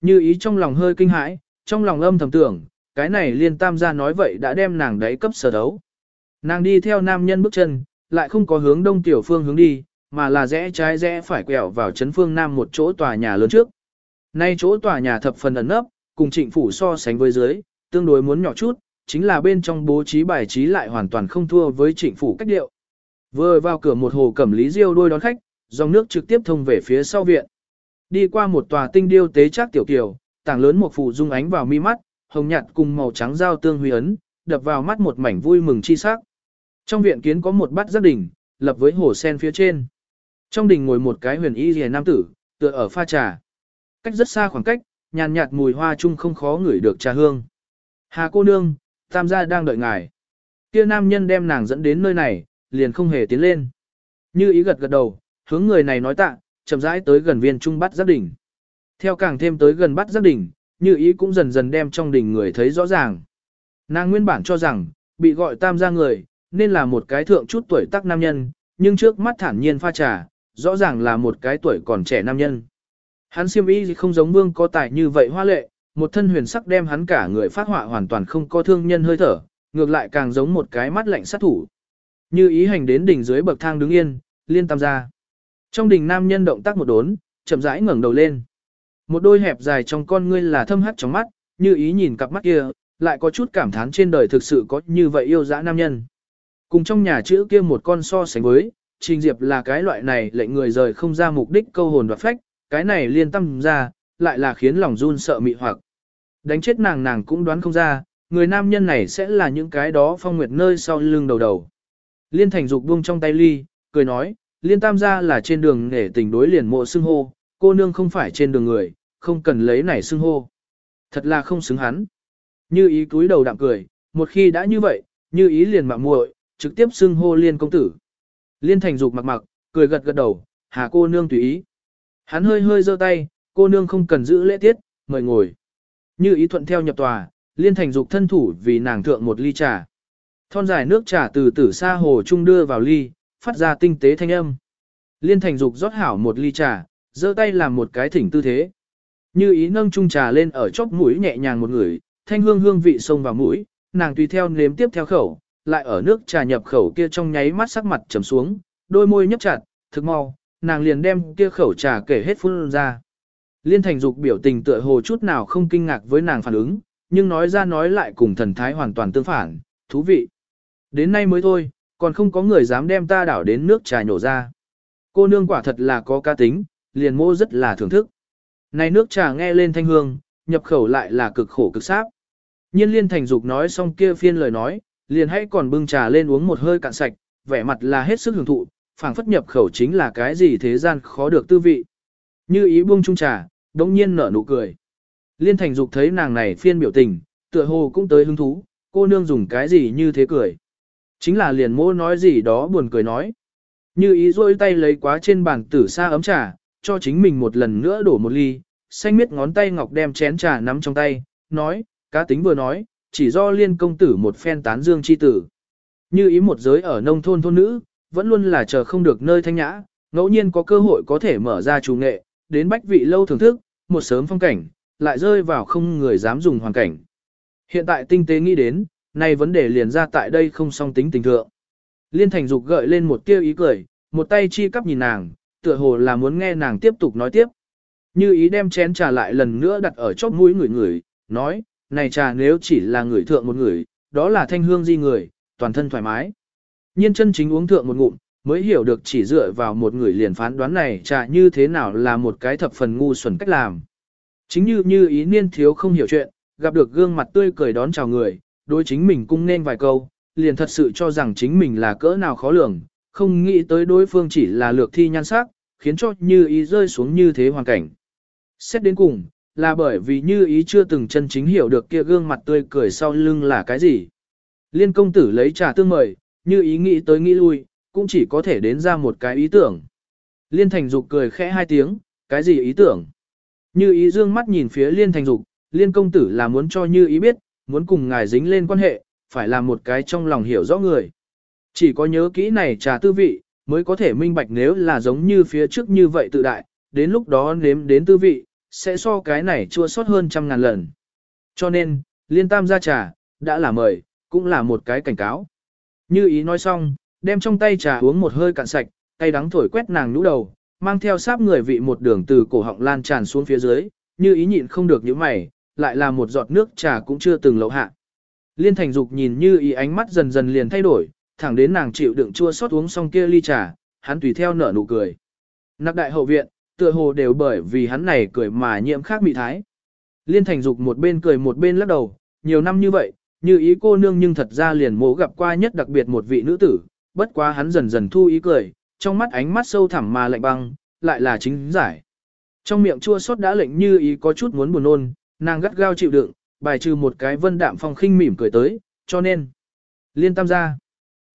Như ý trong lòng hơi kinh hãi, trong lòng âm thầm tưởng, cái này liên tam gia nói vậy đã đem nàng đáy cấp sở đấu. Nàng đi theo nam nhân bước chân, lại không có hướng đông tiểu phương hướng đi, mà là rẽ trái rẽ phải quẹo vào chấn phương nam một chỗ tòa nhà lớn trước. Nay chỗ tòa nhà thập phần ẩn nấp, cùng trịnh phủ so sánh với dưới, tương đối muốn nhỏ chút, chính là bên trong bố trí bài trí lại hoàn toàn không thua với trịnh phủ cách điệu. Vừa vào cửa một hồ cẩm lý diêu đôi đón khách, dòng nước trực tiếp thông về phía sau viện. Đi qua một tòa tinh điêu tế chắc tiểu kiểu, tảng lớn một phủ dung ánh vào mi mắt, hồng nhạt cùng màu trắng giao tương huy ấn, đập vào mắt một mảnh vui mừng chi sắc. Trong viện kiến có một bát giác đỉnh, lập với hồ sen phía trên. Trong đình ngồi một cái huyền y rìa nam tử, tựa ở pha trà. Cách rất xa khoảng cách, nhàn nhạt mùi hoa chung không khó ngửi được trà hương. Hà cô nương, tam gia đang đợi ngài. Kia nam nhân đem nàng dẫn đến nơi này, liền không hề tiến lên. Như ý gật gật đầu, hướng người này nói tạ, chậm rãi tới gần viên trung bắt giáp đỉnh. Theo càng thêm tới gần bắt giáp đỉnh, như ý cũng dần dần đem trong đỉnh người thấy rõ ràng. Nàng nguyên bản cho rằng, bị gọi tam gia người, nên là một cái thượng chút tuổi tác nam nhân, nhưng trước mắt thản nhiên pha trà, rõ ràng là một cái tuổi còn trẻ nam nhân. Hắn siêm ý không giống vương có tài như vậy hoa lệ, một thân huyền sắc đem hắn cả người phát họa hoàn toàn không có thương nhân hơi thở, ngược lại càng giống một cái mắt lạnh sát thủ. Như ý hành đến đỉnh dưới bậc thang đứng yên, liên tam gia. Trong đình nam nhân động tác một đốn, chậm rãi ngẩng đầu lên. Một đôi hẹp dài trong con ngươi là thâm hắt trong mắt, như ý nhìn cặp mắt kia, lại có chút cảm thán trên đời thực sự có như vậy yêu dã nam nhân. Cùng trong nhà chữ kia một con so sánh với, Trình Diệp là cái loại này lệnh người rời không ra mục đích câu hồn và phách, cái này liên tâm ra, lại là khiến lòng run sợ mị hoặc. Đánh chết nàng nàng cũng đoán không ra, người nam nhân này sẽ là những cái đó phong nguyệt nơi sau lưng đầu đầu. Liên thành dục buông trong tay ly, cười nói, liên tam gia là trên đường nể tình đối liền mộ xưng hô, cô nương không phải trên đường người, không cần lấy này xưng hô. Thật là không xứng hắn. Như ý cúi đầu đạm cười, một khi đã như vậy, như ý liền mạo muội, trực tiếp xưng hô liên công tử. Liên thành dục mặc mặc, cười gật gật đầu, hà cô nương tùy ý. Hắn hơi hơi giơ tay, cô nương không cần giữ lễ tiết, mời ngồi. Như ý thuận theo nhập tòa, liên thành dục thân thủ vì nàng thượng một ly trà. Thon dài nước trà từ tử xa hồ trung đưa vào ly, phát ra tinh tế thanh âm. Liên thành dục rót hảo một ly trà, giơ tay làm một cái thỉnh tư thế. Như ý nâng chung trà lên ở chóp mũi nhẹ nhàng một người, thanh hương hương vị xông vào mũi, nàng tùy theo nếm tiếp theo khẩu, lại ở nước trà nhập khẩu kia trong nháy mắt sắc mặt trầm xuống, đôi môi nhấp chặt, thực mau, nàng liền đem kia khẩu trà kể hết phun ra. Liên thành dục biểu tình tựa hồ chút nào không kinh ngạc với nàng phản ứng, nhưng nói ra nói lại cùng thần thái hoàn toàn tương phản, thú vị. Đến nay mới thôi, còn không có người dám đem ta đảo đến nước trà nhổ ra. Cô nương quả thật là có ca tính, liền mô rất là thưởng thức. Này nước trà nghe lên thanh hương, nhập khẩu lại là cực khổ cực sáp. Nhiên liên thành dục nói xong kia phiên lời nói, liền hãy còn bưng trà lên uống một hơi cạn sạch, vẻ mặt là hết sức hưởng thụ, phảng phất nhập khẩu chính là cái gì thế gian khó được tư vị. Như ý buông chung trà, đống nhiên nở nụ cười. Liên thành dục thấy nàng này phiên biểu tình, tựa hồ cũng tới hứng thú, cô nương dùng cái gì như thế cười. Chính là liền mô nói gì đó buồn cười nói. Như ý rôi tay lấy quá trên bàn tử xa ấm trà, cho chính mình một lần nữa đổ một ly, xanh miết ngón tay ngọc đem chén trà nắm trong tay, nói, cá tính vừa nói, chỉ do liên công tử một phen tán dương chi tử. Như ý một giới ở nông thôn thôn nữ, vẫn luôn là chờ không được nơi thanh nhã, ngẫu nhiên có cơ hội có thể mở ra chủ nghệ, đến bách vị lâu thưởng thức, một sớm phong cảnh, lại rơi vào không người dám dùng hoàn cảnh. Hiện tại tinh tế nghĩ đến, nay vấn đề liền ra tại đây không song tính tình thượng. Liên thành dục gợi lên một tia ý cười, một tay chi cắp nhìn nàng, tựa hồ là muốn nghe nàng tiếp tục nói tiếp. Như ý đem chén trà lại lần nữa đặt ở chóp mũi người người, nói, này trà nếu chỉ là người thượng một người, đó là thanh hương di người, toàn thân thoải mái. Nhiên chân chính uống thượng một ngụm, mới hiểu được chỉ dựa vào một người liền phán đoán này trà như thế nào là một cái thập phần ngu xuẩn cách làm. Chính như như ý niên thiếu không hiểu chuyện, gặp được gương mặt tươi cười đón chào người, đối chính mình cung nên vài câu, liền thật sự cho rằng chính mình là cỡ nào khó lường, không nghĩ tới đối phương chỉ là lược thi nhan sắc, khiến cho như ý rơi xuống như thế hoàn cảnh. Xét đến cùng, là bởi vì như ý chưa từng chân chính hiểu được kia gương mặt tươi cười sau lưng là cái gì. Liên công tử lấy trà tương mời, như ý nghĩ tới nghĩ lui, cũng chỉ có thể đến ra một cái ý tưởng. Liên thành dục cười khẽ hai tiếng, cái gì ý tưởng? Như ý dương mắt nhìn phía liên thành dục, liên công tử là muốn cho như ý biết, muốn cùng ngài dính lên quan hệ, phải là một cái trong lòng hiểu rõ người. Chỉ có nhớ kỹ này trà tư vị, mới có thể minh bạch nếu là giống như phía trước như vậy tự đại, đến lúc đó nếm đến tư vị, sẽ so cái này chua sót hơn trăm ngàn lần. Cho nên, liên tam gia trà, đã là mời, cũng là một cái cảnh cáo. Như ý nói xong, đem trong tay trà uống một hơi cạn sạch, tay đắng thổi quét nàng nhũ đầu, mang theo sáp người vị một đường từ cổ họng lan tràn xuống phía dưới, như ý nhịn không được những mày, lại là một giọt nước trà cũng chưa từng lậu hạ. Liên thành dục nhìn như ý ánh mắt dần dần liền thay đổi, thẳng đến nàng chịu đựng chua xót uống xong kia ly trà, hắn tùy theo nở nụ cười. Nặc đại hậu viện, tựa hồ đều bởi vì hắn này cười mà nhiễm khác bị thái. Liên thành dục một bên cười một bên lắc đầu, nhiều năm như vậy, như ý cô nương nhưng thật ra liền mố gặp qua nhất đặc biệt một vị nữ tử, bất quá hắn dần dần thu ý cười, trong mắt ánh mắt sâu thẳm mà lạnh băng, lại là chính giải. Trong miệng chua xót đã lệnh như ý có chút muốn buồn nôn, nàng gắt gao chịu đựng, bài trừ một cái vân đạm phong khinh mỉm cười tới, cho nên. Liên tam gia.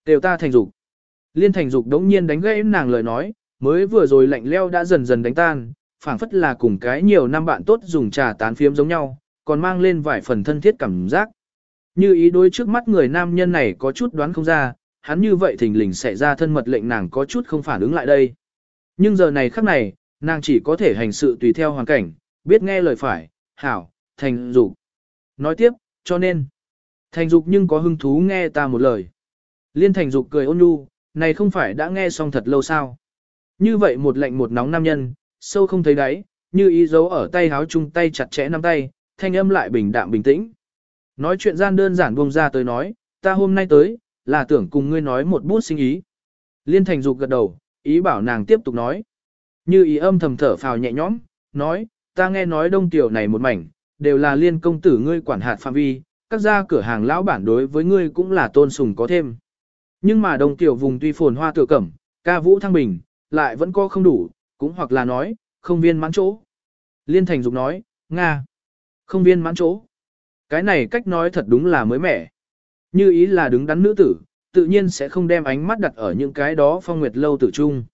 Đều ta thành dục. Liên thành dục đống nhiên đánh gãy nàng lời nói, mới vừa rồi lạnh leo đã dần dần đánh tan, phảng phất là cùng cái nhiều năm bạn tốt dùng trà tán phiếm giống nhau, còn mang lên vài phần thân thiết cảm giác. Như ý đối trước mắt người nam nhân này có chút đoán không ra, hắn như vậy thình lình xảy ra thân mật lệnh nàng có chút không phản ứng lại đây. Nhưng giờ này khắc này, nàng chỉ có thể hành sự tùy theo hoàn cảnh, biết nghe lời phải, hảo, thành dục. Nói tiếp, cho nên, thành dục nhưng có hứng thú nghe ta một lời. Liên thành dục cười ôn nhu, này không phải đã nghe xong thật lâu sao. Như vậy một lạnh một nóng nam nhân, sâu không thấy đáy, như ý dấu ở tay háo chung tay chặt chẽ nắm tay, thanh âm lại bình đạm bình tĩnh. Nói chuyện gian đơn giản buông ra tới nói, ta hôm nay tới, là tưởng cùng ngươi nói một bút sinh ý. Liên thành dục gật đầu, ý bảo nàng tiếp tục nói. Như ý âm thầm thở phào nhẹ nhõm, nói, ta nghe nói đông tiểu này một mảnh, đều là liên công tử ngươi quản hạt phạm vi, các gia cửa hàng lão bản đối với ngươi cũng là tôn sùng có thêm. Nhưng mà đồng tiểu vùng tuy phồn hoa tựa cẩm, ca vũ thăng bình, lại vẫn có không đủ, cũng hoặc là nói, không viên mãn chỗ. Liên thành dục nói, Nga, không viên mãn chỗ. Cái này cách nói thật đúng là mới mẻ. Như ý là đứng đắn nữ tử, tự nhiên sẽ không đem ánh mắt đặt ở những cái đó phong nguyệt lâu tử trung.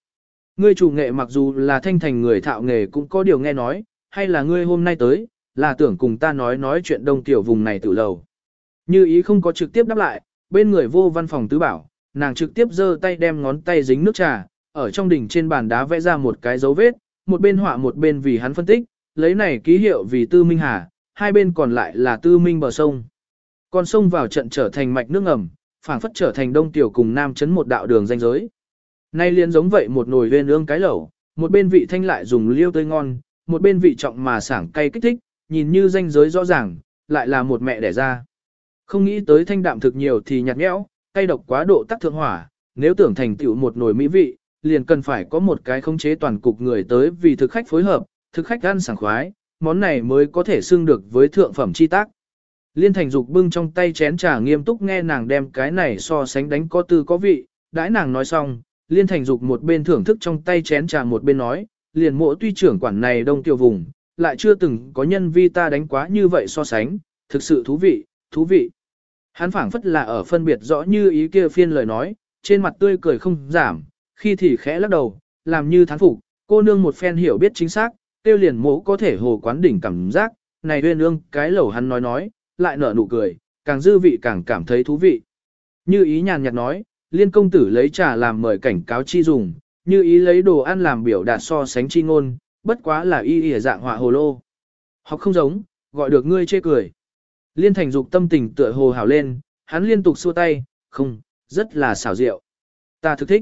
Ngươi chủ nghệ mặc dù là thanh thành người thạo nghề cũng có điều nghe nói, hay là ngươi hôm nay tới, là tưởng cùng ta nói nói chuyện đông tiểu vùng này tự lầu. Như ý không có trực tiếp đáp lại, bên người vô văn phòng tứ bảo, nàng trực tiếp giơ tay đem ngón tay dính nước trà, ở trong đỉnh trên bàn đá vẽ ra một cái dấu vết, một bên họa một bên vì hắn phân tích, lấy này ký hiệu vì tư minh hà, hai bên còn lại là tư minh bờ sông. còn sông vào trận trở thành mạch nước ngầm, phảng phất trở thành đông tiểu cùng nam chấn một đạo đường danh giới. Nay liền giống vậy một nồi viên ương cái lẩu, một bên vị thanh lại dùng liêu tươi ngon, một bên vị trọng mà sảng cay kích thích, nhìn như danh giới rõ ràng, lại là một mẹ đẻ ra. Không nghĩ tới thanh đạm thực nhiều thì nhạt nhẽo, cay độc quá độ tắc thượng hỏa, nếu tưởng thành tựu một nồi mỹ vị, liền cần phải có một cái khống chế toàn cục người tới vì thực khách phối hợp, thực khách ăn sảng khoái, món này mới có thể xưng được với thượng phẩm chi tác. Liên thành dục bưng trong tay chén trà nghiêm túc nghe nàng đem cái này so sánh đánh có tư có vị, đãi nàng nói xong, liên thành dục một bên thưởng thức trong tay chén trà một bên nói, liền mộ tuy trưởng quản này đông tiểu vùng, lại chưa từng có nhân vi ta đánh quá như vậy so sánh, thực sự thú vị, thú vị. Hắn phảng phất là ở phân biệt rõ như ý kia phiên lời nói, trên mặt tươi cười không giảm, khi thì khẽ lắc đầu, làm như thán phục, cô nương một phen hiểu biết chính xác, tiêu liền mỗ có thể hồ quán đỉnh cảm giác, này huyên ương cái lẩu hắn nói nói, lại nở nụ cười, càng dư vị càng cảm thấy thú vị. Như ý nhàn nhạt nói, liên công tử lấy trà làm mời cảnh cáo chi dùng, như ý lấy đồ ăn làm biểu đạt so sánh chi ngôn, bất quá là y ỉa dạng họa hồ lô. Học không giống, gọi được ngươi chê cười. Liên thành dục tâm tình tựa hồ hào lên, hắn liên tục xua tay, không, rất là xảo diệu. Ta thực thích.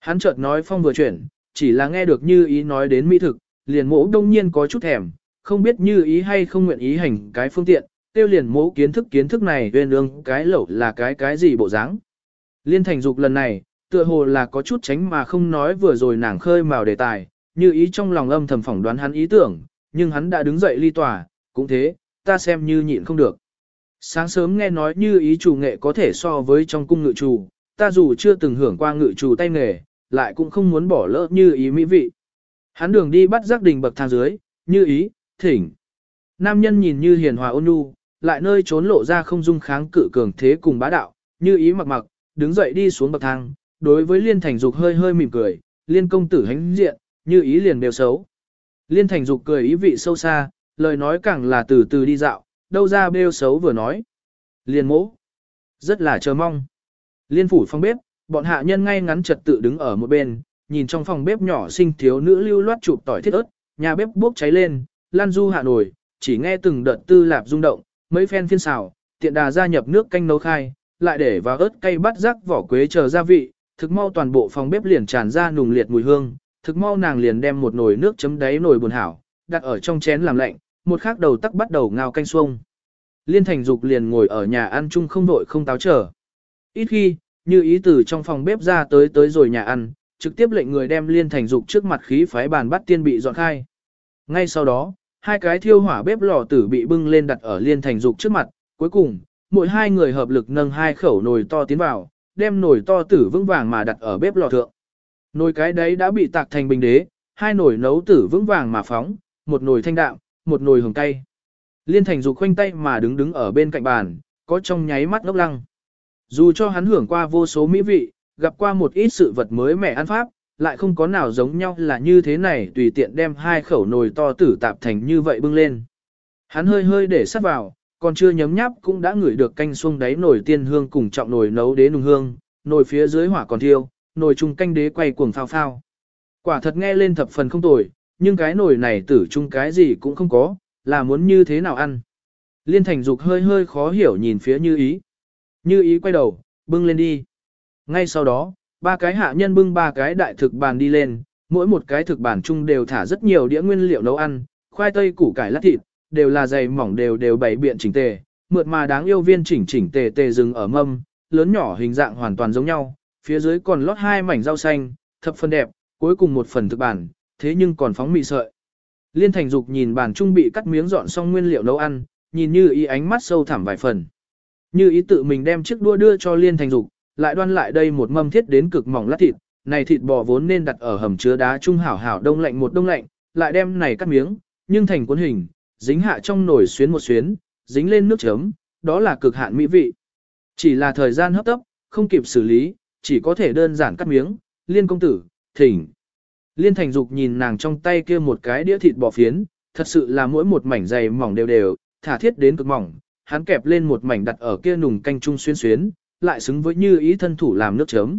Hắn chợt nói phong vừa chuyển, chỉ là nghe được như ý nói đến mỹ thực, liền mỗ đông nhiên có chút thèm, không biết như ý hay không nguyện ý hành cái phương tiện, tiêu liền mỗ kiến thức kiến thức này uyên ương cái lẩu là cái cái gì bộ dáng. Liên thành dục lần này, tựa hồ là có chút tránh mà không nói vừa rồi nàng khơi mào đề tài, như ý trong lòng âm thầm phỏng đoán hắn ý tưởng, nhưng hắn đã đứng dậy ly tòa, cũng thế, ta xem như nhịn không được. Sáng sớm nghe nói như ý chủ nghệ có thể so với trong cung ngự chủ, ta dù chưa từng hưởng qua ngự chủ tay nghề, lại cũng không muốn bỏ lỡ như ý mỹ vị. Hắn đường đi bắt giác đình bậc thang dưới, như ý, thỉnh. Nam nhân nhìn như hiền hòa ôn nhu, lại nơi trốn lộ ra không dung kháng cự cường thế cùng bá đạo, như ý mặc mặc, đứng dậy đi xuống bậc thang, đối với liên thành dục hơi hơi mỉm cười, liên công tử hánh diện, như ý liền đều xấu. Liên thành dục cười ý vị sâu xa, lời nói càng là từ từ đi dạo, đâu ra bêu xấu vừa nói. Liên mỗ, rất là chờ mong. Liên phủ phong bếp, bọn hạ nhân ngay ngắn trật tự đứng ở một bên, nhìn trong phòng bếp nhỏ xinh thiếu nữ lưu loát chụp tỏi thiết ớt, nhà bếp bốc cháy lên, lan du hạ nổi, chỉ nghe từng đợt tư lạp rung động, mấy phen phiên xào, tiện đà gia nhập nước canh nấu khai, lại để vào ớt cay bắt rắc vỏ quế chờ gia vị, thực mau toàn bộ phòng bếp liền tràn ra nùng liệt mùi hương, thực mau nàng liền đem một nồi nước chấm đáy nồi buồn hảo, đặt ở trong chén làm lạnh, một khắc đầu tắc bắt đầu ngao canh xuông. Liên Thành Dục liền ngồi ở nhà ăn chung không vội không táo trở. Ít khi, như ý từ trong phòng bếp ra tới tới rồi nhà ăn, trực tiếp lệnh người đem Liên Thành Dục trước mặt khí phái bàn bắt tiên bị dọn khai. Ngay sau đó, hai cái thiêu hỏa bếp lò tử bị bưng lên đặt ở Liên Thành Dục trước mặt, cuối cùng, mỗi hai người hợp lực nâng hai khẩu nồi to tiến vào, đem nồi to tử vững vàng mà đặt ở bếp lò thượng. Nồi cái đấy đã bị tạc thành bình đế, hai nồi nấu tử vững vàng mà phóng, một nồi thanh đạm, một nồi hồng cay. Liên Thành Dục khoanh tay mà đứng đứng ở bên cạnh bàn, có trong nháy mắt ngốc lăng. Dù cho hắn hưởng qua vô số mỹ vị, gặp qua một ít sự vật mới mẻ ăn pháp, lại không có nào giống nhau là như thế này tùy tiện đem hai khẩu nồi to tử tạp thành như vậy bưng lên. Hắn hơi hơi để sắt vào, còn chưa nhấm nháp cũng đã ngửi được canh xuông đáy nồi tiên hương cùng trọng nồi nấu đế nùng hương, nồi phía dưới hỏa còn thiêu, nồi chung canh đế quay cuồng phao phao. Quả thật nghe lên thập phần không tồi, nhưng cái nồi này tử chung cái gì cũng không có, là muốn như thế nào ăn. Liên thành dục hơi hơi khó hiểu nhìn phía như ý. Như ý quay đầu, bưng lên đi. Ngay sau đó, ba cái hạ nhân bưng ba cái đại thực bàn đi lên, mỗi một cái thực bàn chung đều thả rất nhiều đĩa nguyên liệu nấu ăn, khoai tây củ cải lát thịt, đều là dày mỏng đều đều bày biện chỉnh tề, mượt mà đáng yêu viên chỉnh chỉnh tề tề dừng ở mâm, lớn nhỏ hình dạng hoàn toàn giống nhau, phía dưới còn lót hai mảnh rau xanh, thập phần đẹp, cuối cùng một phần thực bản, thế nhưng còn phóng mì sợi. Liên Thành Dục nhìn bàn trung bị cắt miếng dọn xong nguyên liệu nấu ăn, nhìn như ý ánh mắt sâu thẳm vài phần. Như ý tự mình đem chiếc đũa đưa cho Liên Thành Dục, lại đoan lại đây một mâm thiết đến cực mỏng lát thịt, này thịt bò vốn nên đặt ở hầm chứa đá trung hảo hảo đông lạnh một đông lạnh, lại đem này cắt miếng, nhưng thành cuốn hình, dính hạ trong nồi xuyến một xuyến, dính lên nước chấm, đó là cực hạn mỹ vị. Chỉ là thời gian hấp tấp, không kịp xử lý, chỉ có thể đơn giản cắt miếng, liên công tử, thỉnh. Liên thành dục nhìn nàng trong tay kia một cái đĩa thịt bò phiến, thật sự là mỗi một mảnh dày mỏng đều đều, thả thiết đến cực mỏng, hắn kẹp lên một mảnh đặt ở kia nùng canh trung xuyên xuyến, lại xứng với như ý thân thủ làm nước chấm.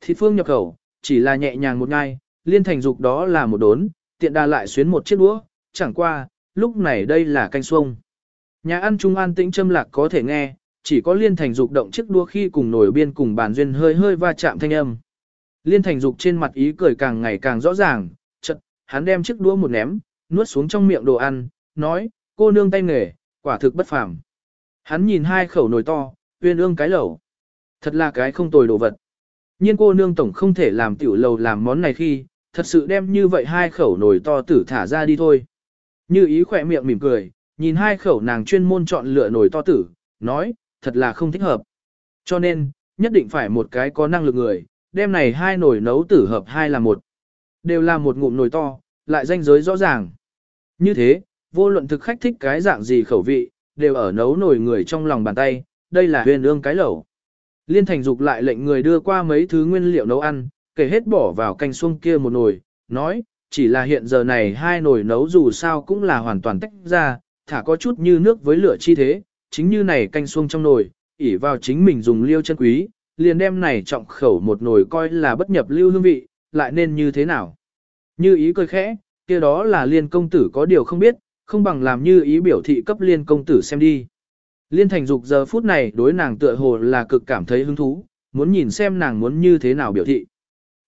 Thịt phương nhập khẩu, chỉ là nhẹ nhàng một ngai, liên thành dục đó là một đốn, tiện đà lại xuyến một chiếc đũa, chẳng qua, lúc này đây là canh xuông. Nhà ăn trung an tĩnh châm lạc có thể nghe, chỉ có liên thành dục động chiếc đua khi cùng nổi biên cùng bàn duyên hơi hơi va chạm thanh âm. Liên thành dục trên mặt ý cười càng ngày càng rõ ràng, chật, hắn đem chiếc đũa một ném, nuốt xuống trong miệng đồ ăn, nói, cô nương tay nghề, quả thực bất phàm. Hắn nhìn hai khẩu nồi to, uyên ương cái lẩu. Thật là cái không tồi đồ vật. nhiên cô nương tổng không thể làm tiểu lầu làm món này khi, thật sự đem như vậy hai khẩu nồi to tử thả ra đi thôi. Như ý khỏe miệng mỉm cười, nhìn hai khẩu nàng chuyên môn chọn lựa nồi to tử, nói, thật là không thích hợp. Cho nên, nhất định phải một cái có năng lực người, đem này hai nồi nấu tử hợp hai là một. Đều là một ngụm nồi to, lại danh giới rõ ràng. Như thế, vô luận thực khách thích cái dạng gì khẩu vị, đều ở nấu nồi người trong lòng bàn tay, đây là huyền ương cái lẩu. Liên thành dục lại lệnh người đưa qua mấy thứ nguyên liệu nấu ăn, kể hết bỏ vào canh xuông kia một nồi, nói, chỉ là hiện giờ này hai nồi nấu dù sao cũng là hoàn toàn tách ra, thả có chút như nước với lửa chi thế, chính như này canh xuông trong nồi, ỉ vào chính mình dùng liêu chân quý, liền đem này trọng khẩu một nồi coi là bất nhập lưu hương vị, lại nên như thế nào. Như ý cười khẽ, kia đó là liên công tử có điều không biết, không bằng làm như ý biểu thị cấp liên công tử xem đi. Liên thành dục giờ phút này đối nàng tựa hồ là cực cảm thấy hứng thú, muốn nhìn xem nàng muốn như thế nào biểu thị.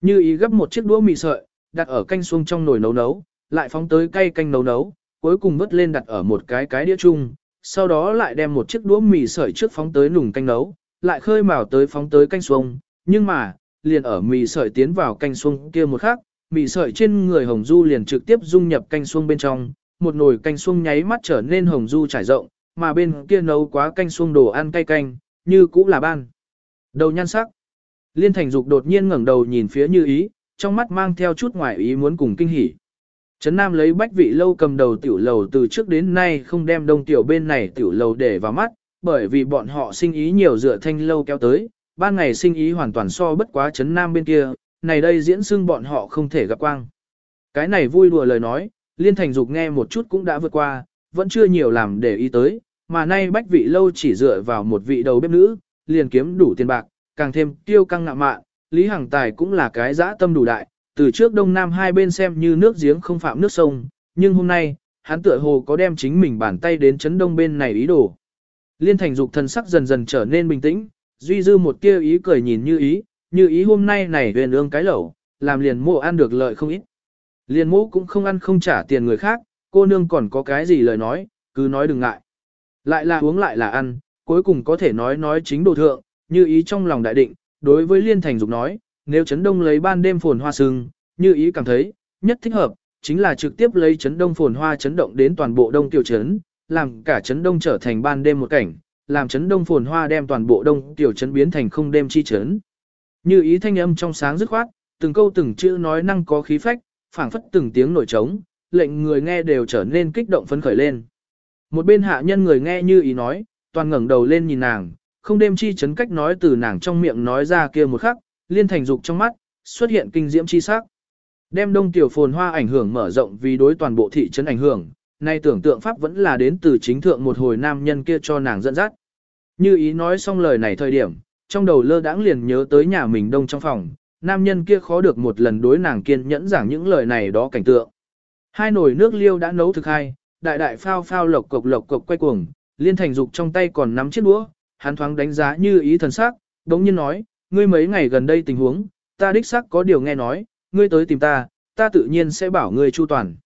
Như ý gấp một chiếc đũa mì sợi, đặt ở canh xuông trong nồi nấu nấu, lại phóng tới cây canh nấu nấu, cuối cùng vớt lên đặt ở một cái cái đĩa chung, sau đó lại đem một chiếc đũa mì sợi trước phóng tới nùng canh nấu, lại khơi mào tới phóng tới canh xuông, nhưng mà, liền ở mì sợi tiến vào canh xuông kia một khắc, mì sợi trên người hồng du liền trực tiếp dung nhập canh xuông bên trong, một nồi canh xuông nháy mắt trở nên hồng du trải rộng, mà bên kia nấu quá canh xuông đồ ăn cay canh, như cũ là ban. Đầu nhan sắc. Liên Thành Dục đột nhiên ngẩng đầu nhìn phía Như Ý, trong mắt mang theo chút ngoài ý muốn cùng kinh hỉ. Trấn Nam lấy bách vị lâu cầm đầu tiểu lầu từ trước đến nay không đem đông tiểu bên này tiểu lầu để vào mắt, bởi vì bọn họ sinh ý nhiều dựa thanh lâu kéo tới, ban ngày sinh ý hoàn toàn so bất quá Trấn Nam bên kia, này đây diễn xưng bọn họ không thể gặp quang. Cái này vui đùa lời nói, Liên Thành Dục nghe một chút cũng đã vượt qua, vẫn chưa nhiều làm để ý tới, mà nay bách vị lâu chỉ dựa vào một vị đầu bếp nữ, liền kiếm đủ tiền bạc, càng thêm tiêu căng ngạ mạn, Lý Hằng Tài cũng là cái dã tâm đủ đại, từ trước đông nam hai bên xem như nước giếng không phạm nước sông, nhưng hôm nay, hắn tựa hồ có đem chính mình bàn tay đến chấn đông bên này ý đồ. Liên thành dục thần sắc dần dần trở nên bình tĩnh, duy dư một tia ý cười nhìn như ý, như ý hôm nay này huyền ương cái lẩu, làm liền mộ ăn được lợi không ít. Liền mộ cũng không ăn không trả tiền người khác, cô nương còn có cái gì lời nói, cứ nói đừng ngại. Lại là uống lại là ăn, cuối cùng có thể nói nói chính đồ thượng, như ý trong lòng đại định, đối với liên thành dục nói, nếu chấn đông lấy ban đêm phồn hoa sừng, như ý cảm thấy, nhất thích hợp, chính là trực tiếp lấy chấn đông phồn hoa chấn động đến toàn bộ đông tiểu trấn, làm cả chấn đông trở thành ban đêm một cảnh, làm chấn đông phồn hoa đem toàn bộ đông tiểu trấn biến thành không đêm chi trấn. Như ý thanh âm trong sáng dứt khoát, từng câu từng chữ nói năng có khí phách, phảng phất từng tiếng nổi trống, lệnh người nghe đều trở nên kích động phấn khởi lên. Một bên hạ nhân người nghe như ý nói, toàn ngẩng đầu lên nhìn nàng, không đêm chi chấn cách nói từ nàng trong miệng nói ra kia một khắc, liên thành dục trong mắt, xuất hiện kinh diễm chi sắc. Đem đông tiểu phồn hoa ảnh hưởng mở rộng vì đối toàn bộ thị trấn ảnh hưởng, nay tưởng tượng pháp vẫn là đến từ chính thượng một hồi nam nhân kia cho nàng dẫn dắt. Như ý nói xong lời này thời điểm, trong đầu lơ đãng liền nhớ tới nhà mình đông trong phòng, nam nhân kia khó được một lần đối nàng kiên nhẫn giảng những lời này đó cảnh tượng. Hai nồi nước liêu đã nấu thực hai, đại đại phao phao lộc cộc lộc cộc quay cuồng, liên thành dục trong tay còn nắm chiếc đũa, hắn thoáng đánh giá như ý thần sắc, đống nhiên nói, ngươi mấy ngày gần đây tình huống, ta đích xác có điều nghe nói, ngươi tới tìm ta, ta tự nhiên sẽ bảo ngươi chu toàn.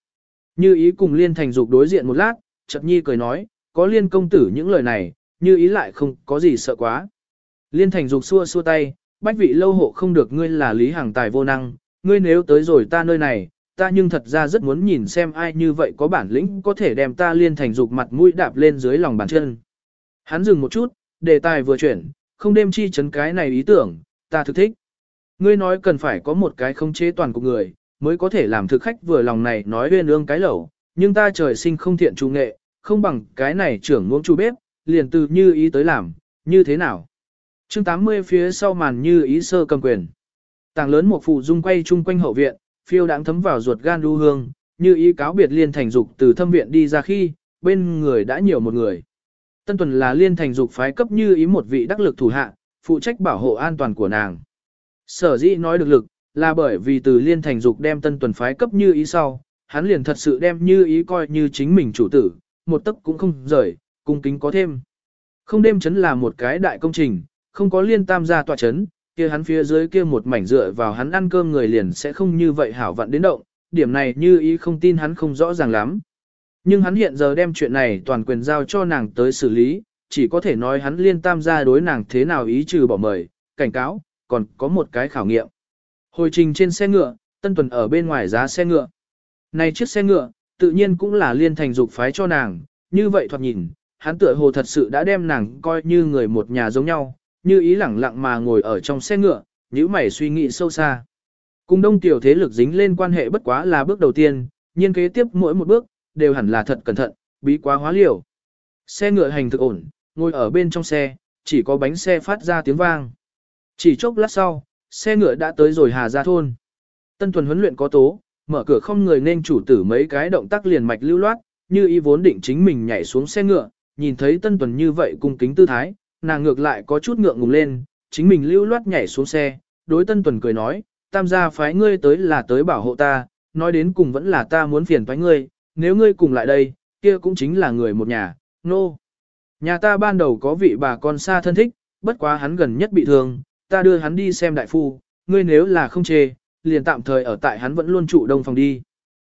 Như ý cùng liên thành dục đối diện một lát, chợt nhi cười nói, có liên công tử những lời này, như ý lại không có gì sợ quá. Liên thành dục xua xua tay, bách vị lâu hộ không được ngươi là lý hàng tài vô năng, ngươi nếu tới rồi ta nơi này, ta nhưng thật ra rất muốn nhìn xem ai như vậy có bản lĩnh có thể đem ta liên thành dục mặt mũi đạp lên dưới lòng bàn chân. Hắn dừng một chút, đề tài vừa chuyển, không đêm chi chấn cái này ý tưởng, ta thực thích. Ngươi nói cần phải có một cái không chế toàn của người, mới có thể làm thực khách vừa lòng này nói huyên ương cái lẩu, nhưng ta trời sinh không thiện trung nghệ, không bằng cái này trưởng ngưỡng chủ bếp, liền từ như ý tới làm, như thế nào. chương 80 phía sau màn như ý sơ cầm quyền. Tàng lớn một phụ dung quay chung quanh hậu viện, phiêu đáng thấm vào ruột gan đu hương, như ý cáo biệt liên thành dục từ thâm viện đi ra khi, bên người đã nhiều một người. Tân tuần là liên thành dục phái cấp như ý một vị đắc lực thủ hạ, phụ trách bảo hộ an toàn của nàng. Sở dĩ nói được lực, là bởi vì từ liên thành dục đem tân tuần phái cấp như ý sau, hắn liền thật sự đem như ý coi như chính mình chủ tử, một tấc cũng không rời, cung kính có thêm. Không đêm chấn là một cái đại công trình, không có liên tam gia tòa chấn, kia hắn phía dưới kia một mảnh dựa vào hắn ăn cơm người liền sẽ không như vậy hảo vận đến động, điểm này như ý không tin hắn không rõ ràng lắm. Nhưng hắn hiện giờ đem chuyện này toàn quyền giao cho nàng tới xử lý, chỉ có thể nói hắn liên tam gia đối nàng thế nào ý trừ bỏ mời, cảnh cáo, còn có một cái khảo nghiệm. Hồi trình trên xe ngựa, Tân Tuần ở bên ngoài giá xe ngựa. Này chiếc xe ngựa, tự nhiên cũng là liên thành dục phái cho nàng, như vậy thoạt nhìn, hắn tựa hồ thật sự đã đem nàng coi như người một nhà giống nhau, như ý lẳng lặng mà ngồi ở trong xe ngựa, nhíu mày suy nghĩ sâu xa. Cùng đông tiểu thế lực dính lên quan hệ bất quá là bước đầu tiên, nhiên kế tiếp mỗi một bước, đều hẳn là thật cẩn thận, bí quá hóa liều. Xe ngựa hành thực ổn, ngồi ở bên trong xe, chỉ có bánh xe phát ra tiếng vang. Chỉ chốc lát sau, xe ngựa đã tới rồi Hà Gia Thôn. Tân tuần huấn luyện có tố, mở cửa không người nên chủ tử mấy cái động tác liền mạch lưu loát, như ý vốn định chính mình nhảy xuống xe ngựa, nhìn thấy tân tuần như vậy cung kính tư thái, nàng ngược lại có chút ngượng ngùng lên, chính mình lưu loát nhảy xuống xe, đối tân tuần cười nói, tam gia phái ngươi tới là tới bảo hộ ta, nói đến cùng vẫn là ta muốn phiền phái ngươi, nếu ngươi cùng lại đây, kia cũng chính là người một nhà, nô. No. Nhà ta ban đầu có vị bà con xa thân thích, bất quá hắn gần nhất bị thương, ta đưa hắn đi xem đại phu, ngươi nếu là không chê, liền tạm thời ở tại hắn vẫn luôn trụ đông phòng đi.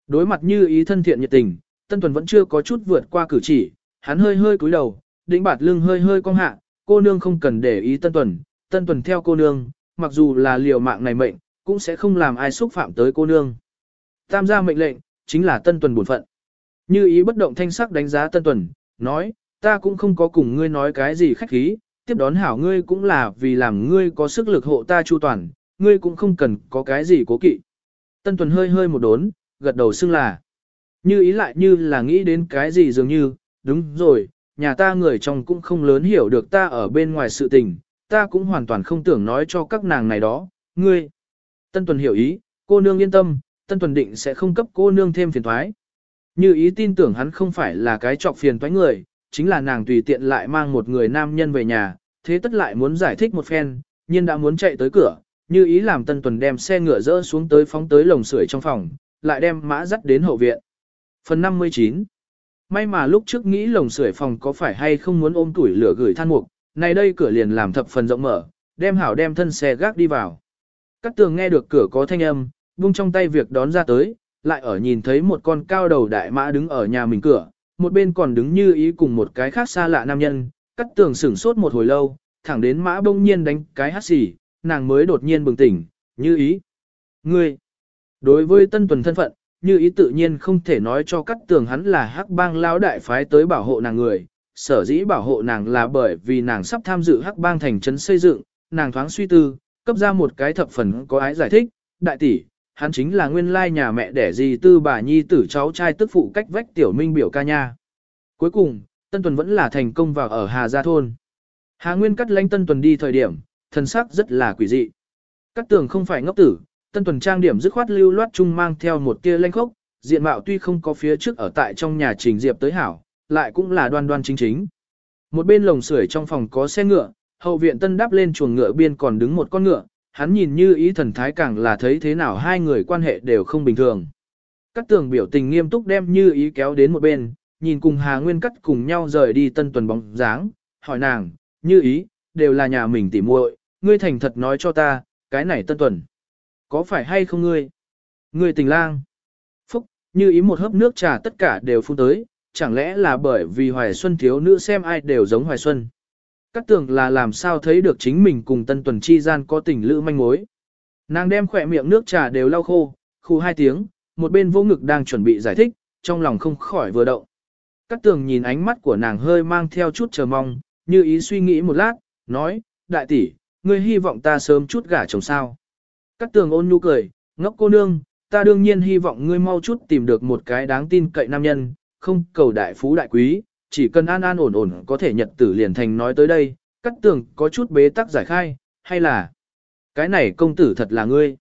Đối mặt như ý thân thiện nhiệt tình, Tân Tuần vẫn chưa có chút vượt qua cử chỉ, hắn hơi hơi cúi đầu, đỉnh bạt lưng hơi hơi cong hạ, cô nương không cần để ý Tân Tuần, Tân Tuần theo cô nương, mặc dù là liều mạng này mệnh, cũng sẽ không làm ai xúc phạm tới cô nương. Tam gia mệnh lệnh, chính là Tân Tuần buồn phận. Như ý bất động thanh sắc đánh giá Tân Tuần, nói, ta cũng không có cùng ngươi nói cái gì khách khí, tiếp đón hảo ngươi cũng là vì làm ngươi có sức lực hộ ta chu toàn, ngươi cũng không cần có cái gì cố kỵ. Tân Tuần hơi hơi một đốn, gật đầu xưng là. Như ý lại như là nghĩ đến cái gì dường như, đúng rồi, nhà ta người trong cũng không lớn hiểu được ta ở bên ngoài sự tình, ta cũng hoàn toàn không tưởng nói cho các nàng này đó, ngươi. Tân Tuần hiểu ý, cô nương yên tâm, Tân Tuần định sẽ không cấp cô nương thêm phiền thoái. Như ý tin tưởng hắn không phải là cái trọc phiền toái người, chính là nàng tùy tiện lại mang một người nam nhân về nhà, thế tất lại muốn giải thích một phen, nhưng đã muốn chạy tới cửa, như ý làm Tân Tuần đem xe ngựa dỡ xuống tới phóng tới lồng sưởi trong phòng, lại đem mã dắt đến hậu viện. Phần 59 May mà lúc trước nghĩ lồng sưởi phòng có phải hay không muốn ôm tuổi lửa gửi than mục, này đây cửa liền làm thập phần rộng mở, đem hảo đem thân xe gác đi vào. Cát tường nghe được cửa có thanh âm, buông trong tay việc đón ra tới, lại ở nhìn thấy một con cao đầu đại mã đứng ở nhà mình cửa, một bên còn đứng như ý cùng một cái khác xa lạ nam nhân, cắt tường sửng sốt một hồi lâu, thẳng đến mã bỗng nhiên đánh cái hát xì, nàng mới đột nhiên bừng tỉnh, như ý. Ngươi, đối với tân tuần thân phận, như ý tự nhiên không thể nói cho cắt tường hắn là hắc bang lao đại phái tới bảo hộ nàng người, sở dĩ bảo hộ nàng là bởi vì nàng sắp tham dự hắc bang thành trấn xây dựng, nàng thoáng suy tư, cấp ra một cái thập phần có ái giải thích, đại tỷ, hắn chính là nguyên lai nhà mẹ đẻ gì tư bà nhi tử cháu trai tức phụ cách vách tiểu minh biểu ca nha. Cuối cùng, Tân Tuần vẫn là thành công vào ở Hà Gia Thôn. Hà Nguyên cắt lánh Tân Tuần đi thời điểm, thần sắc rất là quỷ dị. Cắt tường không phải ngốc tử, Tân Tuần trang điểm dứt khoát lưu loát chung mang theo một tia lanh khốc, diện mạo tuy không có phía trước ở tại trong nhà trình diệp tới hảo, lại cũng là đoan đoan chính chính. Một bên lồng sưởi trong phòng có xe ngựa, hậu viện tân đáp lên chuồng ngựa biên còn đứng một con ngựa, hắn nhìn như ý thần thái càng là thấy thế nào hai người quan hệ đều không bình thường. Các tường biểu tình nghiêm túc đem như ý kéo đến một bên, nhìn cùng Hà Nguyên cắt cùng nhau rời đi tân tuần bóng dáng, hỏi nàng, như ý, đều là nhà mình tỉ muội, ngươi thành thật nói cho ta, cái này tân tuần. Có phải hay không ngươi? Ngươi tình lang. Phúc, như ý một hớp nước trà tất cả đều phun tới, chẳng lẽ là bởi vì Hoài Xuân thiếu nữ xem ai đều giống Hoài Xuân. Cát tường là làm sao thấy được chính mình cùng tân tuần chi gian có tình lữ manh mối. Nàng đem khỏe miệng nước trà đều lau khô, khu hai tiếng, một bên vô ngực đang chuẩn bị giải thích, trong lòng không khỏi vừa động. Cát tường nhìn ánh mắt của nàng hơi mang theo chút chờ mong, như ý suy nghĩ một lát, nói, đại tỷ, ngươi hy vọng ta sớm chút gả chồng sao. Cát tường ôn nhu cười, ngốc cô nương, ta đương nhiên hy vọng ngươi mau chút tìm được một cái đáng tin cậy nam nhân, không cầu đại phú đại quý, chỉ cần an an ổn ổn có thể nhật tử liền thành nói tới đây, cắt tường có chút bế tắc giải khai, hay là cái này công tử thật là ngươi.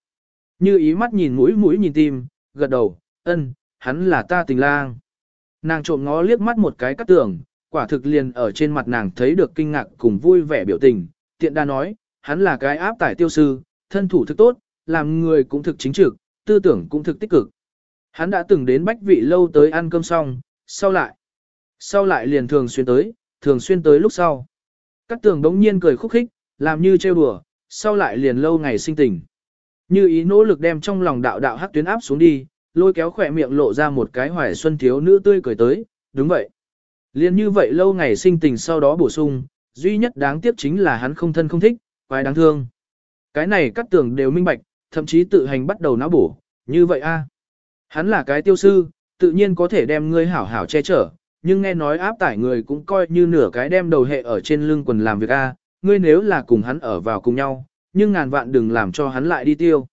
Như ý mắt nhìn mũi mũi nhìn tim, gật đầu, ân, hắn là ta tình lang. Nàng trộm ngó liếc mắt một cái cắt tường, quả thực liền ở trên mặt nàng thấy được kinh ngạc cùng vui vẻ biểu tình, tiện đa nói, hắn là cái áp tải tiêu sư, thân thủ thực tốt, làm người cũng thực chính trực, tư tưởng cũng thực tích cực. Hắn đã từng đến bách vị lâu tới ăn cơm xong, sau lại, sau lại liền thường xuyên tới, thường xuyên tới lúc sau. Cát tường đống nhiên cười khúc khích, làm như trêu đùa, sau lại liền lâu ngày sinh tình. Như ý nỗ lực đem trong lòng đạo đạo hắc tuyến áp xuống đi, lôi kéo khỏe miệng lộ ra một cái hoài xuân thiếu nữ tươi cười tới, đúng vậy. Liền như vậy lâu ngày sinh tình sau đó bổ sung, duy nhất đáng tiếc chính là hắn không thân không thích, quái đáng thương. Cái này các tường đều minh bạch, thậm chí tự hành bắt đầu não bổ, như vậy a Hắn là cái tiêu sư, tự nhiên có thể đem ngươi hảo hảo che chở, nhưng nghe nói áp tải người cũng coi như nửa cái đem đầu hệ ở trên lưng quần làm việc a, ngươi nếu là cùng hắn ở vào cùng nhau, nhưng ngàn vạn đừng làm cho hắn lại đi tiêu.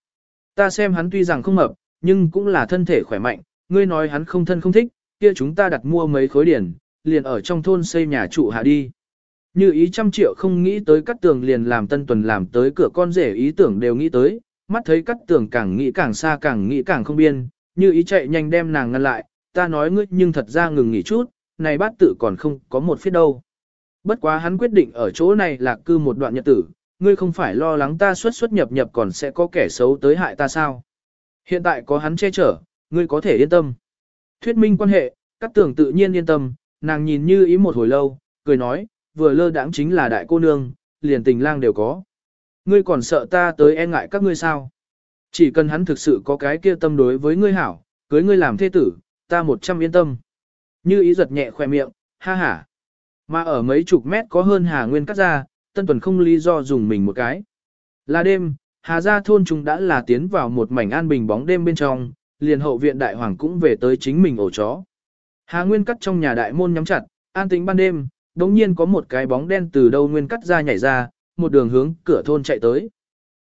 Ta xem hắn tuy rằng không mập, nhưng cũng là thân thể khỏe mạnh, ngươi nói hắn không thân không thích, kia chúng ta đặt mua mấy khối điển, liền ở trong thôn xây nhà trụ hạ đi. Như ý trăm triệu không nghĩ tới cắt tường liền làm tân tuần làm tới cửa con rể ý tưởng đều nghĩ tới, mắt thấy cắt tường càng nghĩ càng xa càng nghĩ càng không biên, như ý chạy nhanh đem nàng ngăn lại, ta nói ngươi nhưng thật ra ngừng nghỉ chút, này bát tự còn không có một phía đâu. Bất quá hắn quyết định ở chỗ này là cư một đoạn nhật tử, ngươi không phải lo lắng ta xuất xuất nhập nhập còn sẽ có kẻ xấu tới hại ta sao. Hiện tại có hắn che chở, ngươi có thể yên tâm. Thuyết minh quan hệ, các tưởng tự nhiên yên tâm, nàng nhìn như ý một hồi lâu, cười nói, vừa lơ đãng chính là đại cô nương, liền tình lang đều có. Ngươi còn sợ ta tới e ngại các ngươi sao? Chỉ cần hắn thực sự có cái kia tâm đối với ngươi hảo, cưới ngươi làm thế tử, ta một trăm yên tâm. Như ý giật nhẹ khoe miệng, ha ha. Mà ở mấy chục mét có hơn Hà Nguyên cắt ra, Tân Tuần không lý do dùng mình một cái. Là đêm, Hà Gia thôn chúng đã là tiến vào một mảnh an bình bóng đêm bên trong, liền hậu viện đại hoàng cũng về tới chính mình ổ chó. Hà Nguyên cắt trong nhà đại môn nhắm chặt, an tính ban đêm, đống nhiên có một cái bóng đen từ đâu Nguyên cắt ra nhảy ra, một đường hướng cửa thôn chạy tới.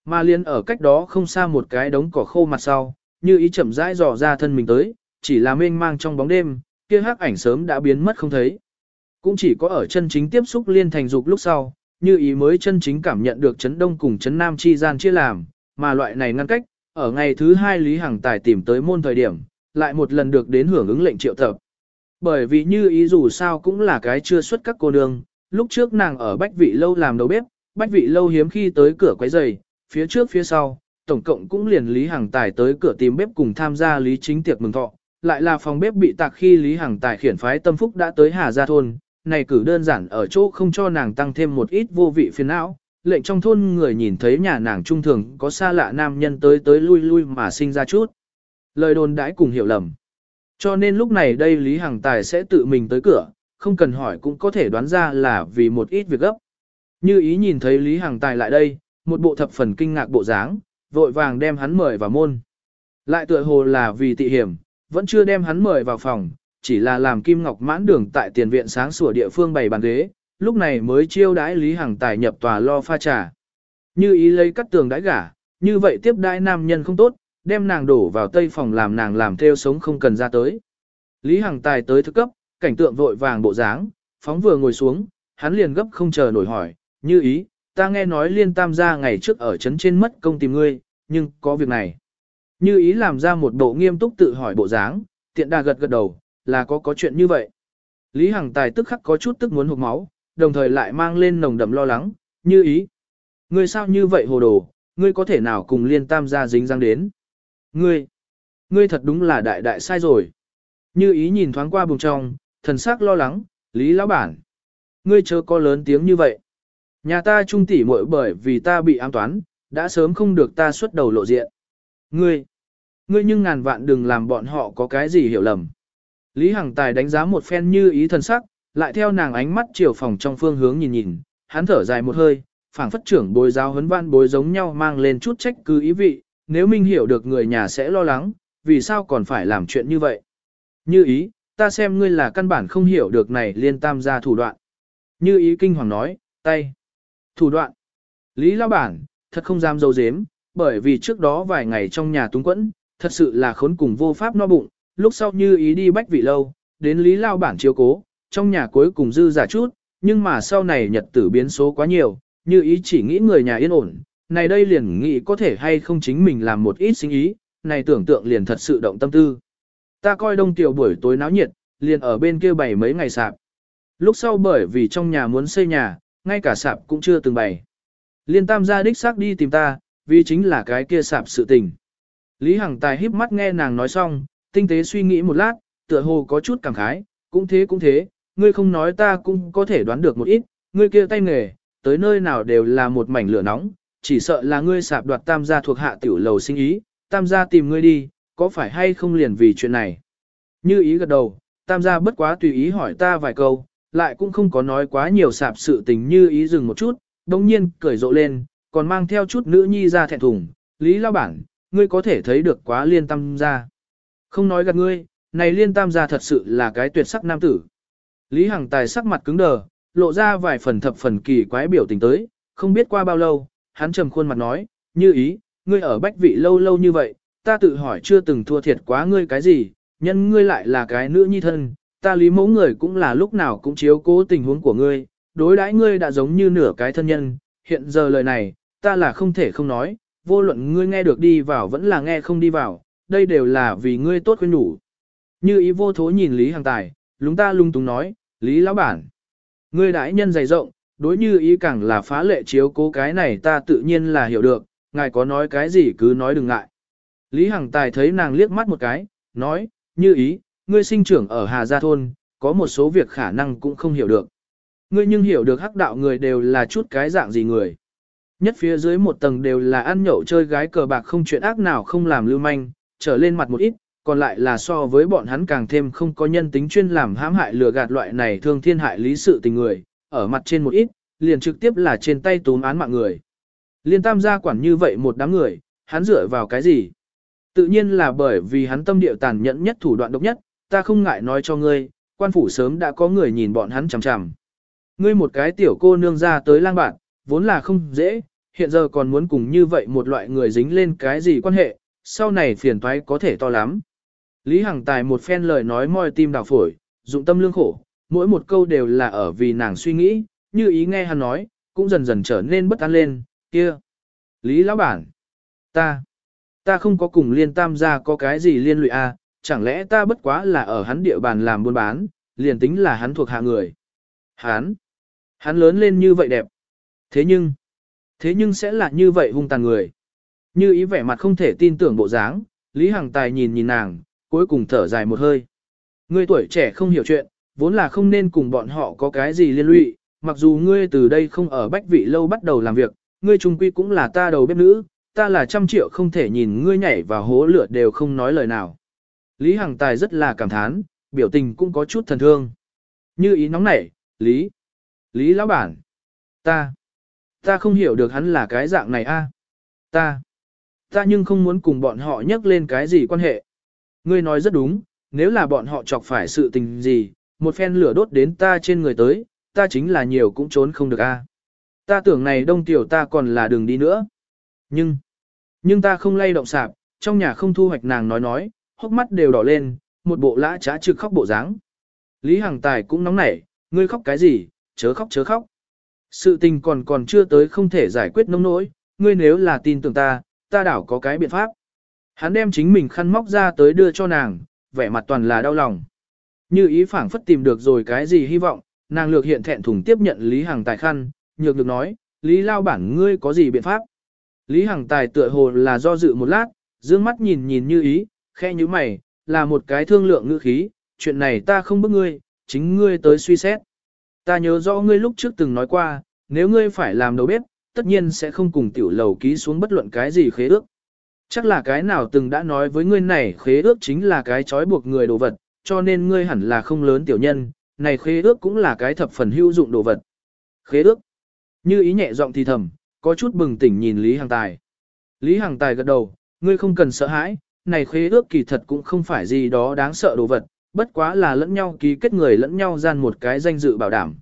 Mà liền ở cách đó không xa một cái đống cỏ khô mặt sau, như ý chậm rãi dò ra thân mình tới, chỉ là mênh mang trong bóng đêm, kia hắc ảnh sớm đã biến mất không thấy. Cũng chỉ có ở chân chính tiếp xúc liên thành dục lúc sau, như ý mới chân chính cảm nhận được chấn đông cùng chấn nam chi gian chia làm, mà loại này ngăn cách, ở ngày thứ hai Lý Hằng Tài tìm tới môn thời điểm, lại một lần được đến hưởng ứng lệnh triệu tập. Bởi vì như ý dù sao cũng là cái chưa xuất các cô nương, lúc trước nàng ở Bách Vị Lâu làm đầu bếp, Bách Vị Lâu hiếm khi tới cửa quấy giày, phía trước phía sau, tổng cộng cũng liền Lý Hằng Tài tới cửa tìm bếp cùng tham gia Lý Chính tiệc mừng thọ, lại là phòng bếp bị tạc khi Lý Hằng Tài khiển phái tâm phúc đã tới Hà Gia Thôn, này cử đơn giản ở chỗ không cho nàng tăng thêm một ít vô vị phiền não, lệnh trong thôn người nhìn thấy nhà nàng trung thường có xa lạ nam nhân tới tới lui lui mà sinh ra chút. Lời đồn đãi cùng hiểu lầm. Cho nên lúc này đây Lý Hằng Tài sẽ tự mình tới cửa, không cần hỏi cũng có thể đoán ra là vì một ít việc gấp. Như ý nhìn thấy Lý Hằng Tài lại đây, một bộ thập phần kinh ngạc bộ dáng, vội vàng đem hắn mời vào môn. Lại tựa hồ là vì tị hiểm, vẫn chưa đem hắn mời vào phòng, chỉ là làm Kim Ngọc mãn đường tại tiền viện sáng sủa địa phương bày bàn ghế, lúc này mới chiêu đãi Lý Hằng Tài nhập tòa lo pha trà. Như ý lấy cắt tường đãi gả, như vậy tiếp đãi nam nhân không tốt, đem nàng đổ vào tây phòng làm nàng làm theo sống không cần ra tới. Lý Hằng Tài tới thức cấp, cảnh tượng vội vàng bộ dáng, phóng vừa ngồi xuống, hắn liền gấp không chờ nổi hỏi, như ý, ta nghe nói liên tam gia ngày trước ở trấn trên mất công tìm ngươi, nhưng có việc này. Như ý làm ra một bộ nghiêm túc tự hỏi bộ dáng, tiện đà gật gật đầu, là có có chuyện như vậy. Lý Hằng Tài tức khắc có chút tức muốn hụt máu, đồng thời lại mang lên nồng đậm lo lắng, như ý. Ngươi sao như vậy hồ đồ, ngươi có thể nào cùng liên tam gia dính răng đến. Ngươi, ngươi thật đúng là đại đại sai rồi. Như ý nhìn thoáng qua bùng trong, thần sắc lo lắng, Lý lão bản. Ngươi chớ có lớn tiếng như vậy. Nhà ta trung tỷ muội bởi vì ta bị ám toán, đã sớm không được ta xuất đầu lộ diện. Ngươi, ngươi nhưng ngàn vạn đừng làm bọn họ có cái gì hiểu lầm. Lý Hằng Tài đánh giá một phen như ý thần sắc, lại theo nàng ánh mắt chiều phòng trong phương hướng nhìn nhìn, hắn thở dài một hơi, phảng phất trưởng bồi giáo huấn văn bối giống nhau mang lên chút trách cứ ý vị, nếu minh hiểu được người nhà sẽ lo lắng, vì sao còn phải làm chuyện như vậy. Như ý, ta xem ngươi là căn bản không hiểu được này liên tam gia thủ đoạn. Như ý kinh hoàng nói, tay. Thủ đoạn. Lý lao bản, thật không dám dâu dếm, bởi vì trước đó vài ngày trong nhà túng quẫn, thật sự là khốn cùng vô pháp no bụng, lúc sau như ý đi bách vị lâu, đến Lý lao bản chiếu cố, trong nhà cuối cùng dư giả chút, nhưng mà sau này nhật tử biến số quá nhiều, như ý chỉ nghĩ người nhà yên ổn, này đây liền nghĩ có thể hay không chính mình làm một ít sinh ý, này tưởng tượng liền thật sự động tâm tư. Ta coi đông tiểu buổi tối náo nhiệt, liền ở bên kia bày mấy ngày sạp. Lúc sau bởi vì trong nhà muốn xây nhà, ngay cả sạp cũng chưa từng bày. Liên tam gia đích xác đi tìm ta, vì chính là cái kia sạp sự tình. Lý Hằng Tài híp mắt nghe nàng nói xong, tinh tế suy nghĩ một lát, tựa hồ có chút cảm khái, cũng thế cũng thế, ngươi không nói ta cũng có thể đoán được một ít, ngươi kia tay nghề, tới nơi nào đều là một mảnh lửa nóng, chỉ sợ là ngươi sạp đoạt tam gia thuộc hạ tiểu lầu sinh ý, tam gia tìm ngươi đi, có phải hay không liền vì chuyện này. Như ý gật đầu, tam gia bất quá tùy ý hỏi ta vài câu, lại cũng không có nói quá nhiều sạp sự tình như ý dừng một chút, đồng nhiên cười rộ lên, còn mang theo chút nữ nhi ra thẹn thùng, lý lao bản, ngươi có thể thấy được quá liên tam gia. Không nói gạt ngươi, này liên tam gia thật sự là cái tuyệt sắc nam tử. Lý Hằng Tài sắc mặt cứng đờ, lộ ra vài phần thập phần kỳ quái biểu tình tới, không biết qua bao lâu, hắn trầm khuôn mặt nói, như ý, ngươi ở bách vị lâu lâu như vậy, ta tự hỏi chưa từng thua thiệt quá ngươi cái gì, nhân ngươi lại là cái nữ nhi thân, ta lý mẫu người cũng là lúc nào cũng chiếu cố tình huống của ngươi, đối đãi ngươi đã giống như nửa cái thân nhân, hiện giờ lời này, ta là không thể không nói, vô luận ngươi nghe được đi vào vẫn là nghe không đi vào, đây đều là vì ngươi tốt khuyên nhủ. Như ý vô thố nhìn Lý Hằng Tài, lúng ta lung túng nói, Lý Lão Bản, ngươi đãi nhân dày rộng, đối như ý càng là phá lệ chiếu cố cái này ta tự nhiên là hiểu được, ngài có nói cái gì cứ nói đừng ngại. Lý Hằng Tài thấy nàng liếc mắt một cái, nói, như ý, ngươi sinh trưởng ở Hà Gia Thôn, có một số việc khả năng cũng không hiểu được. Ngươi nhưng hiểu được hắc đạo người đều là chút cái dạng gì người. Nhất phía dưới một tầng đều là ăn nhậu chơi gái cờ bạc không chuyện ác nào không làm lưu manh, trở lên mặt một ít, còn lại là so với bọn hắn càng thêm không có nhân tính chuyên làm hãm hại lừa gạt loại này thương thiên hại lý sự tình người, ở mặt trên một ít, liền trực tiếp là trên tay túm án mạng người. Liên tam gia quản như vậy một đám người, hắn dựa vào cái gì? Tự nhiên là bởi vì hắn tâm địa tàn nhẫn nhất thủ đoạn độc nhất, ta không ngại nói cho ngươi, quan phủ sớm đã có người nhìn bọn hắn chằm chằm. Ngươi một cái tiểu cô nương ra tới lang bạn, vốn là không dễ, hiện giờ còn muốn cùng như vậy một loại người dính lên cái gì quan hệ, sau này phiền toái có thể to lắm. Lý Hằng Tài một phen lời nói moi tim đào phổi, dụng tâm lương khổ, mỗi một câu đều là ở vì nàng suy nghĩ, như ý nghe hắn nói, cũng dần dần trở nên bất an lên, kia. Lý lão bản, ta, ta không có cùng liên tam gia có cái gì liên lụy a, à, chẳng lẽ ta bất quá là ở hắn địa bàn làm buôn bán, liền tính là hắn thuộc hạ người. Hắn, hắn lớn lên như vậy đẹp. Thế nhưng, thế nhưng sẽ là như vậy hung tàn người. Như ý vẻ mặt không thể tin tưởng bộ dáng, Lý Hằng Tài nhìn nhìn nàng, cuối cùng thở dài một hơi. Ngươi tuổi trẻ không hiểu chuyện, vốn là không nên cùng bọn họ có cái gì liên lụy, mặc dù ngươi từ đây không ở bách vị lâu bắt đầu làm việc, ngươi trung quy cũng là ta đầu bếp nữ, ta là trăm triệu không thể nhìn ngươi nhảy vào hố lửa đều không nói lời nào. Lý Hằng Tài rất là cảm thán, biểu tình cũng có chút thần thương. Như ý nóng nảy, Lý, Lý lão bản, ta, ta không hiểu được hắn là cái dạng này a, ta, ta nhưng không muốn cùng bọn họ nhắc lên cái gì quan hệ. Ngươi nói rất đúng, nếu là bọn họ chọc phải sự tình gì, một phen lửa đốt đến ta trên người tới, ta chính là nhiều cũng trốn không được a. Ta tưởng này đông tiểu ta còn là đường đi nữa. Nhưng, nhưng ta không lay động sạp, trong nhà không thu hoạch nàng nói nói, hốc mắt đều đỏ lên, một bộ lã trá trực khóc bộ dáng. Lý Hằng Tài cũng nóng nảy, ngươi khóc cái gì, chớ khóc chớ khóc. Sự tình còn còn chưa tới không thể giải quyết nông nỗi, ngươi nếu là tin tưởng ta, ta đảo có cái biện pháp. Hắn đem chính mình khăn móc ra tới đưa cho nàng, vẻ mặt toàn là đau lòng. Như ý phảng phất tìm được rồi cái gì hy vọng, nàng lược hiện thẹn thùng tiếp nhận Lý Hằng Tài khăn, nhược được nói, Lý Lao bản ngươi có gì biện pháp? Lý Hằng Tài tựa hồ là do dự một lát, dương mắt nhìn nhìn như ý, khe như mày, là một cái thương lượng ngữ khí, chuyện này ta không bức ngươi, chính ngươi tới suy xét. Ta nhớ rõ ngươi lúc trước từng nói qua, nếu ngươi phải làm đầu bếp, tất nhiên sẽ không cùng tiểu lầu ký xuống bất luận cái gì khế ước. Chắc là cái nào từng đã nói với ngươi này khế ước chính là cái trói buộc người đồ vật, cho nên ngươi hẳn là không lớn tiểu nhân, này khế ước cũng là cái thập phần hữu dụng đồ vật. Khế ước. Như ý nhẹ giọng thì thầm, có chút bừng tỉnh nhìn Lý Hằng Tài. Lý Hằng Tài gật đầu, ngươi không cần sợ hãi, này khế ước kỳ thật cũng không phải gì đó đáng sợ đồ vật, bất quá là lẫn nhau ký kết người lẫn nhau gian một cái danh dự bảo đảm.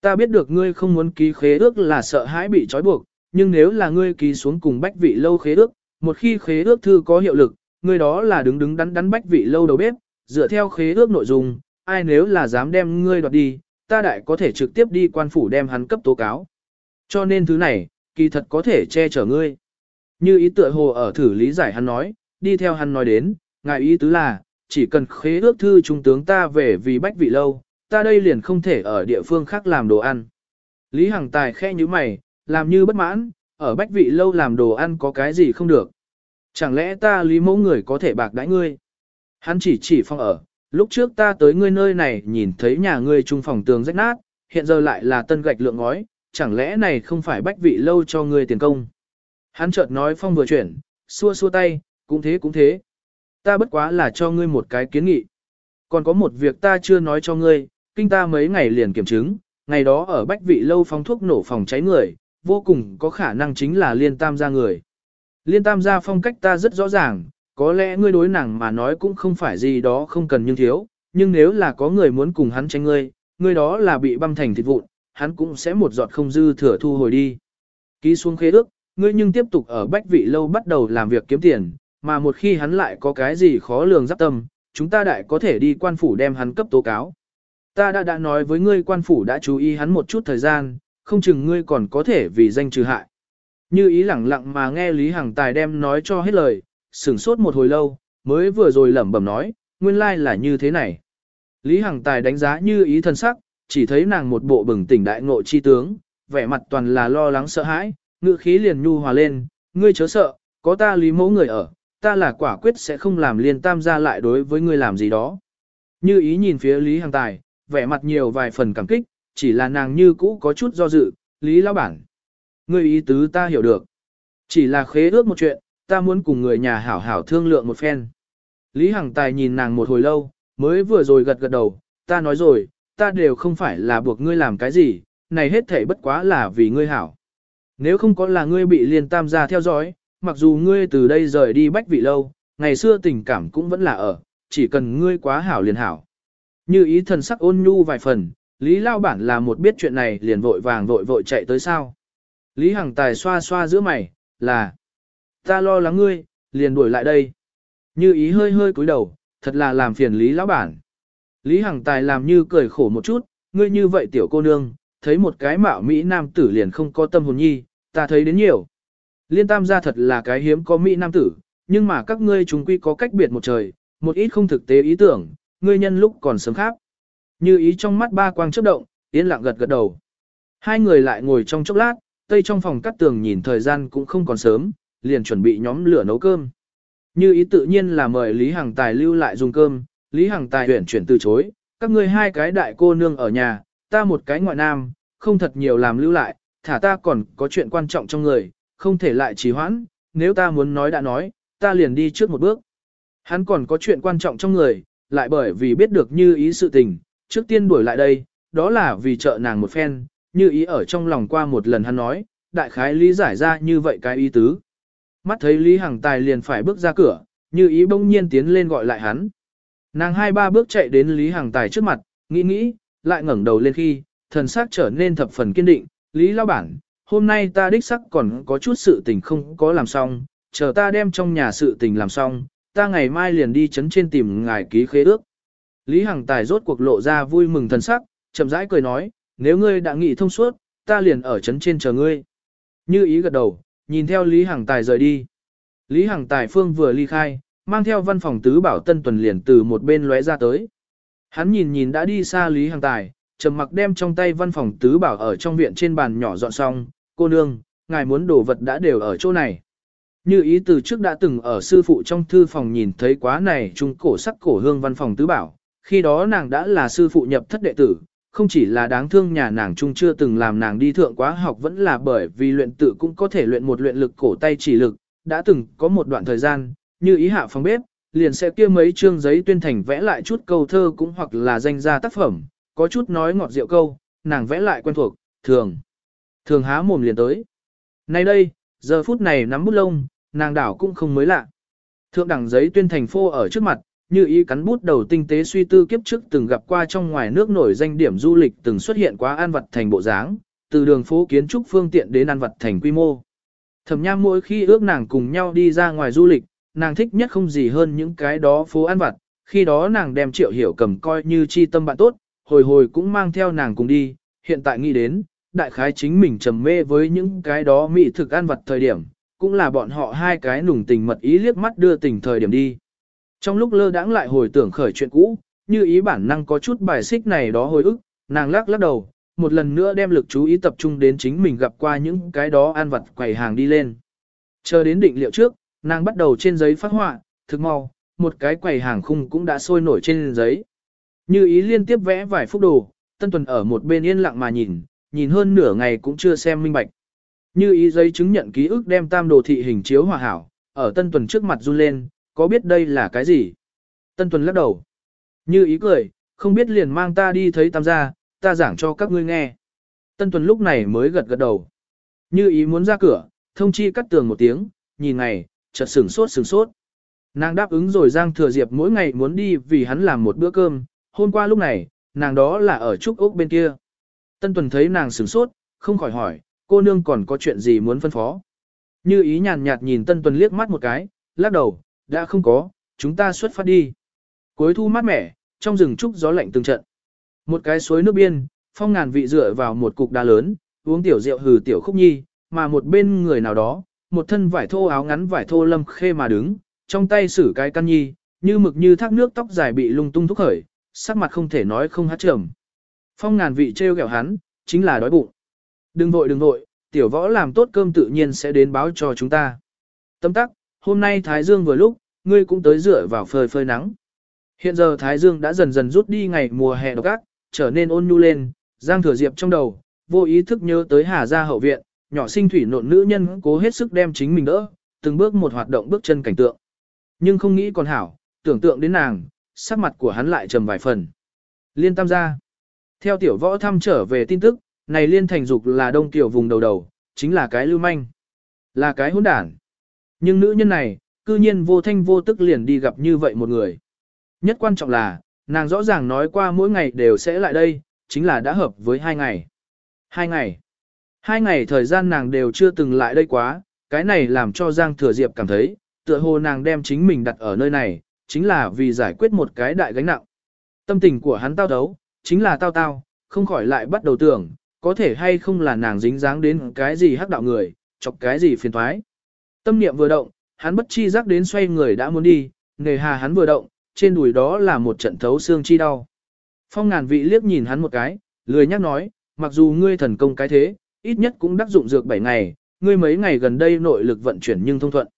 Ta biết được ngươi không muốn ký khế ước là sợ hãi bị trói buộc, nhưng nếu là ngươi ký xuống cùng bách vị lâu khế ước, một khi khế ước thư có hiệu lực, ngươi đó là đứng đứng đắn đắn bách vị lâu đầu bếp, dựa theo khế ước nội dung, ai nếu là dám đem ngươi đoạt đi, ta đại có thể trực tiếp đi quan phủ đem hắn cấp tố cáo. Cho nên thứ này, kỳ thật có thể che chở ngươi. Như ý tựa hồ ở thử lý giải hắn nói, đi theo hắn nói đến, ngài ý tứ là, chỉ cần khế ước thư trung tướng ta về vì bách vị lâu, ta đây liền không thể ở địa phương khác làm đồ ăn. Lý Hằng Tài khe như mày, làm như bất mãn, ở bách vị lâu làm đồ ăn có cái gì không được. Chẳng lẽ ta lý mẫu người có thể bạc đãi ngươi? Hắn chỉ chỉ phong ở, lúc trước ta tới ngươi nơi này nhìn thấy nhà ngươi trung phòng tường rách nát, hiện giờ lại là tân gạch lượng ngói, chẳng lẽ này không phải bách vị lâu cho ngươi tiền công? Hắn chợt nói phong vừa chuyển, xua xua tay, cũng thế cũng thế. Ta bất quá là cho ngươi một cái kiến nghị. Còn có một việc ta chưa nói cho ngươi, kinh ta mấy ngày liền kiểm chứng, ngày đó ở bách vị lâu phong thuốc nổ phòng cháy người, vô cùng có khả năng chính là liên tam gia người. Liên tam gia phong cách ta rất rõ ràng, có lẽ ngươi đối nàng mà nói cũng không phải gì đó không cần nhưng thiếu, nhưng nếu là có người muốn cùng hắn tranh ngươi, ngươi đó là bị băm thành thịt vụn, hắn cũng sẽ một giọt không dư thừa thu hồi đi. Ký xuống khế ước, ngươi nhưng tiếp tục ở bách vị lâu bắt đầu làm việc kiếm tiền, mà một khi hắn lại có cái gì khó lường giáp tâm, chúng ta đại có thể đi quan phủ đem hắn cấp tố cáo. Ta đã đã nói với ngươi quan phủ đã chú ý hắn một chút thời gian, không chừng ngươi còn có thể vì danh trừ hại. Như ý lẳng lặng mà nghe Lý Hằng Tài đem nói cho hết lời, sửng sốt một hồi lâu, mới vừa rồi lẩm bẩm nói, nguyên lai là như thế này. Lý Hằng Tài đánh giá như ý thân sắc, chỉ thấy nàng một bộ bừng tỉnh đại ngộ chi tướng, vẻ mặt toàn là lo lắng sợ hãi, ngựa khí liền nhu hòa lên, ngươi chớ sợ, có ta lý mẫu người ở, ta là quả quyết sẽ không làm liên tam gia lại đối với ngươi làm gì đó. Như ý nhìn phía Lý Hằng Tài, vẻ mặt nhiều vài phần cảm kích, chỉ là nàng như cũ có chút do dự, Lý Lão Bản. Ngươi ý tứ ta hiểu được. Chỉ là khế ước một chuyện, ta muốn cùng người nhà hảo hảo thương lượng một phen. Lý Hằng Tài nhìn nàng một hồi lâu, mới vừa rồi gật gật đầu, ta nói rồi, ta đều không phải là buộc ngươi làm cái gì, này hết thể bất quá là vì ngươi hảo. Nếu không có là ngươi bị liên tam gia theo dõi, mặc dù ngươi từ đây rời đi bách vị lâu, ngày xưa tình cảm cũng vẫn là ở, chỉ cần ngươi quá hảo liền hảo. Như ý thần sắc ôn nhu vài phần, Lý Lao Bản là một biết chuyện này liền vội vàng vội vội chạy tới sao. Lý Hằng Tài xoa xoa giữa mày, là Ta lo lắng ngươi, liền đuổi lại đây. Như ý hơi hơi cúi đầu, thật là làm phiền Lý Lão Bản. Lý Hằng Tài làm như cười khổ một chút, ngươi như vậy tiểu cô nương, thấy một cái mạo Mỹ nam tử liền không có tâm hồn nhi, ta thấy đến nhiều. Liên tam gia thật là cái hiếm có Mỹ nam tử, nhưng mà các ngươi chúng quy có cách biệt một trời, một ít không thực tế ý tưởng, ngươi nhân lúc còn sớm khác. Như ý trong mắt ba quang chớp động, yên lặng gật gật đầu. Hai người lại ngồi trong chốc lát, tây trong phòng cắt tường nhìn thời gian cũng không còn sớm, liền chuẩn bị nhóm lửa nấu cơm. Như ý tự nhiên là mời Lý Hằng Tài lưu lại dùng cơm, Lý Hằng Tài huyển chuyển từ chối, các ngươi hai cái đại cô nương ở nhà, ta một cái ngoại nam, không thật nhiều làm lưu lại, thả ta còn có chuyện quan trọng trong người, không thể lại trì hoãn, nếu ta muốn nói đã nói, ta liền đi trước một bước. Hắn còn có chuyện quan trọng trong người, lại bởi vì biết được như ý sự tình, trước tiên đuổi lại đây, đó là vì trợ nàng một phen, như ý ở trong lòng qua một lần hắn nói, đại khái lý giải ra như vậy cái ý tứ. Mắt thấy Lý Hằng Tài liền phải bước ra cửa, như ý bỗng nhiên tiến lên gọi lại hắn. Nàng hai ba bước chạy đến Lý Hằng Tài trước mặt, nghĩ nghĩ, lại ngẩng đầu lên khi, thần sắc trở nên thập phần kiên định, Lý Lao Bản, hôm nay ta đích sắc còn có chút sự tình không có làm xong, chờ ta đem trong nhà sự tình làm xong, ta ngày mai liền đi chấn trên tìm ngài ký khế ước. Lý Hằng Tài rốt cuộc lộ ra vui mừng thần sắc, chậm rãi cười nói, nếu ngươi đã nghị thông suốt, ta liền ở chấn trên chờ ngươi. Như ý gật đầu, nhìn theo Lý Hằng Tài rời đi. Lý Hằng Tài phương vừa ly khai, mang theo văn phòng tứ bảo tân tuần liền từ một bên lóe ra tới. Hắn nhìn nhìn đã đi xa Lý Hằng Tài, trầm mặc đem trong tay văn phòng tứ bảo ở trong viện trên bàn nhỏ dọn xong, cô nương, ngài muốn đồ vật đã đều ở chỗ này. Như ý từ trước đã từng ở sư phụ trong thư phòng nhìn thấy quá này trung cổ sắc cổ hương văn phòng tứ bảo, khi đó nàng đã là sư phụ nhập thất đệ tử, không chỉ là đáng thương nhà nàng trung chưa từng làm nàng đi thượng quá học vẫn là bởi vì luyện tự cũng có thể luyện một luyện lực cổ tay chỉ lực, đã từng có một đoạn thời gian, như ý hạ phòng bếp, liền sẽ kia mấy chương giấy tuyên thành vẽ lại chút câu thơ cũng hoặc là danh gia tác phẩm, có chút nói ngọt rượu câu, nàng vẽ lại quen thuộc, thường, thường há mồm liền tới. Nay đây, giờ phút này nắm bút lông, nàng đảo cũng không mới lạ. Thượng đẳng giấy tuyên thành phô ở trước mặt, như ý cắn bút đầu tinh tế suy tư kiếp trước từng gặp qua trong ngoài nước nổi danh điểm du lịch từng xuất hiện quá an vật thành bộ dáng, từ đường phố kiến trúc phương tiện đến an vật thành quy mô. Thẩm nham mỗi khi ước nàng cùng nhau đi ra ngoài du lịch, nàng thích nhất không gì hơn những cái đó phố ăn vặt, khi đó nàng đem triệu hiểu cầm coi như chi tâm bạn tốt, hồi hồi cũng mang theo nàng cùng đi, hiện tại nghĩ đến, đại khái chính mình trầm mê với những cái đó mỹ thực ăn vặt thời điểm, cũng là bọn họ hai cái nùng tình mật ý liếc mắt đưa tình thời điểm đi. Trong lúc lơ đãng lại hồi tưởng khởi chuyện cũ, như ý bản năng có chút bài xích này đó hồi ức, nàng lắc lắc đầu, một lần nữa đem lực chú ý tập trung đến chính mình gặp qua những cái đó ăn vặt quầy hàng đi lên. Chờ đến định liệu trước, nàng bắt đầu trên giấy phát họa, thực mau, một cái quầy hàng khung cũng đã sôi nổi trên giấy. Như ý liên tiếp vẽ vài phút đồ, Tân Tuần ở một bên yên lặng mà nhìn, nhìn hơn nửa ngày cũng chưa xem minh bạch. Như ý giấy chứng nhận ký ức đem tam đồ thị hình chiếu hòa hảo, ở Tân Tuần trước mặt run lên, có biết đây là cái gì? Tân Tuần lắc đầu. Như ý cười, không biết liền mang ta đi thấy tam gia, ta giảng cho các ngươi nghe. Tân Tuần lúc này mới gật gật đầu. Như ý muốn ra cửa, thông chi cắt tường một tiếng, nhìn ngày, chợt sửng sốt sửng sốt. Nàng đáp ứng rồi Giang Thừa Diệp mỗi ngày muốn đi vì hắn làm một bữa cơm, hôm qua lúc này, nàng đó là ở Trúc Úc bên kia. Tân Tuần thấy nàng sửng sốt, không khỏi hỏi, cô nương còn có chuyện gì muốn phân phó. Như ý nhàn nhạt nhìn Tân Tuần liếc mắt một cái, lắc đầu, đã không có, chúng ta xuất phát đi. Cuối thu mát mẻ, trong rừng trúc gió lạnh từng trận. Một cái suối nước biên, phong ngàn vị dựa vào một cục đá lớn, uống tiểu rượu hừ tiểu khúc nhi, mà một bên người nào đó, một thân vải thô áo ngắn vải thô lâm khê mà đứng, trong tay sử cái căn nhi, như mực như thác nước tóc dài bị lung tung thúc khởi, sắc mặt không thể nói không hát trầm. Phong ngàn vị treo gẹo hắn, chính là đói bụng. Đừng vội đừng vội, tiểu võ làm tốt cơm tự nhiên sẽ đến báo cho chúng ta. Tâm tắc, hôm nay Thái Dương vừa lúc, ngươi cũng tới dựa vào phơi phơi nắng. Hiện giờ Thái Dương đã dần dần rút đi ngày mùa hè độc ác, trở nên ôn nhu lên, Giang Thừa Diệp trong đầu, vô ý thức nhớ tới Hà Gia hậu viện, nhỏ sinh thủy nộn nữ nhân cố hết sức đem chính mình đỡ, từng bước một hoạt động bước chân cảnh tượng. Nhưng không nghĩ còn hảo, tưởng tượng đến nàng, sắc mặt của hắn lại trầm vài phần. Liên tam gia. Theo tiểu võ thăm trở về tin tức, này liên thành dục là đông tiểu vùng đầu đầu, chính là cái lưu manh. Là cái hỗn đản. Nhưng nữ nhân này, cư nhiên vô thanh vô tức liền đi gặp như vậy một người. Nhất quan trọng là, nàng rõ ràng nói qua mỗi ngày đều sẽ lại đây, chính là đã hợp với hai ngày. Hai ngày. Hai ngày thời gian nàng đều chưa từng lại đây quá, cái này làm cho Giang Thừa Diệp cảm thấy, tựa hồ nàng đem chính mình đặt ở nơi này, chính là vì giải quyết một cái đại gánh nặng. Tâm tình của hắn tao đấu, chính là tao tao, không khỏi lại bắt đầu tưởng, có thể hay không là nàng dính dáng đến cái gì hắc đạo người, chọc cái gì phiền thoái. Tâm niệm vừa động, hắn bất chi giác đến xoay người đã muốn đi, nề hà hắn vừa động, trên đùi đó là một trận thấu xương chi đau. Phong ngàn vị liếc nhìn hắn một cái, lười nhắc nói, mặc dù ngươi thần công cái thế, ít nhất cũng đắc dụng dược 7 ngày, ngươi mấy ngày gần đây nội lực vận chuyển nhưng thông thuận.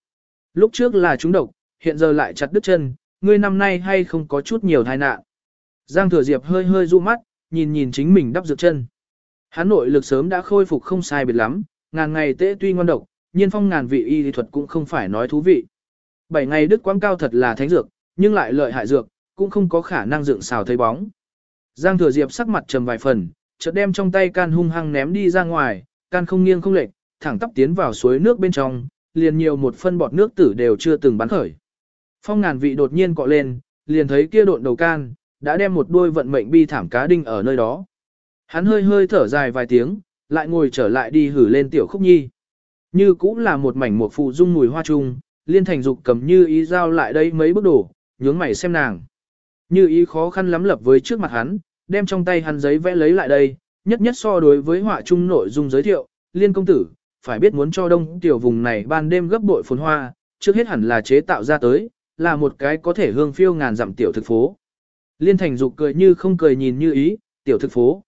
Lúc trước là chúng độc, hiện giờ lại chặt đứt chân, ngươi năm nay hay không có chút nhiều tai nạn. Giang Thừa Diệp hơi hơi du mắt, nhìn nhìn chính mình đắp dược chân. Hắn nội lực sớm đã khôi phục không sai biệt lắm, ngàn ngày tế tuy ngoan độc, nhiên phong ngàn vị y lý thuật cũng không phải nói thú vị. Bảy ngày đức quang cao thật là thánh dược, nhưng lại lợi hại dược, cũng không có khả năng dựng xào thấy bóng. Giang Thừa Diệp sắc mặt trầm vài phần, chợt đem trong tay can hung hăng ném đi ra ngoài, can không nghiêng không lệch, thẳng tắp tiến vào suối nước bên trong, liền nhiều một phân bọt nước tử đều chưa từng bắn khởi. Phong ngàn vị đột nhiên cọ lên, liền thấy kia độn đầu can, đã đem một đôi vận mệnh bi thảm cá đinh ở nơi đó. Hắn hơi hơi thở dài vài tiếng, lại ngồi trở lại đi hử lên tiểu khúc nhi. Như cũng là một mảnh một phụ dung mùi hoa trung, liên thành dục cầm như ý giao lại đây mấy bước đổ, nhướng mày xem nàng. Như ý khó khăn lắm lập với trước mặt hắn, đem trong tay hắn giấy vẽ lấy lại đây, nhất nhất so đối với họa trung nội dung giới thiệu, liên công tử, phải biết muốn cho đông tiểu vùng này ban đêm gấp bội phồn hoa, trước hết hẳn là chế tạo ra tới, là một cái có thể hương phiêu ngàn dặm tiểu thực phố. Liên thành dục cười như không cười nhìn như ý, tiểu thực phố.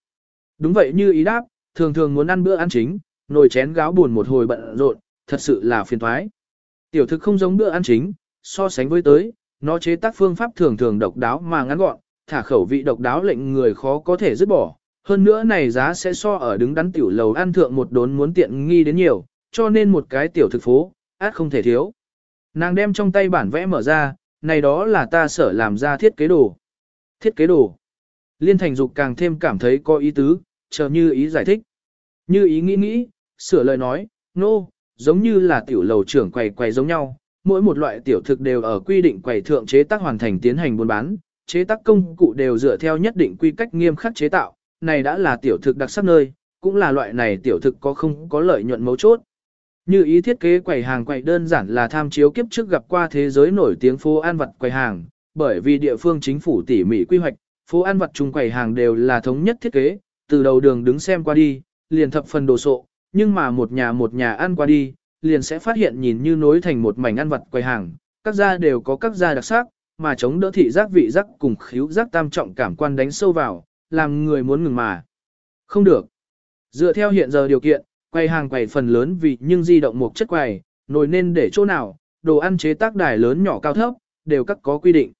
Đúng vậy như ý đáp, thường thường muốn ăn bữa ăn chính, nồi chén gáo buồn một hồi bận rộn, thật sự là phiền thoái. Tiểu thực không giống bữa ăn chính, so sánh với tới, nó chế tác phương pháp thường thường độc đáo mà ngắn gọn, thả khẩu vị độc đáo lệnh người khó có thể dứt bỏ. Hơn nữa này giá sẽ so ở đứng đắn tiểu lầu ăn thượng một đốn muốn tiện nghi đến nhiều, cho nên một cái tiểu thực phố, át không thể thiếu. Nàng đem trong tay bản vẽ mở ra, này đó là ta sở làm ra thiết kế đồ. Thiết kế đồ. Liên thành dục càng thêm cảm thấy có ý tứ, chờ như ý giải thích. Như ý nghĩ nghĩ, sửa lời nói, nô, no, giống như là tiểu lầu trưởng quầy quầy giống nhau, mỗi một loại tiểu thực đều ở quy định quầy thượng chế tác hoàn thành tiến hành buôn bán, chế tác công cụ đều dựa theo nhất định quy cách nghiêm khắc chế tạo, này đã là tiểu thực đặc sắc nơi, cũng là loại này tiểu thực có không có lợi nhuận mấu chốt. Như ý thiết kế quầy hàng quầy đơn giản là tham chiếu kiếp trước gặp qua thế giới nổi tiếng phố an vật quầy hàng, bởi vì địa phương chính phủ tỉ mỉ quy hoạch, phố an vật chung quầy hàng đều là thống nhất thiết kế, từ đầu đường đứng xem qua đi, liền thập phần đồ sộ, nhưng mà một nhà một nhà ăn qua đi, liền sẽ phát hiện nhìn như nối thành một mảnh ăn vật quầy hàng, các gia đều có các gia đặc sắc, mà chống đỡ thị giác vị giác cùng khíu giác tam trọng cảm quan đánh sâu vào, làm người muốn ngừng mà. Không được. Dựa theo hiện giờ điều kiện, quầy hàng quầy phần lớn vì nhưng di động một chất quầy, nồi nên để chỗ nào, đồ ăn chế tác đài lớn nhỏ cao thấp, đều các có quy định.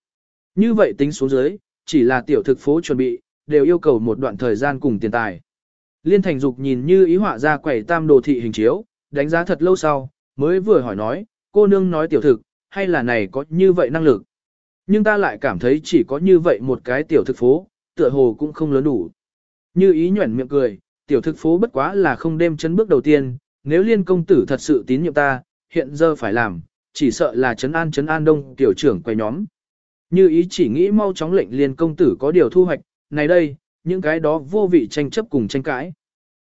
Như vậy tính xuống dưới, chỉ là tiểu thực phố chuẩn bị, đều yêu cầu một đoạn thời gian cùng tiền tài. Liên Thành Dục nhìn như ý họa ra quầy tam đồ thị hình chiếu, đánh giá thật lâu sau, mới vừa hỏi nói, cô nương nói tiểu thực, hay là này có như vậy năng lực. Nhưng ta lại cảm thấy chỉ có như vậy một cái tiểu thực phố, tựa hồ cũng không lớn đủ. Như ý nhuẩn miệng cười, tiểu thực phố bất quá là không đêm chấn bước đầu tiên, nếu liên công tử thật sự tín nhiệm ta, hiện giờ phải làm, chỉ sợ là chấn an chấn an đông tiểu trưởng quay nhóm. Như ý chỉ nghĩ mau chóng lệnh liên công tử có điều thu hoạch, này đây, những cái đó vô vị tranh chấp cùng tranh cãi.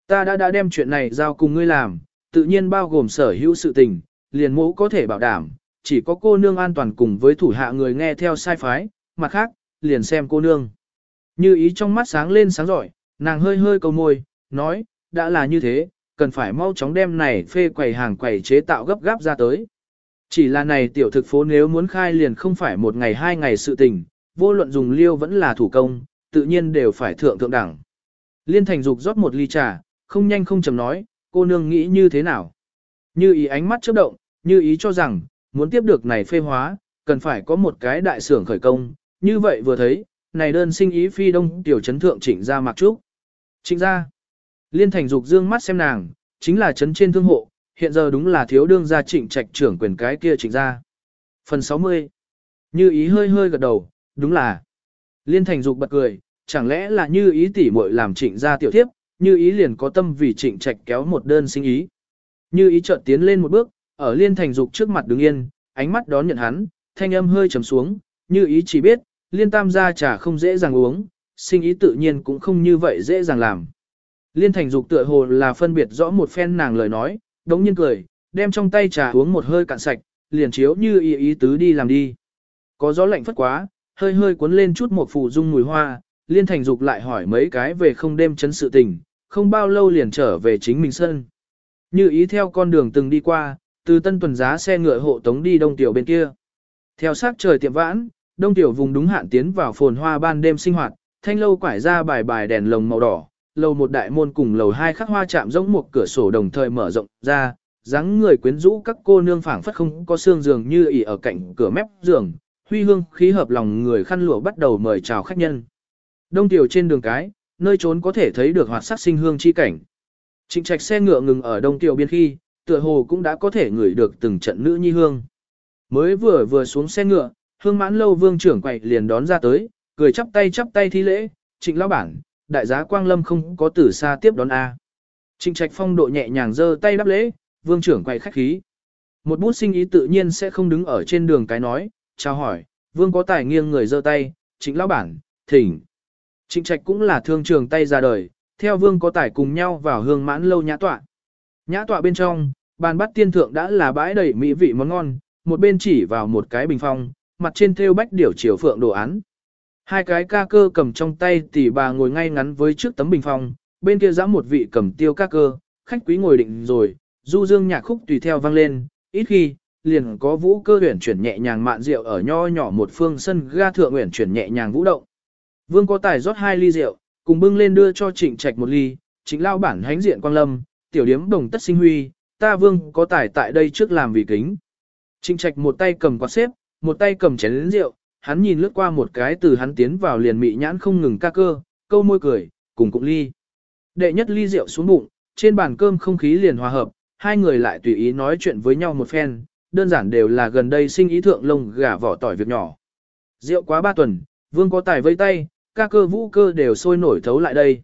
Ta đã đã đem chuyện này giao cùng ngươi làm, tự nhiên bao gồm sở hữu sự tình, liền mũ có thể bảo đảm, chỉ có cô nương an toàn cùng với thủ hạ người nghe theo sai phái, mặt khác, liền xem cô nương. Như ý trong mắt sáng lên sáng giỏi, nàng hơi hơi cầu môi, nói, đã là như thế, cần phải mau chóng đem này phê quầy hàng quầy chế tạo gấp gáp ra tới. Chỉ là này tiểu thực phố nếu muốn khai liền không phải một ngày hai ngày sự tình, vô luận dùng liêu vẫn là thủ công, tự nhiên đều phải thượng thượng đẳng. Liên thành dục rót một ly trà, không nhanh không chậm nói, cô nương nghĩ như thế nào. Như ý ánh mắt chớp động, như ý cho rằng, muốn tiếp được này phê hóa, cần phải có một cái đại xưởng khởi công, như vậy vừa thấy, này đơn sinh ý phi đông tiểu chấn thượng trịnh ra mặc trúc. Trịnh ra, liên thành dục dương mắt xem nàng, chính là chấn trên thương hộ, hiện giờ đúng là thiếu đương gia trịnh trạch trưởng quyền cái kia trịnh ra. Phần 60 Như ý hơi hơi gật đầu, đúng là. Liên thành dục bật cười, chẳng lẽ là như ý tỉ muội làm trịnh ra tiểu thiếp, như ý liền có tâm vì trịnh trạch kéo một đơn sinh ý. Như ý chợt tiến lên một bước, ở liên thành dục trước mặt đứng yên, ánh mắt đón nhận hắn, thanh âm hơi trầm xuống, như ý chỉ biết, liên tam gia trà không dễ dàng uống, sinh ý tự nhiên cũng không như vậy dễ dàng làm. Liên thành dục tựa hồ là phân biệt rõ một phen nàng lời nói, đống nhiên cười, đem trong tay trà uống một hơi cạn sạch, liền chiếu như ý ý tứ đi làm đi. Có gió lạnh phất quá, hơi hơi cuốn lên chút một phù dung mùi hoa, liên thành dục lại hỏi mấy cái về không đêm chấn sự tình, không bao lâu liền trở về chính mình sân. Như ý theo con đường từng đi qua, từ tân tuần giá xe ngựa hộ tống đi đông tiểu bên kia. Theo sát trời tiệm vãn, đông tiểu vùng đúng hạn tiến vào phồn hoa ban đêm sinh hoạt, thanh lâu quải ra bài bài đèn lồng màu đỏ, lầu một đại môn cùng lầu hai khắc hoa chạm giống một cửa sổ đồng thời mở rộng ra, dáng người quyến rũ các cô nương phảng phất không có xương giường như ỉ ở cạnh cửa mép giường, huy hương khí hợp lòng người khăn lụa bắt đầu mời chào khách nhân. Đông tiểu trên đường cái, nơi trốn có thể thấy được hoạt sắc sinh hương chi cảnh. Trịnh trạch xe ngựa ngừng ở đông tiểu biên khi, tựa hồ cũng đã có thể ngửi được từng trận nữ nhi hương. Mới vừa vừa xuống xe ngựa, hương mãn lâu vương trưởng quậy liền đón ra tới, cười chắp tay chắp tay thi lễ, trịnh lão bản, đại giá quang lâm không có từ xa tiếp đón A. Trịnh trạch phong độ nhẹ nhàng giơ tay đáp lễ, vương trưởng quay khách khí. Một bút sinh ý tự nhiên sẽ không đứng ở trên đường cái nói, chào hỏi, vương có tài nghiêng người giơ tay, trịnh lão bản, thỉnh. Trịnh trạch cũng là thương trường tay ra đời, theo vương có tài cùng nhau vào hương mãn lâu nhã tọa. Nhã tọa bên trong, bàn bắt tiên thượng đã là bãi đầy mỹ vị món ngon, một bên chỉ vào một cái bình phong, mặt trên thêu bách điểu chiều phượng đồ án. Hai cái ca cơ cầm trong tay tỷ bà ngồi ngay ngắn với trước tấm bình phong, bên kia giã một vị cầm tiêu ca cơ, khách quý ngồi định rồi, du dương nhạc khúc tùy theo vang lên, ít khi, liền có vũ cơ huyển chuyển nhẹ nhàng mạn rượu ở nho nhỏ một phương sân ga thượng huyển chuyển nhẹ nhàng vũ động. Vương có tài rót hai ly rượu, cùng bưng lên đưa cho trịnh trạch một ly, chính lao bản hánh diện quang lâm, tiểu điếm đồng tất sinh huy, ta vương có tài tại đây trước làm vì kính. Trịnh trạch một tay cầm quạt xếp, một tay cầm chén lĩnh rượu, hắn nhìn lướt qua một cái từ hắn tiến vào liền mị nhãn không ngừng ca cơ, câu môi cười, cùng cụng ly. Đệ nhất ly rượu xuống bụng, trên bàn cơm không khí liền hòa hợp, hai người lại tùy ý nói chuyện với nhau một phen, đơn giản đều là gần đây sinh ý thượng lông gà vỏ tỏi việc nhỏ. Rượu quá ba tuần, vương có tài vây tay, ca cơ vũ cơ đều sôi nổi thấu lại đây.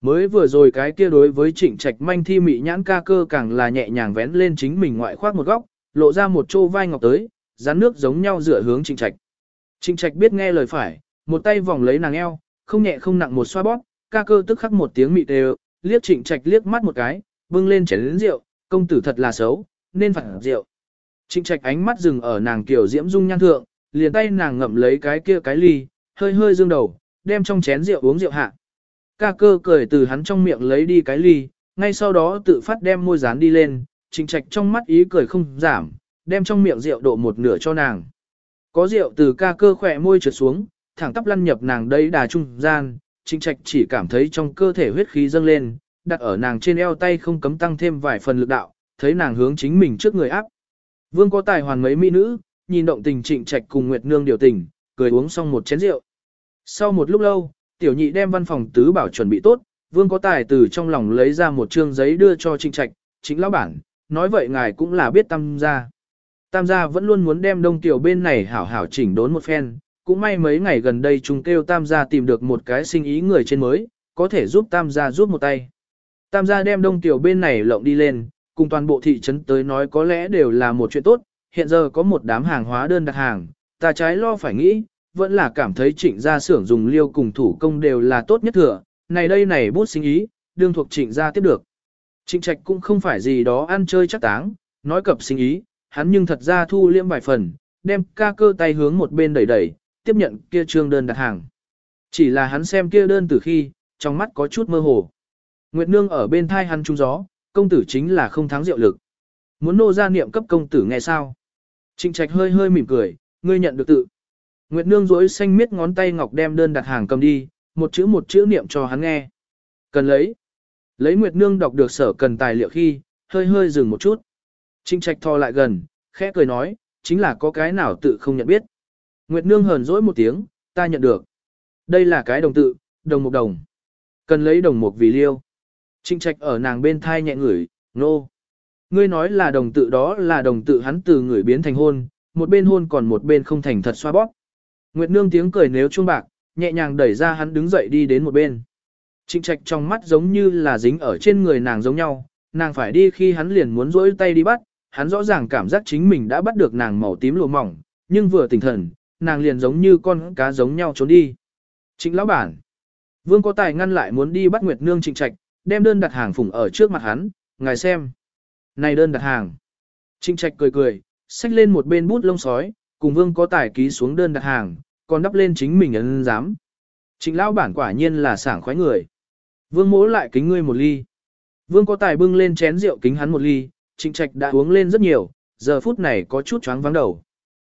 Mới vừa rồi cái kia đối với trịnh trạch manh thi mị nhãn ca cơ càng là nhẹ nhàng vén lên chính mình ngoại khoác một góc, lộ ra một chỗ vai ngọc tới, rắn nước giống nhau dựa hướng trịnh trạch. Trịnh trạch biết nghe lời phải, một tay vòng lấy nàng eo, không nhẹ không nặng một xoa bóp, ca cơ tức khắc một tiếng mịt đều, liếc trịnh trạch liếc mắt một cái, bưng lên chén lớn rượu, công tử thật là xấu, nên phạt rượu. Trịnh trạch ánh mắt dừng ở nàng kiểu diễm dung nhan thượng, liền tay nàng ngậm lấy cái kia cái ly, hơi hơi dương đầu, đem trong chén rượu uống rượu hạ. Ca cơ cười từ hắn trong miệng lấy đi cái ly, ngay sau đó tự phát đem môi dán đi lên, trịnh trạch trong mắt ý cười không giảm, đem trong miệng rượu độ một nửa cho nàng. Có rượu từ ca cơ khỏe môi trượt xuống, thẳng tắp lăn nhập nàng đây đà trung gian, trịnh trạch chỉ cảm thấy trong cơ thể huyết khí dâng lên, đặt ở nàng trên eo tay không cấm tăng thêm vài phần lực đạo, thấy nàng hướng chính mình trước người áp. Vương có tài hoàn mấy mỹ nữ, nhìn động tình trịnh trạch cùng Nguyệt Nương điều tình, cười uống xong một chén rượu. Sau một lúc lâu, tiểu nhị đem văn phòng tứ bảo chuẩn bị tốt, vương có tài từ trong lòng lấy ra một trương giấy đưa cho trịnh trạch, chính lão bản, nói vậy ngài cũng là biết tâm ra. Tam gia vẫn luôn muốn đem đông tiểu bên này hảo hảo chỉnh đốn một phen, cũng may mấy ngày gần đây chúng kêu tam gia tìm được một cái sinh ý người trên mới, có thể giúp tam gia giúp một tay. Tam gia đem đông tiểu bên này lộng đi lên, cùng toàn bộ thị trấn tới nói có lẽ đều là một chuyện tốt, hiện giờ có một đám hàng hóa đơn đặt hàng, ta trái lo phải nghĩ, vẫn là cảm thấy trịnh gia xưởng dùng liêu cùng thủ công đều là tốt nhất thừa, này đây này bút sinh ý, đương thuộc trịnh gia tiếp được. Trịnh trạch cũng không phải gì đó ăn chơi chắc táng, nói cập sinh ý, hắn nhưng thật ra thu liễm vài phần, đem ca cơ tay hướng một bên đẩy đẩy, tiếp nhận kia trương đơn đặt hàng. Chỉ là hắn xem kia đơn từ khi, trong mắt có chút mơ hồ. Nguyệt Nương ở bên thai hắn trung gió, công tử chính là không thắng diệu lực. Muốn nô ra niệm cấp công tử nghe sao? Trịnh trạch hơi hơi mỉm cười, ngươi nhận được tự. Nguyệt Nương rối xanh miết ngón tay ngọc đem đơn đặt hàng cầm đi, một chữ một chữ niệm cho hắn nghe. Cần lấy. Lấy Nguyệt Nương đọc được sở cần tài liệu khi, hơi hơi dừng một chút. Trinh trạch thò lại gần, khẽ cười nói, chính là có cái nào tự không nhận biết. Nguyệt Nương hờn dỗi một tiếng, ta nhận được. Đây là cái đồng tự, đồng một đồng. Cần lấy đồng một vì liêu. Trinh trạch ở nàng bên thai nhẹ ngửi, nô. Ngươi nói là đồng tự đó là đồng tự hắn từ người biến thành hôn, một bên hôn còn một bên không thành thật xoa bóp. Nguyệt Nương tiếng cười nếu chuông bạc, nhẹ nhàng đẩy ra hắn đứng dậy đi đến một bên. Trịnh trạch trong mắt giống như là dính ở trên người nàng giống nhau, nàng phải đi khi hắn liền muốn rỗi tay đi bắt, hắn rõ ràng cảm giác chính mình đã bắt được nàng màu tím lùa mỏng, nhưng vừa tỉnh thần, nàng liền giống như con cá giống nhau trốn đi. Trịnh lão bản. Vương có tài ngăn lại muốn đi bắt Nguyệt Nương trịnh trạch, đem đơn đặt hàng phủng ở trước mặt hắn, ngài xem. Này đơn đặt hàng. Trịnh trạch cười cười, xách lên một bên bút lông sói, cùng vương có tài ký xuống đơn đặt hàng, còn đắp lên chính mình ấn giám. Trịnh lão bản quả nhiên là sảng khoái người. Vương mỗ lại kính ngươi một ly. Vương có tài bưng lên chén rượu kính hắn một ly, trịnh trạch đã uống lên rất nhiều, giờ phút này có chút choáng vắng đầu.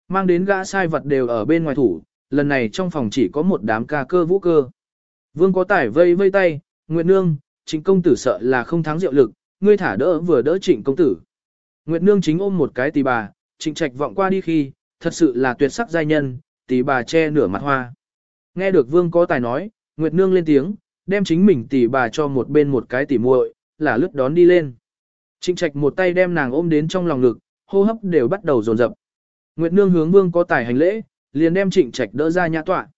Mang đến gã sai vật đều ở bên ngoài thủ, lần này trong phòng chỉ có một đám ca cơ vũ cơ. Vương có tài vây vây tay, Nguyệt Nương, trịnh công tử sợ là không thắng rượu lực, ngươi thả đỡ vừa đỡ trịnh công tử. Nguyệt Nương chính ôm một cái tỷ bà, trịnh trạch vọng qua đi khi, thật sự là tuyệt sắc giai nhân, tỷ bà che nửa mặt hoa. Nghe được vương có tài nói, Nguyệt Nương lên tiếng, đem chính mình tỷ bà cho một bên một cái tỷ muội, là lướt đón đi lên. Trịnh trạch một tay đem nàng ôm đến trong lòng ngực, hô hấp đều bắt đầu dồn dập. Nguyệt Nương hướng vương có tài hành lễ, liền đem trịnh trạch đỡ ra nhã tọa.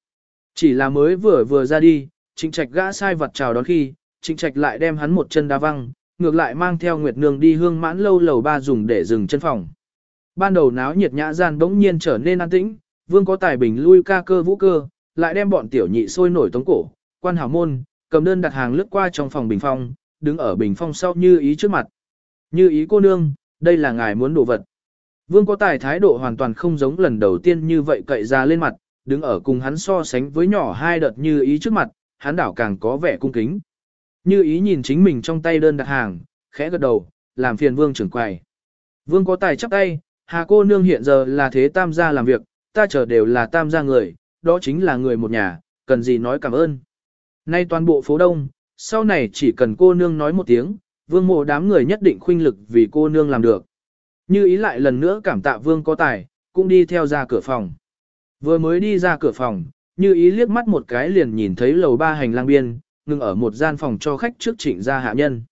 Chỉ là mới vừa vừa ra đi, trịnh trạch gã sai vật chào đón khi, trịnh trạch lại đem hắn một chân đá văng, ngược lại mang theo Nguyệt Nương đi hương mãn lâu lầu ba dùng để dừng chân phòng. Ban đầu náo nhiệt nhã gian bỗng nhiên trở nên an tĩnh, vương có tài bình lui ca cơ vũ cơ, lại đem bọn tiểu nhị sôi nổi tống cổ, quan hảo môn, cầm đơn đặt hàng lướt qua trong phòng bình phong, đứng ở bình phong sau như ý trước mặt. Như ý cô nương, đây là ngài muốn đồ vật. Vương có tài thái độ hoàn toàn không giống lần đầu tiên như vậy cậy ra lên mặt, đứng ở cùng hắn so sánh với nhỏ hai đợt như ý trước mặt, hắn đảo càng có vẻ cung kính. Như ý nhìn chính mình trong tay đơn đặt hàng, khẽ gật đầu, làm phiền vương trưởng quầy. Vương có tài chắp tay, hà cô nương hiện giờ là thế tam gia làm việc, ta chờ đều là tam gia người, đó chính là người một nhà, cần gì nói cảm ơn. Nay toàn bộ phố đông, sau này chỉ cần cô nương nói một tiếng, vương mộ đám người nhất định khuynh lực vì cô nương làm được. Như ý lại lần nữa cảm tạ vương có tài, cũng đi theo ra cửa phòng. Vừa mới đi ra cửa phòng, như ý liếc mắt một cái liền nhìn thấy lầu ba hành lang biên, ngừng ở một gian phòng cho khách trước trịnh ra hạ nhân.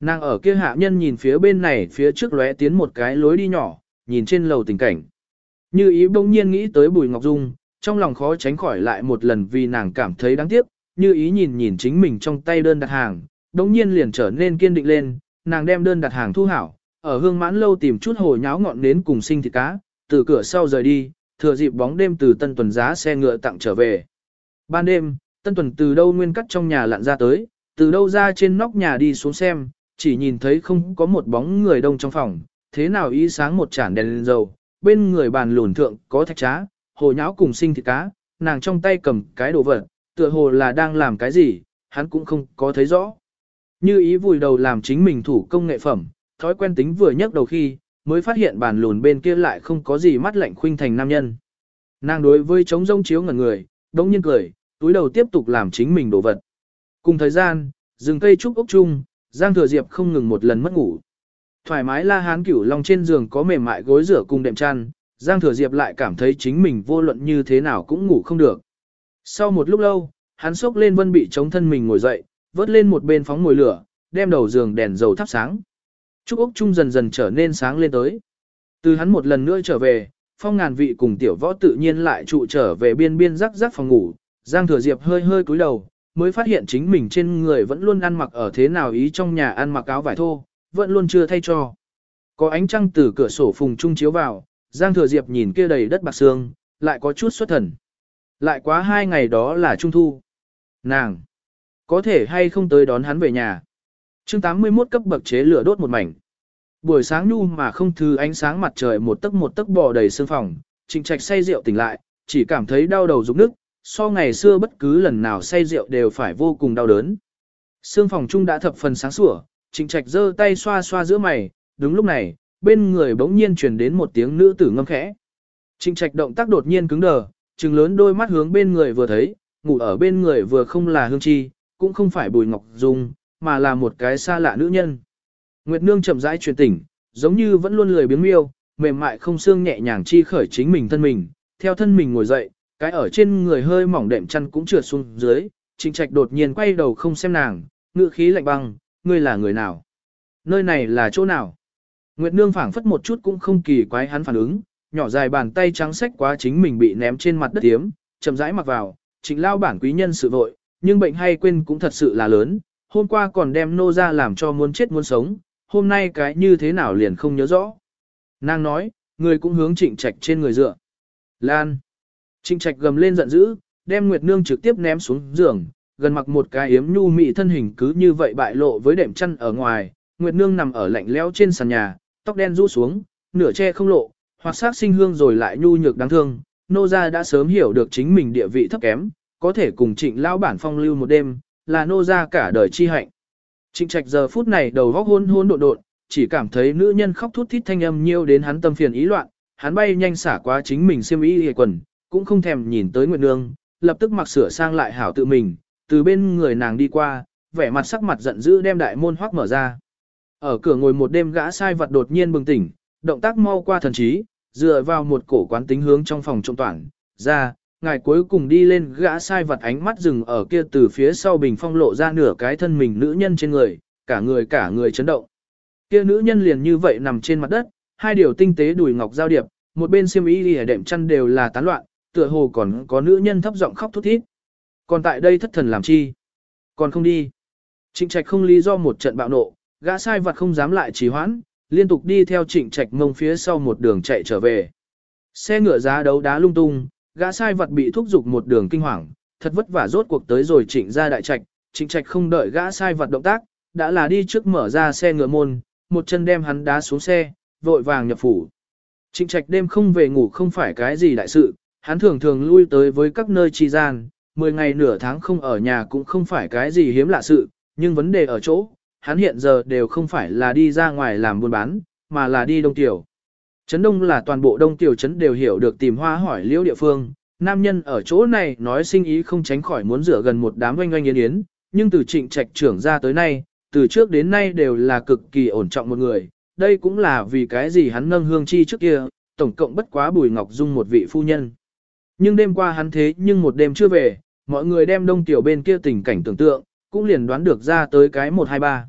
Nàng ở kia hạ nhân nhìn phía bên này phía trước lóe tiến một cái lối đi nhỏ, nhìn trên lầu tình cảnh. Như ý bỗng nhiên nghĩ tới Bùi Ngọc Dung, trong lòng khó tránh khỏi lại một lần vì nàng cảm thấy đáng tiếc, như ý nhìn nhìn chính mình trong tay đơn đặt hàng, đống nhiên liền trở nên kiên định lên, nàng đem đơn đặt hàng thu hảo, ở hương mãn lâu tìm chút hồ nháo ngọn nến cùng sinh thịt cá, từ cửa sau rời đi, thừa dịp bóng đêm từ tân tuần giá xe ngựa tặng trở về. Ban đêm, tân tuần từ đâu nguyên cắt trong nhà lặn ra tới, từ đâu ra trên nóc nhà đi xuống xem, chỉ nhìn thấy không có một bóng người đông trong phòng, thế nào ý sáng một chản đèn lên dầu, bên người bàn lùn thượng có thạch trá, hồ nháo cùng sinh thịt cá, nàng trong tay cầm cái đồ vật, tựa hồ là đang làm cái gì, hắn cũng không có thấy rõ. Như ý vùi đầu làm chính mình thủ công nghệ phẩm, thói quen tính vừa nhấc đầu khi, mới phát hiện bàn lùn bên kia lại không có gì mắt lạnh khuynh thành nam nhân. Nàng đối với trống rông chiếu ngẩn người, đống nhiên cười, túi đầu tiếp tục làm chính mình đồ vật. Cùng thời gian, rừng cây trúc ốc chung, Giang Thừa Diệp không ngừng một lần mất ngủ. Thoải mái la hán cửu long trên giường có mềm mại gối rửa cùng đệm chăn, Giang Thừa Diệp lại cảm thấy chính mình vô luận như thế nào cũng ngủ không được. Sau một lúc lâu, hắn sốc lên vân bị chống thân mình ngồi dậy, vớt lên một bên phóng ngồi lửa, đem đầu giường đèn dầu thắp sáng. Trúc Úc Trung dần dần trở nên sáng lên tới. Từ hắn một lần nữa trở về, phong ngàn vị cùng tiểu võ tự nhiên lại trụ trở về biên biên rắc rắc phòng ngủ, Giang Thừa Diệp hơi hơi cúi đầu, mới phát hiện chính mình trên người vẫn luôn ăn mặc ở thế nào ý trong nhà ăn mặc áo vải thô, vẫn luôn chưa thay cho. Có ánh trăng từ cửa sổ phùng trung chiếu vào, Giang Thừa Diệp nhìn kia đầy đất bạc xương, lại có chút xuất thần. Lại quá hai ngày đó là trung thu. Nàng, có thể hay không tới đón hắn về nhà. chương 81 cấp bậc chế lửa đốt một mảnh. Buổi sáng nhu mà không thư ánh sáng mặt trời một tấc một tấc bò đầy sương phòng, trịnh trạch say rượu tỉnh lại, chỉ cảm thấy đau đầu rụng nước, so ngày xưa bất cứ lần nào say rượu đều phải vô cùng đau đớn. Sương phòng chung đã thập phần sáng sủa, trịnh trạch giơ tay xoa xoa giữa mày, đúng lúc này, bên người bỗng nhiên truyền đến một tiếng nữ tử ngâm khẽ. Trịnh trạch động tác đột nhiên cứng đờ, trừng lớn đôi mắt hướng bên người vừa thấy, ngủ ở bên người vừa không là hương chi, cũng không phải bùi ngọc dung, mà là một cái xa lạ nữ nhân. Nguyệt nương chậm rãi truyền tỉnh, giống như vẫn luôn lười biếng miêu, mềm mại không xương nhẹ nhàng chi khởi chính mình thân mình, theo thân mình ngồi dậy, cái ở trên người hơi mỏng đệm chăn cũng trượt xuống dưới, Trịnh Trạch đột nhiên quay đầu không xem nàng, ngữ khí lạnh băng, ngươi là người nào? Nơi này là chỗ nào? Nguyệt Nương phảng phất một chút cũng không kỳ quái hắn phản ứng, nhỏ dài bàn tay trắng xách quá chính mình bị ném trên mặt đất tiếm, chậm rãi mặc vào, Trịnh lao bản quý nhân sự vội, nhưng bệnh hay quên cũng thật sự là lớn, hôm qua còn đem nô ra làm cho muốn chết muốn sống, hôm nay cái như thế nào liền không nhớ rõ. Nàng nói, người cũng hướng trịnh trạch trên người dựa. Lan. Trịnh trạch gầm lên giận dữ, đem Nguyệt Nương trực tiếp ném xuống giường, gần mặc một cái yếm nhu mị thân hình cứ như vậy bại lộ với đệm chăn ở ngoài, Nguyệt Nương nằm ở lạnh lẽo trên sàn nhà, tóc đen rũ xuống, nửa che không lộ, hoặc sát sinh hương rồi lại nhu nhược đáng thương, nô gia đã sớm hiểu được chính mình địa vị thấp kém, có thể cùng trịnh lão bản phong lưu một đêm, là nô gia cả đời chi hạnh. Trịnh trạch giờ phút này đầu góc hôn hôn độn độn, chỉ cảm thấy nữ nhân khóc thút thít thanh âm nhiêu đến hắn tâm phiền ý loạn, hắn bay nhanh xả qua chính mình xiêm y hề quần, cũng không thèm nhìn tới Nguyệt Nương, lập tức mặc sửa sang lại hảo tự mình, từ bên người nàng đi qua, vẻ mặt sắc mặt giận dữ đem đại môn hoác mở ra. Ở cửa ngồi một đêm gã sai vật đột nhiên bừng tỉnh, động tác mau qua thần trí, dựa vào một cổ quán tính hướng trong phòng trộm toàn, ra, ngài cuối cùng đi lên gã sai vật ánh mắt dừng ở kia từ phía sau bình phong lộ ra nửa cái thân mình nữ nhân trên người, cả người cả người chấn động. Kia nữ nhân liền như vậy nằm trên mặt đất, hai điều tinh tế đùi ngọc giao điệp, một bên xiêm y lìa đệm chăn đều là tán loạn, tựa hồ còn có nữ nhân thấp giọng khóc thút thít. Còn tại đây thất thần làm chi? Còn không đi. Trịnh trạch không lý do một trận bạo nộ, gã sai vật không dám lại trì hoãn, liên tục đi theo trịnh trạch mông phía sau một đường chạy trở về. Xe ngựa giá đấu đá lung tung, gã sai vật bị thúc giục một đường kinh hoàng, thật vất vả rốt cuộc tới rồi trịnh ra đại trạch, trịnh trạch không đợi gã sai vật động tác, đã là đi trước mở ra xe ngựa môn, một chân đem hắn đá xuống xe, vội vàng nhập phủ. Trịnh trạch đêm không về ngủ không phải cái gì đại sự, hắn thường thường lui tới với các nơi trì gian, 10 ngày nửa tháng không ở nhà cũng không phải cái gì hiếm lạ sự, nhưng vấn đề ở chỗ, hắn hiện giờ đều không phải là đi ra ngoài làm buôn bán, mà là đi đông tiểu. Trấn Đông là toàn bộ đông tiểu trấn đều hiểu được tìm hoa hỏi liễu địa phương, nam nhân ở chỗ này nói sinh ý không tránh khỏi muốn rửa gần một đám oanh oanh yến yến, nhưng từ trịnh trạch trưởng ra tới nay, từ trước đến nay đều là cực kỳ ổn trọng một người, đây cũng là vì cái gì hắn nâng hương chi trước kia, tổng cộng bất quá bùi ngọc dung một vị phu nhân. Nhưng đêm qua hắn thế nhưng một đêm chưa về, mọi người đem đông tiểu bên kia tình cảnh tưởng tượng, cũng liền đoán được ra tới cái 123.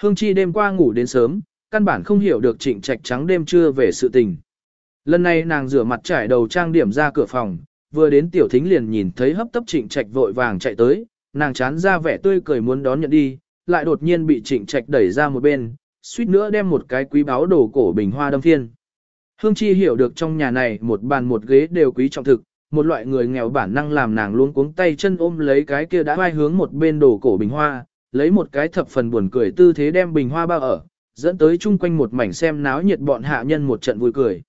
Hương chi đêm qua ngủ đến sớm, căn bản không hiểu được trịnh trạch trắng đêm trưa về sự tình. Lần này nàng rửa mặt trải đầu trang điểm ra cửa phòng, vừa đến tiểu thính liền nhìn thấy hấp tấp trịnh trạch vội vàng chạy tới, nàng chán ra vẻ tươi cười muốn đón nhận đi, lại đột nhiên bị trịnh trạch đẩy ra một bên, suýt nữa đem một cái quý báo đồ cổ bình hoa đâm phiên. Hương Chi hiểu được trong nhà này một bàn một ghế đều quý trọng thực, một loại người nghèo bản năng làm nàng luôn cuống tay chân ôm lấy cái kia đã vai hướng một bên đồ cổ bình hoa, lấy một cái thập phần buồn cười tư thế đem bình hoa bao ở, dẫn tới chung quanh một mảnh xem náo nhiệt bọn hạ nhân một trận vui cười.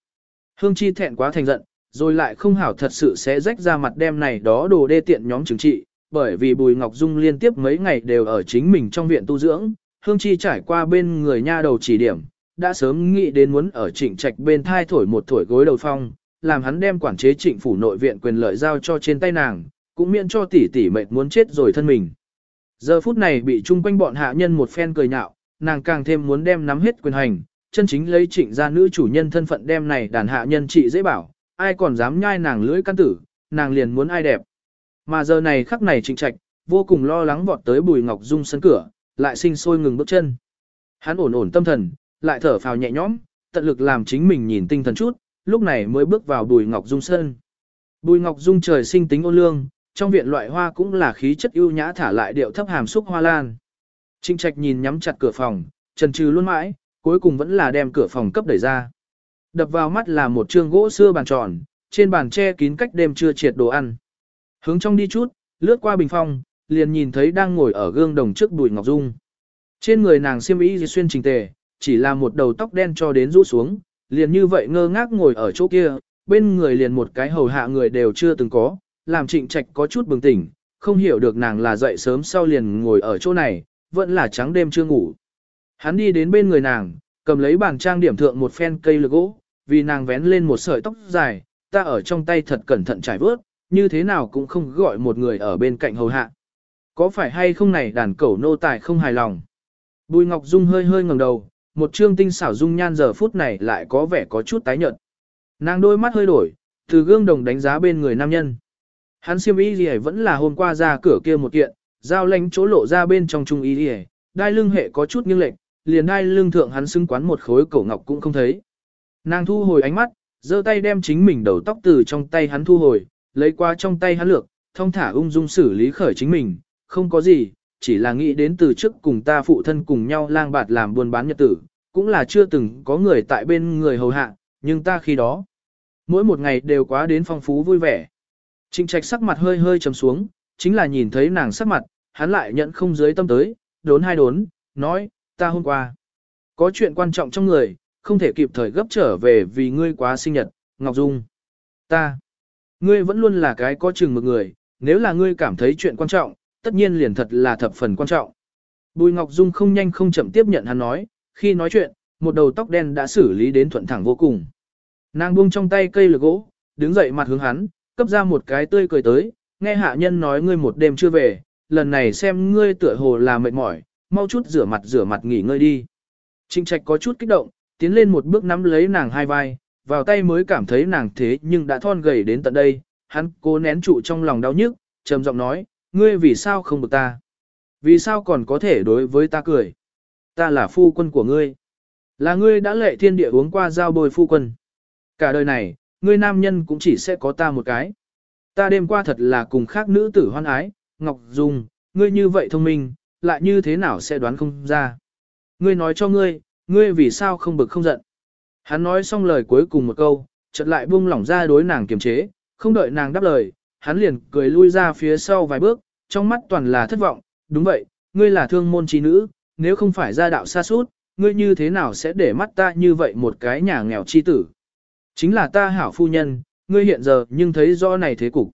Hương Chi thẹn quá thành giận, rồi lại không hảo thật sự sẽ rách ra mặt đem này đó đồ đê tiện nhóm chứng trị, bởi vì Bùi Ngọc Dung liên tiếp mấy ngày đều ở chính mình trong viện tu dưỡng, Hương Chi trải qua bên người nha đầu chỉ điểm, đã sớm nghĩ đến muốn ở trịnh trạch bên thai thổi một thổi gối đầu phong, làm hắn đem quản chế trịnh phủ nội viện quyền lợi giao cho trên tay nàng, cũng miễn cho tỷ tỷ mệt muốn chết rồi thân mình. Giờ phút này bị chung quanh bọn hạ nhân một phen cười nhạo, nàng càng thêm muốn đem nắm hết quyền hành, chân chính lấy trịnh ra nữ chủ nhân thân phận đem này đàn hạ nhân trị dễ bảo, ai còn dám nhai nàng lưỡi căn tử, nàng liền muốn ai đẹp. Mà giờ này khắc này trịnh trạch, vô cùng lo lắng vọt tới bùi ngọc dung sân cửa, lại sinh sôi ngừng bước chân. Hắn ổn ổn tâm thần, lại thở phào nhẹ nhõm, tận lực làm chính mình nhìn tinh thần chút, lúc này mới bước vào bùi ngọc dung sân. Bùi ngọc dung trời sinh tính ôn lương, trong viện loại hoa cũng là khí chất ưu nhã thả lại điệu thấp hàm xúc hoa lan. Trịnh trạch nhìn nhắm chặt cửa phòng, trần trừ luôn mãi, cuối cùng vẫn là đem cửa phòng cấp đẩy ra. Đập vào mắt là một trương gỗ xưa bàn tròn, trên bàn che kín cách đêm chưa triệt đồ ăn. Hướng trong đi chút, lướt qua bình phong, liền nhìn thấy đang ngồi ở gương đồng trước bùi ngọc dung. Trên người nàng xiêm y xuyên trình tề, chỉ là một đầu tóc đen cho đến rũ xuống, liền như vậy ngơ ngác ngồi ở chỗ kia, bên người liền một cái hầu hạ người đều chưa từng có, làm trịnh trạch có chút bừng tỉnh, không hiểu được nàng là dậy sớm sau liền ngồi ở chỗ này, vẫn là trắng đêm chưa ngủ. Hắn đi đến bên người nàng, cầm lấy bàn trang điểm thượng một phen cây lược gỗ, vì nàng vén lên một sợi tóc dài, ta ở trong tay thật cẩn thận trải vớt, như thế nào cũng không gọi một người ở bên cạnh hầu hạ. Có phải hay không này đàn cẩu nô tài không hài lòng? Bùi Ngọc Dung hơi hơi ngẩng đầu, một trương tinh xảo dung nhan giờ phút này lại có vẻ có chút tái nhợt. Nàng đôi mắt hơi đổi, từ gương đồng đánh giá bên người nam nhân. Hắn siêm ý gì vẫn là hôm qua ra cửa kia một kiện, giao lánh chỗ lộ ra bên trong trung y đi đai lưng hệ có chút nghiêng lệch, liền đai lưng thượng hắn xưng quán một khối cổ ngọc cũng không thấy. Nàng thu hồi ánh mắt, giơ tay đem chính mình đầu tóc từ trong tay hắn thu hồi, lấy qua trong tay hắn lược, thông thả ung dung xử lý khởi chính mình, không có gì, chỉ là nghĩ đến từ trước cùng ta phụ thân cùng nhau lang bạt làm buôn bán nhật tử, cũng là chưa từng có người tại bên người hầu hạ, nhưng ta khi đó, mỗi một ngày đều quá đến phong phú vui vẻ. Trịnh trạch sắc mặt hơi hơi trầm xuống, chính là nhìn thấy nàng sắc mặt, hắn lại nhận không dưới tâm tới, đốn hai đốn, nói, ta hôm qua, có chuyện quan trọng trong người, không thể kịp thời gấp trở về vì ngươi quá sinh nhật, Ngọc Dung. Ta, ngươi vẫn luôn là cái có chừng một người, nếu là ngươi cảm thấy chuyện quan trọng, tất nhiên liền thật là thập phần quan trọng. Bùi Ngọc Dung không nhanh không chậm tiếp nhận hắn nói, khi nói chuyện, một đầu tóc đen đã xử lý đến thuận thẳng vô cùng. Nàng buông trong tay cây lược gỗ, đứng dậy mặt hướng hắn, cấp ra một cái tươi cười tới, nghe hạ nhân nói ngươi một đêm chưa về, lần này xem ngươi tựa hồ là mệt mỏi, mau chút rửa mặt rửa mặt nghỉ ngơi đi. Trịnh trạch có chút kích động, tiến lên một bước nắm lấy nàng hai vai, vào tay mới cảm thấy nàng thế nhưng đã thon gầy đến tận đây, hắn cố nén trụ trong lòng đau nhức, trầm giọng nói, ngươi vì sao không bực ta? Vì sao còn có thể đối với ta cười? Ta là phu quân của ngươi. Là ngươi đã lệ thiên địa uống qua giao bồi phu quân. Cả đời này, ngươi nam nhân cũng chỉ sẽ có ta một cái. Ta đêm qua thật là cùng khác nữ tử hoan ái, Ngọc Dung, ngươi như vậy thông minh, lại như thế nào sẽ đoán không ra. Ngươi nói cho ngươi, ngươi vì sao không bực không giận. Hắn nói xong lời cuối cùng một câu, chợt lại buông lỏng ra đối nàng kiềm chế, không đợi nàng đáp lời, hắn liền cười lui ra phía sau vài bước, trong mắt toàn là thất vọng, đúng vậy, ngươi là thương môn trí nữ, nếu không phải gia đạo xa suốt, ngươi như thế nào sẽ để mắt ta như vậy một cái nhà nghèo chi tử. Chính là ta hảo phu nhân, ngươi hiện giờ nhưng thấy rõ này thế cục.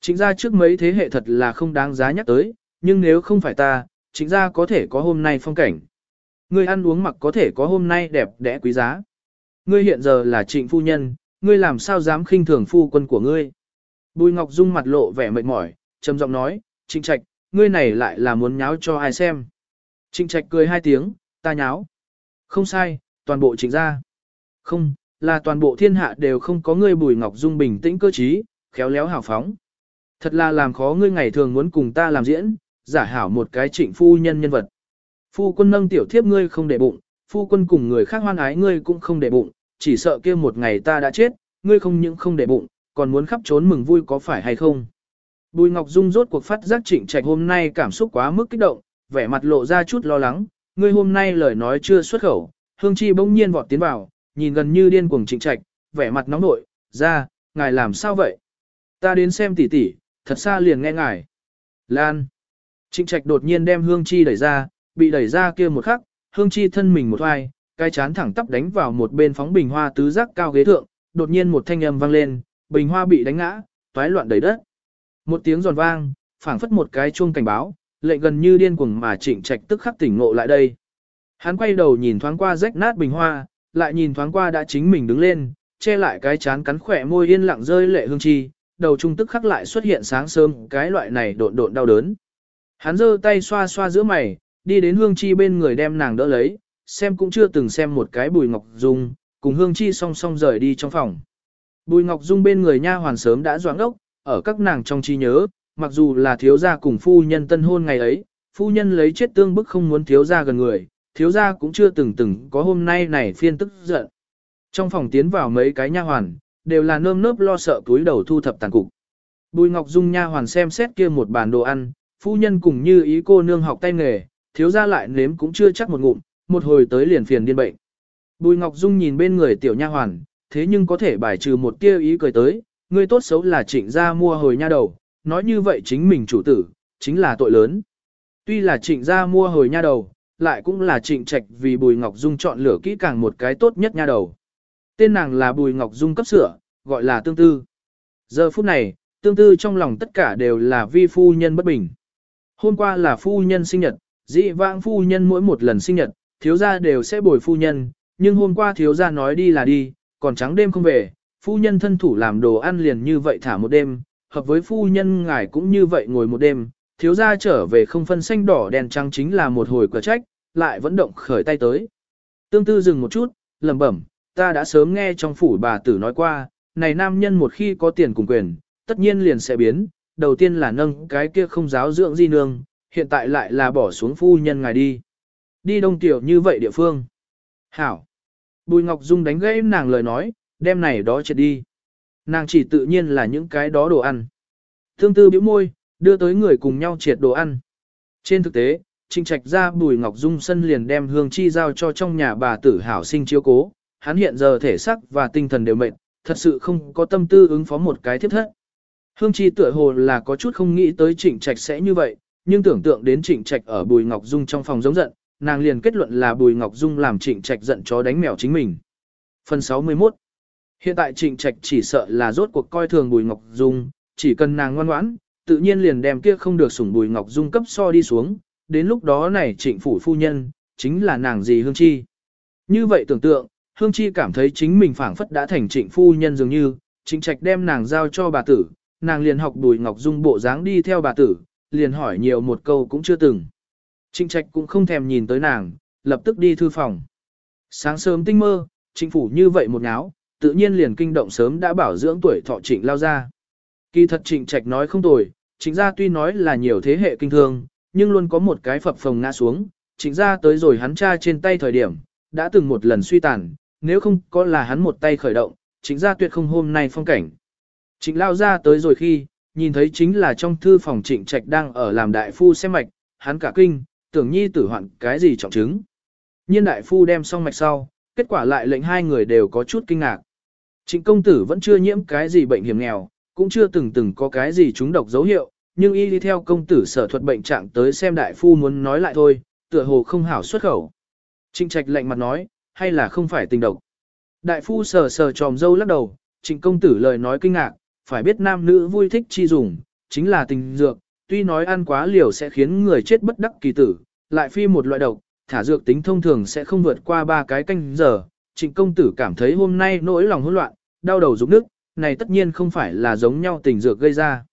Chính ra trước mấy thế hệ thật là không đáng giá nhắc tới, nhưng nếu không phải ta, chính ra có thể có hôm nay phong cảnh. Ngươi ăn uống mặc có thể có hôm nay đẹp đẽ quý giá. Ngươi hiện giờ là trịnh phu nhân, ngươi làm sao dám khinh thường phu quân của ngươi. Bùi Ngọc Dung mặt lộ vẻ mệt mỏi, trầm giọng nói, trịnh trạch, ngươi này lại là muốn nháo cho ai xem. Trịnh trạch cười hai tiếng, ta nháo. Không sai, toàn bộ trịnh ra. Không, là toàn bộ thiên hạ đều không có ngươi bùi Ngọc Dung bình tĩnh cơ trí, khéo léo hào phóng. Thật là làm khó ngươi ngày thường muốn cùng ta làm diễn, giả hảo một cái trịnh phu nhân nhân vật. Phu quân nâng tiểu thiếp ngươi không để bụng, phu quân cùng người khác hoan ái ngươi cũng không để bụng, chỉ sợ kia một ngày ta đã chết, ngươi không những không để bụng, còn muốn khắp trốn mừng vui có phải hay không. Bùi Ngọc Dung rốt cuộc phát giác trịnh trạch hôm nay cảm xúc quá mức kích động, vẻ mặt lộ ra chút lo lắng, ngươi hôm nay lời nói chưa xuất khẩu, hương chi bỗng nhiên vọt tiến vào, nhìn gần như điên cuồng trịnh trạch, vẻ mặt nóng nội, ra, ngài làm sao vậy? Ta đến xem tỷ tỷ, thật xa liền nghe ngài. Lan. Trịnh trạch đột nhiên đem hương chi đẩy ra, bị đẩy ra kia một khắc, hương chi thân mình một hoài, cái chán thẳng tắp đánh vào một bên phóng bình hoa tứ giác cao ghế thượng, đột nhiên một thanh âm vang lên, bình hoa bị đánh ngã, toái loạn đầy đất. Một tiếng giòn vang, phảng phất một cái chuông cảnh báo, lệnh gần như điên cuồng mà trịnh trạch tức khắc tỉnh ngộ lại đây. Hắn quay đầu nhìn thoáng qua rách nát bình hoa, lại nhìn thoáng qua đã chính mình đứng lên, che lại cái chán cắn khỏe môi yên lặng rơi lệ hương chi, đầu trung tức khắc lại xuất hiện sáng sớm cái loại này độn độn đau đớn. Hắn giơ tay xoa xoa giữa mày, đi đến hương chi bên người đem nàng đỡ lấy, xem cũng chưa từng xem một cái bùi ngọc dung, cùng hương chi song song rời đi trong phòng. Bùi ngọc dung bên người nha hoàn sớm đã doãn ốc, ở các nàng trong trí nhớ, mặc dù là thiếu gia cùng phu nhân tân hôn ngày ấy, phu nhân lấy chết tương bức không muốn thiếu gia gần người, thiếu gia cũng chưa từng từng có hôm nay này phiên tức giận. Trong phòng tiến vào mấy cái nha hoàn, đều là nơm nớp lo sợ túi đầu thu thập tàn cục. Bùi Ngọc Dung nha hoàn xem xét kia một bàn đồ ăn, phu nhân cùng như ý cô nương học tay nghề, thiếu gia lại nếm cũng chưa chắc một ngụm, một hồi tới liền phiền điên bệnh. Bùi Ngọc Dung nhìn bên người tiểu nha hoàn, thế nhưng có thể bài trừ một tia ý cười tới, người tốt xấu là trịnh gia mua hồi nha đầu, nói như vậy chính mình chủ tử, chính là tội lớn. Tuy là trịnh gia mua hồi nha đầu, lại cũng là trịnh trạch vì Bùi Ngọc Dung chọn lựa kỹ càng một cái tốt nhất nha đầu. Tên nàng là Bùi Ngọc Dung cấp sửa, gọi là tương tư. Giờ phút này, tương tư trong lòng tất cả đều là vi phu nhân bất bình. Hôm qua là phu nhân sinh nhật, dị vãng phu nhân mỗi một lần sinh nhật, thiếu gia đều sẽ bồi phu nhân, nhưng hôm qua thiếu gia nói đi là đi, còn trắng đêm không về, phu nhân thân thủ làm đồ ăn liền như vậy thả một đêm, hợp với phu nhân ngài cũng như vậy ngồi một đêm, thiếu gia trở về không phân xanh đỏ đèn trắng chính là một hồi cửa trách, lại vẫn động khởi tay tới. Tương tư dừng một chút, lẩm bẩm, ta đã sớm nghe trong phủ bà tử nói qua, này nam nhân một khi có tiền cùng quyền, tất nhiên liền sẽ biến, đầu tiên là nâng cái kia không giáo dưỡng di nương, hiện tại lại là bỏ xuống phu nhân ngài đi. Đi đông tiểu như vậy địa phương. Hảo. Bùi Ngọc Dung đánh gãy nàng lời nói, đem này đó chết đi. Nàng chỉ tự nhiên là những cái đó đồ ăn. Thương tư bĩu môi, đưa tới người cùng nhau triệt đồ ăn. Trên thực tế, Trịnh Trạch ra Bùi Ngọc Dung sân liền đem hương chi giao cho trong nhà bà tử hảo sinh chiếu cố. Hắn hiện giờ thể sắc và tinh thần đều mệt, thật sự không có tâm tư ứng phó một cái thiết thất. Hương chi tựa hồ là có chút không nghĩ tới Trịnh Trạch sẽ như vậy, nhưng tưởng tượng đến Trịnh Trạch ở Bùi Ngọc Dung trong phòng giống giận, nàng liền kết luận là Bùi Ngọc Dung làm Trịnh Trạch giận chó đánh mèo chính mình. Phần 61 Hiện tại Trịnh Trạch chỉ sợ là rốt cuộc coi thường Bùi Ngọc Dung, chỉ cần nàng ngoan ngoãn, tự nhiên liền đem kia không được sủng Bùi Ngọc Dung cấp so đi xuống, đến lúc đó này Trịnh phủ phu nhân, chính là nàng gì Hương Chi. Như vậy tưởng tượng, Hương Chi cảm thấy chính mình phảng phất đã thành Trịnh phu nhân dường như, Trịnh Trạch đem nàng giao cho bà tử, nàng liền học Bùi Ngọc Dung bộ dáng đi theo bà tử, liền hỏi nhiều một câu cũng chưa từng. Trịnh Trạch cũng không thèm nhìn tới nàng, lập tức đi thư phòng. Sáng sớm tinh mơ, trịnh phủ như vậy một náo, tự nhiên liền kinh động sớm đã bảo dưỡng tuổi thọ trịnh lao ra. Kỳ thật trịnh trạch nói không tồi, trịnh gia tuy nói là nhiều thế hệ kinh thương, nhưng luôn có một cái phập phồng ngã xuống, trịnh gia tới rồi hắn cha trên tay thời điểm, đã từng một lần suy tàn, nếu không có là hắn một tay khởi động, trịnh gia tuyệt không hôm nay phong cảnh. Trịnh lao ra tới rồi khi, nhìn thấy chính là trong thư phòng trịnh trạch đang ở làm đại phu xem mạch, hắn cả kinh, tưởng nhi tử hoạn cái gì trọng chứng. Nhiên đại phu đem xong mạch sau, kết quả lại lệnh hai người đều có chút kinh ngạc. Trịnh công tử vẫn chưa nhiễm cái gì bệnh hiểm nghèo, cũng chưa từng từng có cái gì chúng độc dấu hiệu, nhưng y đi theo công tử sở thuật bệnh trạng tới xem đại phu muốn nói lại thôi, tựa hồ không hảo xuất khẩu. Trịnh trạch lạnh mặt nói, hay là không phải tình độc. Đại phu sờ sờ tròm dâu lắc đầu, trịnh công tử lời nói kinh ngạc, phải biết nam nữ vui thích chi dùng, chính là tình dược, tuy nói ăn quá liều sẽ khiến người chết bất đắc kỳ tử, lại phi một loại độc, thả dược tính thông thường sẽ không vượt qua ba cái canh giờ. Trịnh công tử cảm thấy hôm nay nỗi lòng hỗn loạn, đau đầu rụng nước, này tất nhiên không phải là giống nhau tình dược gây ra.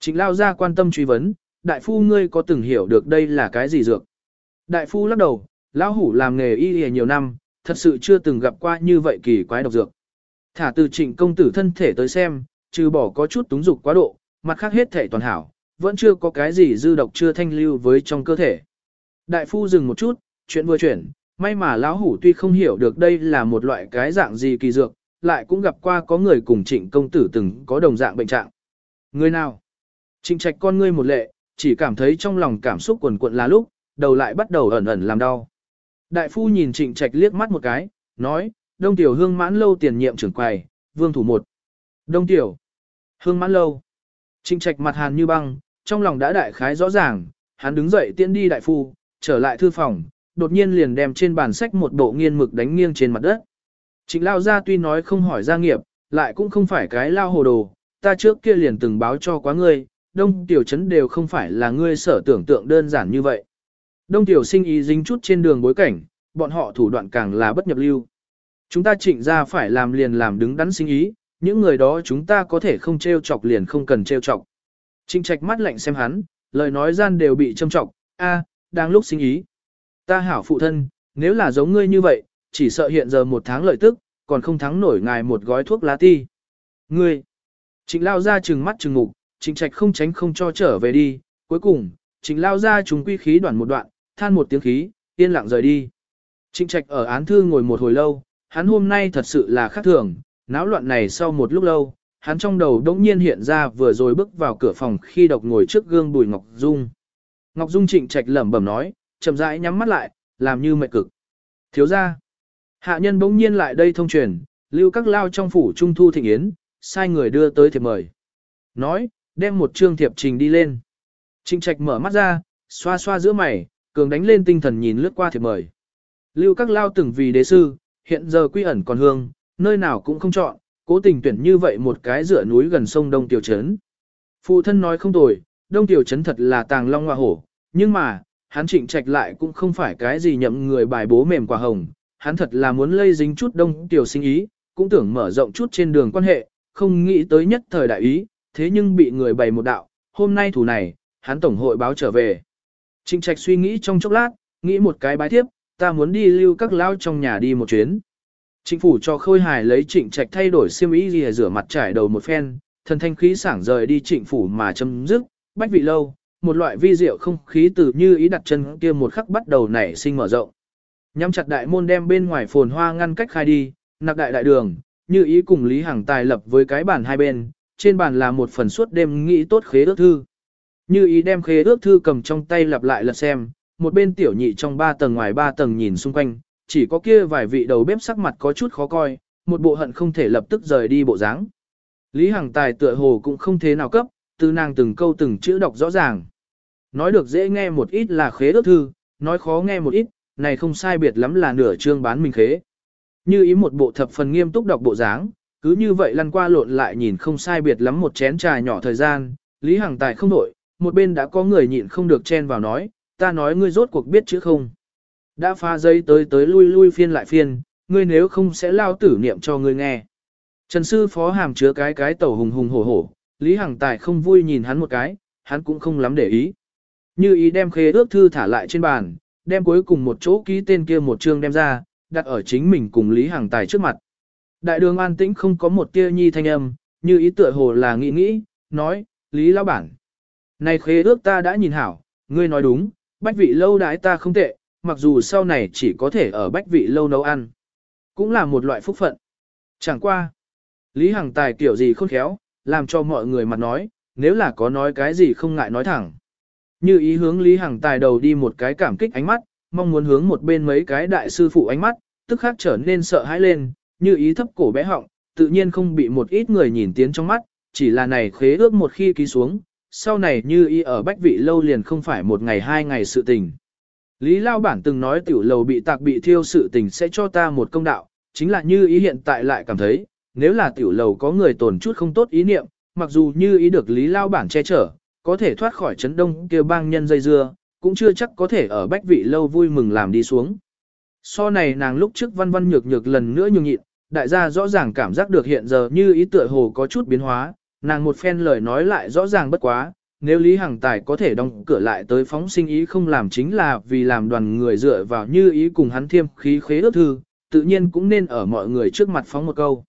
Trịnh lao ra quan tâm truy vấn, đại phu ngươi có từng hiểu được đây là cái gì dược? Đại phu lắc đầu, lão hủ làm nghề y y nhiều năm, thật sự chưa từng gặp qua như vậy kỳ quái độc dược. Thả từ trịnh công tử thân thể tới xem, trừ bỏ có chút túng dục quá độ, mặt khác hết thể toàn hảo, vẫn chưa có cái gì dư độc chưa thanh lưu với trong cơ thể. Đại phu dừng một chút, chuyện vừa chuyển, may mà lão hủ tuy không hiểu được đây là một loại cái dạng gì kỳ dược, lại cũng gặp qua có người cùng trịnh công tử từng có đồng dạng bệnh trạng. Người nào? Trịnh trạch con ngươi một lệ, chỉ cảm thấy trong lòng cảm xúc quần cuộn là lúc, đầu lại bắt đầu ẩn ẩn làm đau. Đại phu nhìn trịnh trạch liếc mắt một cái, nói, đông tiểu hương mãn lâu tiền nhiệm trưởng quầy, vương thủ một. Đông tiểu, hương mãn lâu. Trịnh trạch mặt hàn như băng, trong lòng đã đại khái rõ ràng, hắn đứng dậy tiễn đi đại phu, trở lại thư phòng, đột nhiên liền đem trên bàn sách một bộ nghiên mực đánh nghiêng trên mặt đất. Trịnh lao ra tuy nói không hỏi gia nghiệp, lại cũng không phải cái lao hồ đồ, ta trước kia liền từng báo cho quá ngươi, đông tiểu trấn đều không phải là ngươi sở tưởng tượng đơn giản như vậy. Đông tiểu sinh ý dính chút trên đường bối cảnh, bọn họ thủ đoạn càng là bất nhập lưu. Chúng ta trịnh ra phải làm liền làm đứng đắn sinh ý, những người đó chúng ta có thể không treo chọc liền không cần treo chọc. Trịnh trạch mắt lạnh xem hắn, lời nói gian đều bị châm trọng. a, đang lúc sinh ý. Ta hảo phụ thân, nếu là giống ngươi như vậy, chỉ sợ hiện giờ một tháng lợi tức, còn không thắng nổi ngài một gói thuốc lá ti. Ngươi, trịnh lao ra trừng mắt trừng ngục, trịnh trạch không tránh không cho trở về đi, cuối cùng, trịnh lao ra chúng quy khí đoạn một đoạn, than một tiếng khí, yên lặng rời đi. Trịnh trạch ở án thư ngồi một hồi lâu, hắn hôm nay thật sự là khác thường, náo loạn này sau một lúc lâu, hắn trong đầu đống nhiên hiện ra vừa rồi bước vào cửa phòng khi độc ngồi trước gương bùi Ngọc Dung. Ngọc Dung trịnh trạch lẩm bẩm nói, chậm rãi nhắm mắt lại, làm như mệt cực. Thiếu ra. Hạ nhân bỗng nhiên lại đây thông truyền, lưu các lao trong phủ trung thu thịnh yến, sai người đưa tới thiệp mời. Nói, đem một trương thiệp trình đi lên. Trịnh trạch mở mắt ra, xoa xoa giữa mày, cường đánh lên tinh thần nhìn lướt qua thiệp mời. Lưu các lao từng vì đế sư, hiện giờ quy ẩn còn hương, nơi nào cũng không chọn, cố tình tuyển như vậy một cái giữa núi gần sông Đông Tiểu Trấn. Phụ thân nói không tồi, Đông Tiểu Trấn thật là tàng long hoa hổ, nhưng mà, hắn trịnh trạch lại cũng không phải cái gì nhậm người bài bố mềm quả hồng, hắn thật là muốn lây dính chút Đông Tiểu sinh ý, cũng tưởng mở rộng chút trên đường quan hệ, không nghĩ tới nhất thời đại ý, thế nhưng bị người bày một đạo, hôm nay thủ này, hắn tổng hội báo trở về. Trịnh trạch suy nghĩ trong chốc lát, nghĩ một cái bái tiếp, ta muốn đi lưu các lao trong nhà đi một chuyến. Chính phủ cho khôi hài lấy trịnh trạch thay đổi xiêm y gì rửa mặt trải đầu một phen, thần thanh khí sảng rời đi trịnh phủ mà chấm dứt, bách vị lâu, một loại vi diệu không khí từ như ý đặt chân kia một khắc bắt đầu nảy sinh mở rộng. Nhắm chặt đại môn đem bên ngoài phồn hoa ngăn cách khai đi, nặc đại đại đường, như ý cùng Lý Hằng tài lập với cái bàn hai bên, trên bàn là một phần suốt đêm nghĩ tốt khế ước thư. Như ý đem khế ước thư cầm trong tay lặp lại lật xem, một bên tiểu nhị trong ba tầng ngoài ba tầng nhìn xung quanh, chỉ có kia vài vị đầu bếp sắc mặt có chút khó coi, một bộ hận không thể lập tức rời đi bộ dáng. Lý Hằng Tài tựa hồ cũng không thế nào cấp, từ nàng từng câu từng chữ đọc rõ ràng. Nói được dễ nghe một ít là khế ước thư, nói khó nghe một ít, này không sai biệt lắm là nửa chương bán mình khế. Như ý một bộ thập phần nghiêm túc đọc bộ dáng, cứ như vậy lăn qua lộn lại nhìn không sai biệt lắm một chén trà nhỏ thời gian, Lý Hằng Tài không đổi, một bên đã có người nhịn không được chen vào nói, ta nói ngươi rốt cuộc biết chứ không. Đã pha giấy tới tới lui lui phiên lại phiên, ngươi nếu không sẽ lao tử niệm cho ngươi nghe. Trần sư phó hàm chứa cái cái tẩu hùng hùng hổ hổ, Lý Hằng Tài không vui nhìn hắn một cái, hắn cũng không lắm để ý. Như ý đem khế ước thư thả lại trên bàn, đem cuối cùng một chỗ ký tên kia một chương đem ra, đặt ở chính mình cùng Lý Hằng Tài trước mặt. Đại đường an tĩnh không có một tia nhi thanh âm, như ý tựa hồ là nghĩ nghĩ, nói, Lý Lão Bản. Này khế ước ta đã nhìn hảo, ngươi nói đúng, bách vị lâu đãi ta không tệ, mặc dù sau này chỉ có thể ở bách vị lâu nấu ăn. Cũng là một loại phúc phận. Chẳng qua. Lý Hằng Tài kiểu gì khôn khéo, làm cho mọi người mặt nói, nếu là có nói cái gì không ngại nói thẳng. Như ý hướng Lý Hằng Tài đầu đi một cái cảm kích ánh mắt, mong muốn hướng một bên mấy cái đại sư phụ ánh mắt, tức khắc trở nên sợ hãi lên, như ý thấp cổ bé họng, tự nhiên không bị một ít người nhìn tiến trong mắt, chỉ là này khế ước một khi ký xuống, sau này như ý ở bách vị lâu liền không phải một ngày hai ngày sự tình. Lý Lao Bản từng nói tiểu lầu bị tạc bị thiêu sự tình sẽ cho ta một công đạo, chính là như ý hiện tại lại cảm thấy, nếu là tiểu lầu có người tồn chút không tốt ý niệm, mặc dù như ý được Lý Lao Bản che chở, có thể thoát khỏi chấn đông kia bang nhân dây dưa, cũng chưa chắc có thể ở bách vị lâu vui mừng làm đi xuống. So này nàng lúc trước văn văn nhược nhược lần nữa nhường nhịn, đại gia rõ ràng cảm giác được hiện giờ như ý tựa hồ có chút biến hóa, nàng một phen lời nói lại rõ ràng bất quá, nếu Lý Hằng Tài có thể đóng cửa lại tới phóng sinh ý không làm chính là vì làm đoàn người dựa vào như ý cùng hắn thiêm khí khế ước thư, tự nhiên cũng nên ở mọi người trước mặt phóng một câu.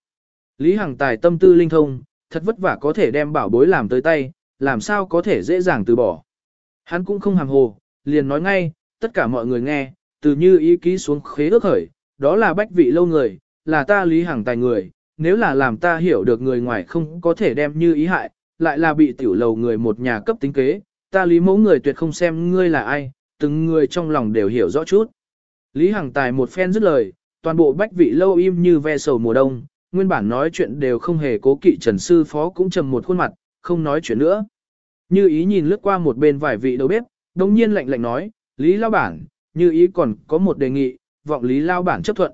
Lý Hằng Tài tâm tư linh thông, thật vất vả có thể đem bảo bối làm tới tay, làm sao có thể dễ dàng từ bỏ. Hắn cũng không hàm hồ, liền nói ngay, tất cả mọi người nghe, từ như ý ký xuống khế ước khởi, đó là bách vị lâu người, là ta Lý Hằng Tài người, nếu là làm ta hiểu được người ngoài không có thể đem như ý hại, lại là bị tiểu lầu người một nhà cấp tính kế, ta Lý mẫu người tuyệt không xem ngươi là ai, từng người trong lòng đều hiểu rõ chút. Lý Hằng Tài một phen dứt lời, toàn bộ bách vị lâu im như ve sầu mùa đông, nguyên bản nói chuyện đều không hề cố kỵ Trần Sư Phó cũng trầm một khuôn mặt, không nói chuyện nữa. Như ý nhìn lướt qua một bên vài vị đầu bếp, đồng nhiên lạnh lạnh nói, Lý Lao Bản, như ý còn có một đề nghị, vọng Lý Lao Bản chấp thuận.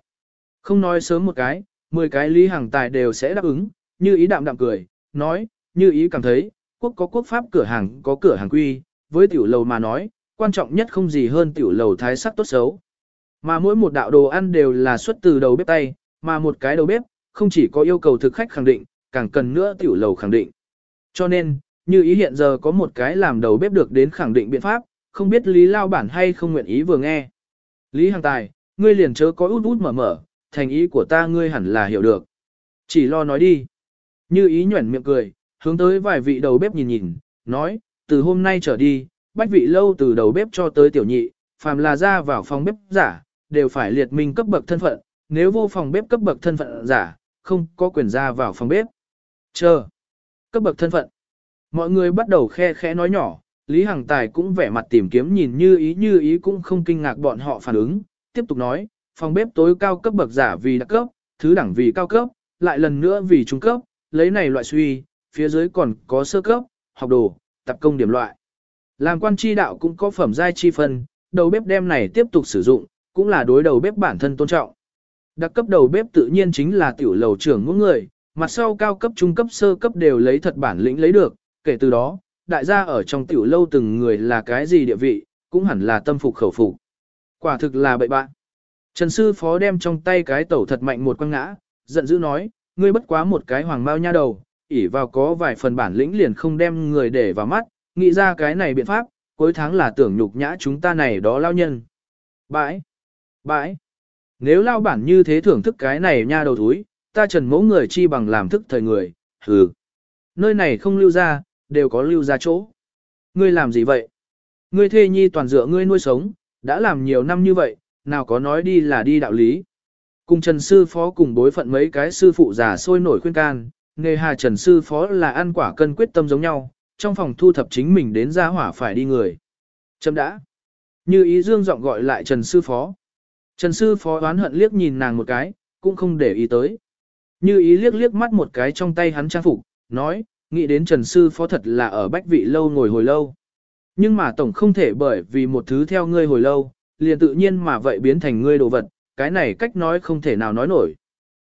Không nói sớm một cái, mười cái Lý Hằng Tài đều sẽ đáp ứng, như ý đạm đạm cười, nói, như ý cảm thấy, quốc có quốc pháp cửa hàng có cửa hàng quy, với tiểu lầu mà nói, quan trọng nhất không gì hơn tiểu lầu thái sắc tốt xấu. Mà mỗi một đạo đồ ăn đều là xuất từ đầu bếp tay, mà một cái đầu bếp, không chỉ có yêu cầu thực khách khẳng định, càng cần nữa tiểu lầu khẳng định. Cho nên, như ý hiện giờ có một cái làm đầu bếp được đến khẳng định biện pháp, không biết Lý Lao Bản hay không nguyện ý vừa nghe. Lý Hằng Tài, ngươi liền chớ có út út mở mở, thành ý của ta ngươi hẳn là hiểu được. Chỉ lo nói đi. Như ý nhuẩn miệng cười, hướng tới vài vị đầu bếp nhìn nhìn, nói, từ hôm nay trở đi, bách vị lâu từ đầu bếp cho tới tiểu nhị, phàm là ra vào phòng bếp giả, đều phải liệt minh cấp bậc thân phận, nếu vô phòng bếp cấp bậc thân phận giả, không có quyền ra vào phòng bếp. Chờ. Cấp bậc thân phận. Mọi người bắt đầu khe khẽ nói nhỏ, Lý Hằng Tài cũng vẻ mặt tìm kiếm nhìn như ý như ý cũng không kinh ngạc bọn họ phản ứng, tiếp tục nói, phòng bếp tối cao cấp bậc giả vì đặc cấp, thứ đẳng vì cao cấp, lại lần nữa vì trung cấp, lấy này loại suy, phía dưới còn có sơ cấp, học đồ, tập công điểm loại. Làm quan tri đạo cũng có phẩm giai chi phân, đầu bếp đem này tiếp tục sử dụng, cũng là đối đầu bếp bản thân tôn trọng. Đặc cấp đầu bếp tự nhiên chính là tiểu lầu trưởng mỗi người, mặt sau cao cấp trung cấp sơ cấp đều lấy thật bản lĩnh lấy được, kể từ đó, đại gia ở trong tiểu lâu từng người là cái gì địa vị, cũng hẳn là tâm phục khẩu phục. Quả thực là bậy bạn. Trần sư phó đem trong tay cái tẩu thật mạnh một quăng ngã, giận dữ nói, ngươi bất quá một cái hoàng bao nha đầu, ỉ vào có vài phần bản lĩnh liền không đem người để vào mắt, nghĩ ra cái này biện pháp, cuối tháng là tưởng nhục nhã chúng ta này đó lao nhân. Bãi! Bãi! Nếu lao bản như thế thưởng thức cái này nha đầu thúi, ta trần mẫu người chi bằng làm thức thời người, hừ. Nơi này không lưu ra, đều có lưu ra chỗ. Ngươi làm gì vậy? Ngươi thê nhi toàn dựa ngươi nuôi sống, đã làm nhiều năm như vậy, nào có nói đi là đi đạo lý. Cùng Trần Sư Phó cùng bối phận mấy cái sư phụ già sôi nổi khuyên can, nghề hà Trần Sư Phó là ăn quả cân quyết tâm giống nhau, trong phòng thu thập chính mình đến ra hỏa phải đi người. Chấm đã. Như ý dương giọng gọi lại Trần Sư Phó. Trần Sư Phó oán hận liếc nhìn nàng một cái, cũng không để ý tới. Như ý liếc liếc mắt một cái trong tay hắn trang phục, nói, nghĩ đến Trần Sư Phó thật là ở bách vị lâu ngồi hồi lâu. Nhưng mà tổng không thể bởi vì một thứ theo ngươi hồi lâu, liền tự nhiên mà vậy biến thành ngươi đồ vật, cái này cách nói không thể nào nói nổi.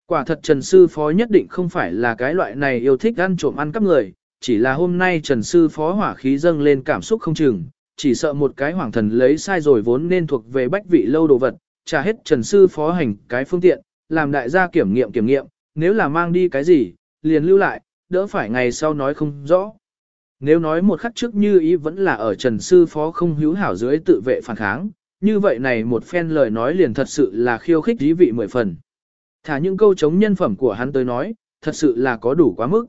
Quả thật Trần Sư Phó nhất định không phải là cái loại này yêu thích ăn trộm ăn cắp người, chỉ là hôm nay Trần Sư Phó hỏa khí dâng lên cảm xúc không chừng, chỉ sợ một cái hoàng thần lấy sai rồi vốn nên thuộc về bách vị lâu đồ vật, trả hết Trần Sư Phó hành cái phương tiện, làm đại gia kiểm nghiệm kiểm nghiệm, nếu là mang đi cái gì, liền lưu lại, đỡ phải ngày sau nói không rõ. Nếu nói một khắc trước như ý vẫn là ở Trần Sư Phó không hữu hảo dưới tự vệ phản kháng, như vậy này một phen lời nói liền thật sự là khiêu khích dí vị mười phần. Thả những câu chống nhân phẩm của hắn tới nói, thật sự là có đủ quá mức.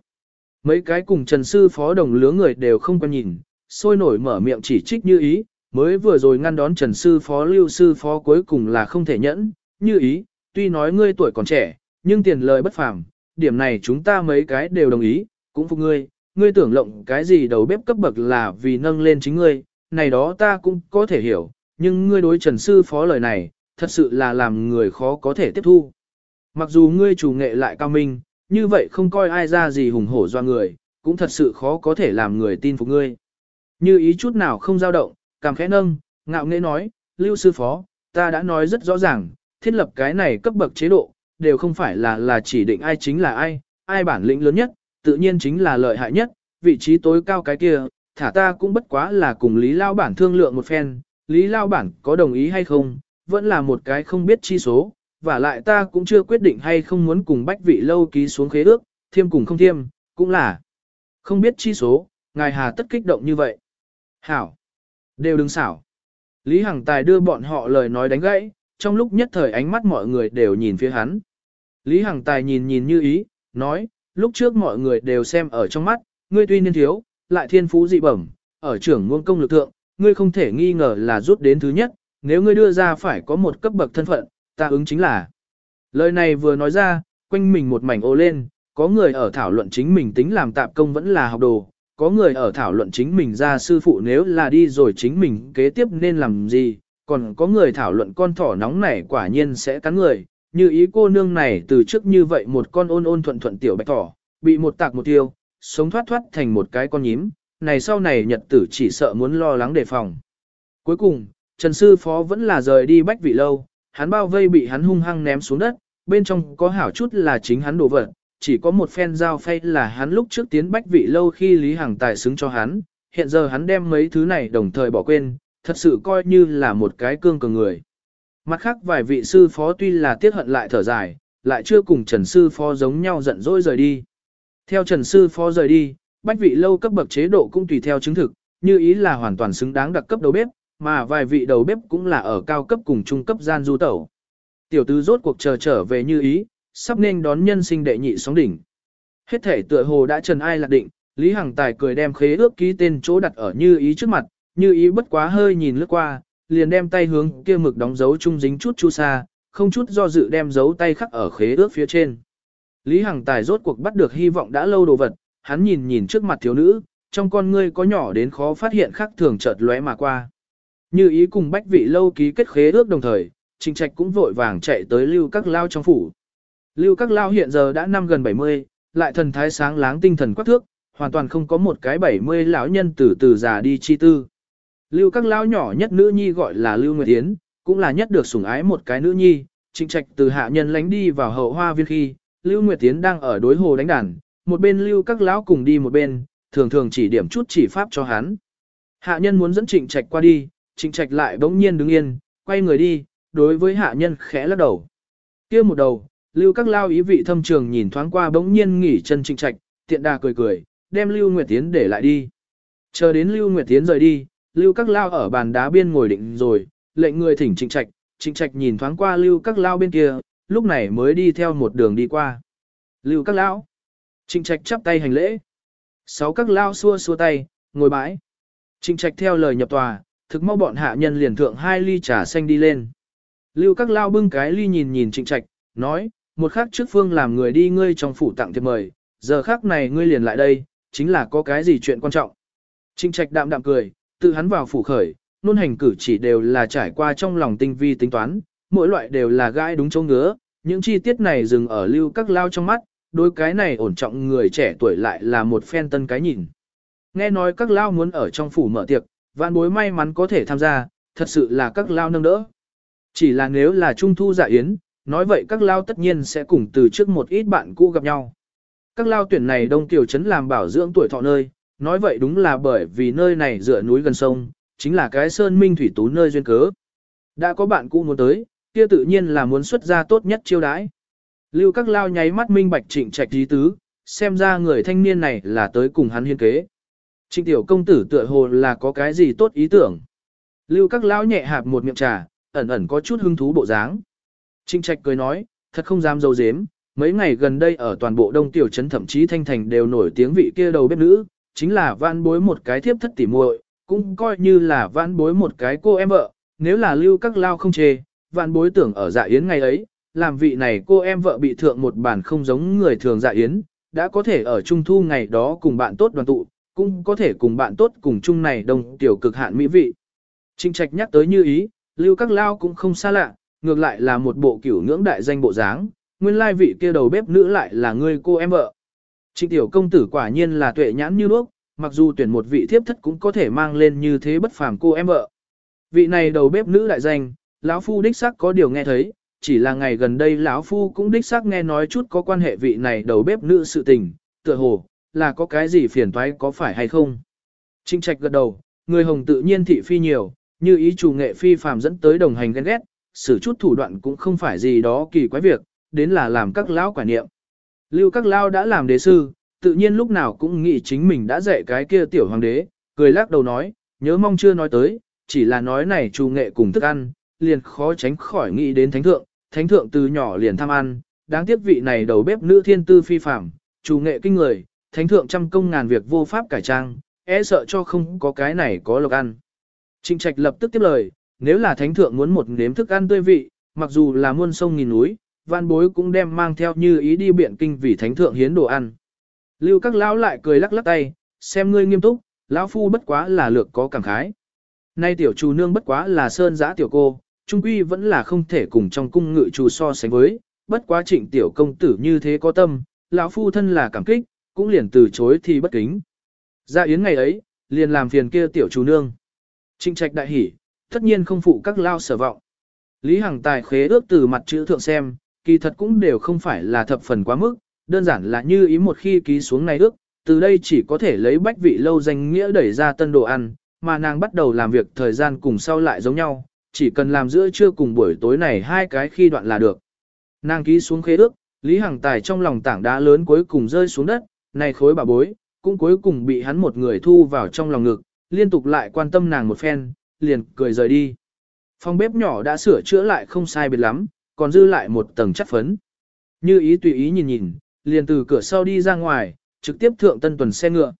Mấy cái cùng Trần Sư Phó đồng lứa người đều không quan nhìn, sôi nổi mở miệng chỉ trích như ý, mới vừa rồi ngăn đón Trần Sư Phó Lưu Sư Phó cuối cùng là không thể nhẫn, như ý, tuy nói ngươi tuổi còn trẻ, nhưng tiền lời bất phàm, điểm này chúng ta mấy cái đều đồng ý, cũng phục ngươi, ngươi tưởng lộng cái gì đầu bếp cấp bậc là vì nâng lên chính ngươi, này đó ta cũng có thể hiểu, nhưng ngươi đối Trần Sư Phó lời này, thật sự là làm người khó có thể tiếp thu. Mặc dù ngươi chủ nghệ lại cao minh, như vậy không coi ai ra gì hùng hổ do người, cũng thật sự khó có thể làm người tin phục ngươi. Như ý chút nào không dao động, cảm khẽ nâng, ngạo nghễ nói, Lưu Sư Phó, ta đã nói rất rõ ràng, thiết lập cái này cấp bậc chế độ, đều không phải là là chỉ định ai chính là ai, ai bản lĩnh lớn nhất, tự nhiên chính là lợi hại nhất, vị trí tối cao cái kia, thả ta cũng bất quá là cùng Lý Lao Bản thương lượng một phen, Lý Lao Bản có đồng ý hay không, vẫn là một cái không biết chi số, và lại ta cũng chưa quyết định hay không muốn cùng bách vị lâu ký xuống khế ước, thiêm cùng không thiêm, cũng là không biết chi số, ngài hà tất kích động như vậy. Hảo, đều đừng xảo. Lý Hằng Tài đưa bọn họ lời nói đánh gãy, trong lúc nhất thời ánh mắt mọi người đều nhìn phía hắn. Lý Hằng Tài nhìn nhìn như ý, nói, lúc trước mọi người đều xem ở trong mắt, ngươi tuy niên thiếu, lại thiên phú dị bẩm, ở trưởng ngôn công lực thượng, ngươi không thể nghi ngờ là rút đến thứ nhất, nếu ngươi đưa ra phải có một cấp bậc thân phận, ta ứng chính là. Lời này vừa nói ra, quanh mình một mảnh ô lên, có người ở thảo luận chính mình tính làm tạp công vẫn là học đồ, có người ở thảo luận chính mình ra sư phụ nếu là đi rồi chính mình kế tiếp nên làm gì, còn có người thảo luận con thỏ nóng này quả nhiên sẽ cắn người, như ý cô nương này từ trước như vậy một con ôn ôn thuận thuận tiểu bạch thỏ, bị một tạc một tiêu, sống thoát thoát thành một cái con nhím, này sau này nhật tử chỉ sợ muốn lo lắng đề phòng. Cuối cùng, Trần Sư Phó vẫn là rời đi bách vị lâu, hắn bao vây bị hắn hung hăng ném xuống đất, bên trong có hảo chút là chính hắn đổ vật, chỉ có một phen dao phay là hắn lúc trước tiến bách vị lâu khi Lý Hằng tài xứng cho hắn, hiện giờ hắn đem mấy thứ này đồng thời bỏ quên, thật sự coi như là một cái cương cường người. Mặt khác vài vị sư phó tuy là tiết hận lại thở dài, lại chưa cùng Trần Sư Phó giống nhau giận dỗi rời đi. Theo Trần Sư Phó rời đi, bách vị lâu cấp bậc chế độ cũng tùy theo chứng thực, như ý là hoàn toàn xứng đáng đặc cấp đầu bếp, mà vài vị đầu bếp cũng là ở cao cấp cùng trung cấp gian du tẩu. Tiểu tứ rốt cuộc chờ trở về như ý, sắp nên đón nhân sinh đệ nhị sóng đỉnh. Hết thể tựa hồ đã trần ai lạc định, Lý Hằng Tài cười đem khế ước ký tên chỗ đặt ở như ý trước mặt, như ý bất quá hơi nhìn lướt qua, liền đem tay hướng kia mực đóng dấu chung dính chút chu sa, không chút do dự đem dấu tay khắc ở khế ước phía trên. Lý Hằng Tài rốt cuộc bắt được hy vọng đã lâu đồ vật, hắn nhìn nhìn trước mặt thiếu nữ, trong con ngươi có nhỏ đến khó phát hiện khác thường chợt lóe mà qua. Như ý cùng bách vị lâu ký kết khế ước đồng thời, Trình Trạch cũng vội vàng chạy tới Lưu Các Lao trong phủ. Lưu Các Lao hiện giờ đã năm gần 70, lại thần thái sáng láng tinh thần quắc thước, hoàn toàn không có một cái 70 lão nhân từ từ già đi chi tư. Lưu Các Lão nhỏ nhất nữ nhi gọi là Lưu Nguyệt Yến, cũng là nhất được sủng ái một cái nữ nhi, Trình Trạch từ hạ nhân lánh đi vào hậu hoa viên khi, Lưu Nguyệt Yến đang ở đối hồ đánh đàn, một bên Lưu Các Lão cùng đi một bên, thường thường chỉ điểm chút chỉ pháp cho hắn. Hạ nhân muốn dẫn Trịnh Trạch qua đi, Trịnh Trạch lại bỗng nhiên đứng yên, quay người đi, đối với hạ nhân khẽ lắc đầu. Kia một đầu, Lưu Các Lao ý vị thâm trường nhìn thoáng qua bỗng nhiên nghỉ chân Trịnh Trạch, tiện đà cười cười, đem Lưu Nguyệt Tiến để lại đi. Chờ đến Lưu Nguyệt Tiến rời đi, Lưu Các Lao ở bàn đá biên ngồi định rồi, lệnh người thỉnh Trịnh Trạch, Trịnh Trạch nhìn thoáng qua Lưu Các Lao bên kia, lúc này mới đi theo một đường đi qua. Lưu Các Lão. Trịnh Trạch chắp tay hành lễ. Sáu các lao xua xua tay, ngồi bãi. Trịnh Trạch theo lời nhập tòa, thực mau bọn hạ nhân liền thượng hai ly trà xanh đi lên. Lưu các lao bưng cái ly nhìn nhìn trịnh trạch, nói, một khắc trước phương làm người đi ngươi trong phủ tặng thiệp mời, giờ khắc này ngươi liền lại đây, chính là có cái gì chuyện quan trọng. Trịnh trạch đạm đạm cười, tự hắn vào phủ khởi, nôn hành cử chỉ đều là trải qua trong lòng tinh vi tính toán, mỗi loại đều là gãi đúng chỗ ngứa, những chi tiết này dừng ở lưu các lao trong mắt, đối cái này ổn trọng người trẻ tuổi lại là một phen tân cái nhìn. Nghe nói các lao muốn ở trong phủ mở tiệc, Vạn bối may mắn có thể tham gia, thật sự là các lao nâng đỡ. Chỉ là nếu là trung thu dạ yến, nói vậy các lao tất nhiên sẽ cùng từ trước một ít bạn cũ gặp nhau. Các lao tuyển này đông tiểu trấn làm bảo dưỡng tuổi thọ nơi, nói vậy đúng là bởi vì nơi này dựa núi gần sông, chính là cái sơn minh thủy tú nơi duyên cớ. Đã có bạn cũ muốn tới, kia tự nhiên là muốn xuất ra tốt nhất chiêu đãi. Lưu các lao nháy mắt minh bạch trịnh trạch trí tứ, xem ra người thanh niên này là tới cùng hắn hiên kế. Trịnh tiểu công tử tựa hồ là có cái gì tốt ý tưởng. Lưu các lão nhẹ hạp một miệng trà, ẩn ẩn có chút hứng thú bộ dáng. trịnh Trạch cười nói, thật không dám dâu dếm, mấy ngày gần đây ở toàn bộ đông tiểu trấn thậm chí thanh thành đều nổi tiếng vị kia đầu bếp nữ, chính là vãn bối một cái thiếp thất tỉ muội, cũng coi như là vãn bối một cái cô em vợ, nếu là lưu các lao không chê, vãn bối tưởng ở dạ yến ngày ấy, làm vị này cô em vợ bị thượng một bản không giống người thường dạ yến, đã có thể ở trung thu ngày đó cùng bạn tốt đoàn tụ, cũng có thể cùng bạn tốt cùng chung này đồng tiểu cực hạn mỹ vị. Trinh Trạch nhắc tới như ý, lưu các lao cũng không xa lạ, ngược lại là một bộ cửu ngưỡng đại danh bộ dáng, nguyên lai vị kia đầu bếp nữ lại là người cô em vợ. Trịnh tiểu công tử quả nhiên là tuệ nhãn như đuốc, mặc dù tuyển một vị thiếp thất cũng có thể mang lên như thế bất phàm cô em vợ. Vị này đầu bếp nữ đại danh, lão phu đích xác có điều nghe thấy, chỉ là ngày gần đây lão phu cũng đích xác nghe nói chút có quan hệ vị này đầu bếp nữ sự tình, tựa hồ là có cái gì phiền toái có phải hay không. Trịnh trạch gật đầu, người hồng tự nhiên thị phi nhiều, như ý chủ nghệ phi phàm dẫn tới đồng hành ghen ghét, sử chút thủ đoạn cũng không phải gì đó kỳ quái việc, đến là làm các lão quả niệm. Lưu các Lao đã làm đế sư, tự nhiên lúc nào cũng nghĩ chính mình đã dạy cái kia tiểu hoàng đế, cười lắc đầu nói, nhớ mong chưa nói tới, chỉ là nói này chủ nghệ cùng thức ăn, liền khó tránh khỏi nghĩ đến thánh thượng, thánh thượng từ nhỏ liền tham ăn, đáng tiếc vị này đầu bếp nữ thiên tư phi phạm, chủ nghệ kinh người, thánh thượng trăm công ngàn việc vô pháp cải trang, e sợ cho không có cái này có lộc ăn. Trịnh trạch lập tức tiếp lời, nếu là thánh thượng muốn một nếm thức ăn tươi vị, mặc dù là muôn sông nghìn núi, văn bối cũng đem mang theo như ý đi biện kinh vì thánh thượng hiến đồ ăn. Lưu các lão lại cười lắc lắc tay, xem ngươi nghiêm túc, lão phu bất quá là lược có cảm khái. Nay tiểu chủ nương bất quá là sơn giã tiểu cô, trung quy vẫn là không thể cùng trong cung ngự chủ so sánh với, bất quá trịnh tiểu công tử như thế có tâm, lão phu thân là cảm kích, cũng liền từ chối thì bất kính. Ra yến ngày ấy, liền làm phiền kia tiểu chủ nương. Trịnh trạch đại hỉ, tất nhiên không phụ các lao sở vọng. Lý Hằng tài khế ước từ mặt chữ thượng xem, kỳ thật cũng đều không phải là thập phần quá mức, đơn giản là như ý một khi ký xuống này ước, từ đây chỉ có thể lấy bách vị lâu danh nghĩa đẩy ra tân đồ ăn, mà nàng bắt đầu làm việc thời gian cùng sau lại giống nhau, chỉ cần làm giữa trưa cùng buổi tối này hai cái khi đoạn là được. Nàng ký xuống khế ước, Lý Hằng Tài trong lòng tảng đá lớn cuối cùng rơi xuống đất, này khối bà bối, cũng cuối cùng bị hắn một người thu vào trong lòng ngực, liên tục lại quan tâm nàng một phen, liền cười rời đi. Phòng bếp nhỏ đã sửa chữa lại không sai biệt lắm, còn dư lại một tầng chất phấn. Như ý tùy ý nhìn nhìn, liền từ cửa sau đi ra ngoài, trực tiếp thượng tân tuần xe ngựa.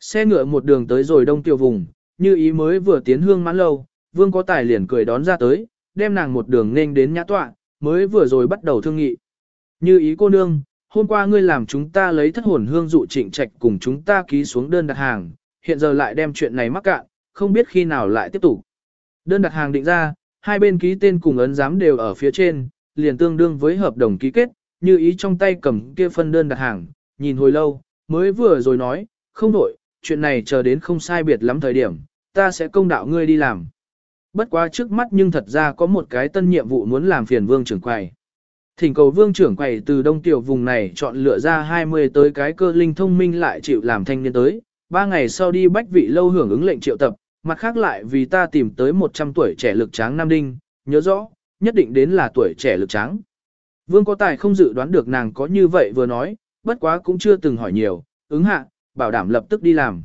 Xe ngựa một đường tới rồi đông tiêu vùng, như ý mới vừa tiến hương mãn lâu, vương có tài liền cười đón ra tới, đem nàng một đường nên đến nhã tọa, mới vừa rồi bắt đầu thương nghị. Như ý cô nương, hôm qua ngươi làm chúng ta lấy thất hồn hương dụ trịnh trạch cùng chúng ta ký xuống đơn đặt hàng, hiện giờ lại đem chuyện này mắc cạn, không biết khi nào lại tiếp tục. Đơn đặt hàng định ra, hai bên ký tên cùng ấn giám đều ở phía trên, liền tương đương với hợp đồng ký kết, như ý trong tay cầm kia phân đơn đặt hàng, nhìn hồi lâu, mới vừa rồi nói, không đổi, chuyện này chờ đến không sai biệt lắm thời điểm, ta sẽ công đạo ngươi đi làm. Bất quá trước mắt nhưng thật ra có một cái tân nhiệm vụ muốn làm phiền vương trưởng quầy. Thỉnh cầu vương trưởng quầy từ đông tiểu vùng này chọn lựa ra 20 tới cái cơ linh thông minh lại chịu làm thanh niên tới, ba ngày sau đi bách vị lâu hưởng ứng lệnh triệu tập, mặt khác lại vì ta tìm tới 100 tuổi trẻ lực tráng Nam Đinh, nhớ rõ, nhất định đến là tuổi trẻ lực tráng. Vương có tài không dự đoán được nàng có như vậy vừa nói, bất quá cũng chưa từng hỏi nhiều, ứng hạ, bảo đảm lập tức đi làm.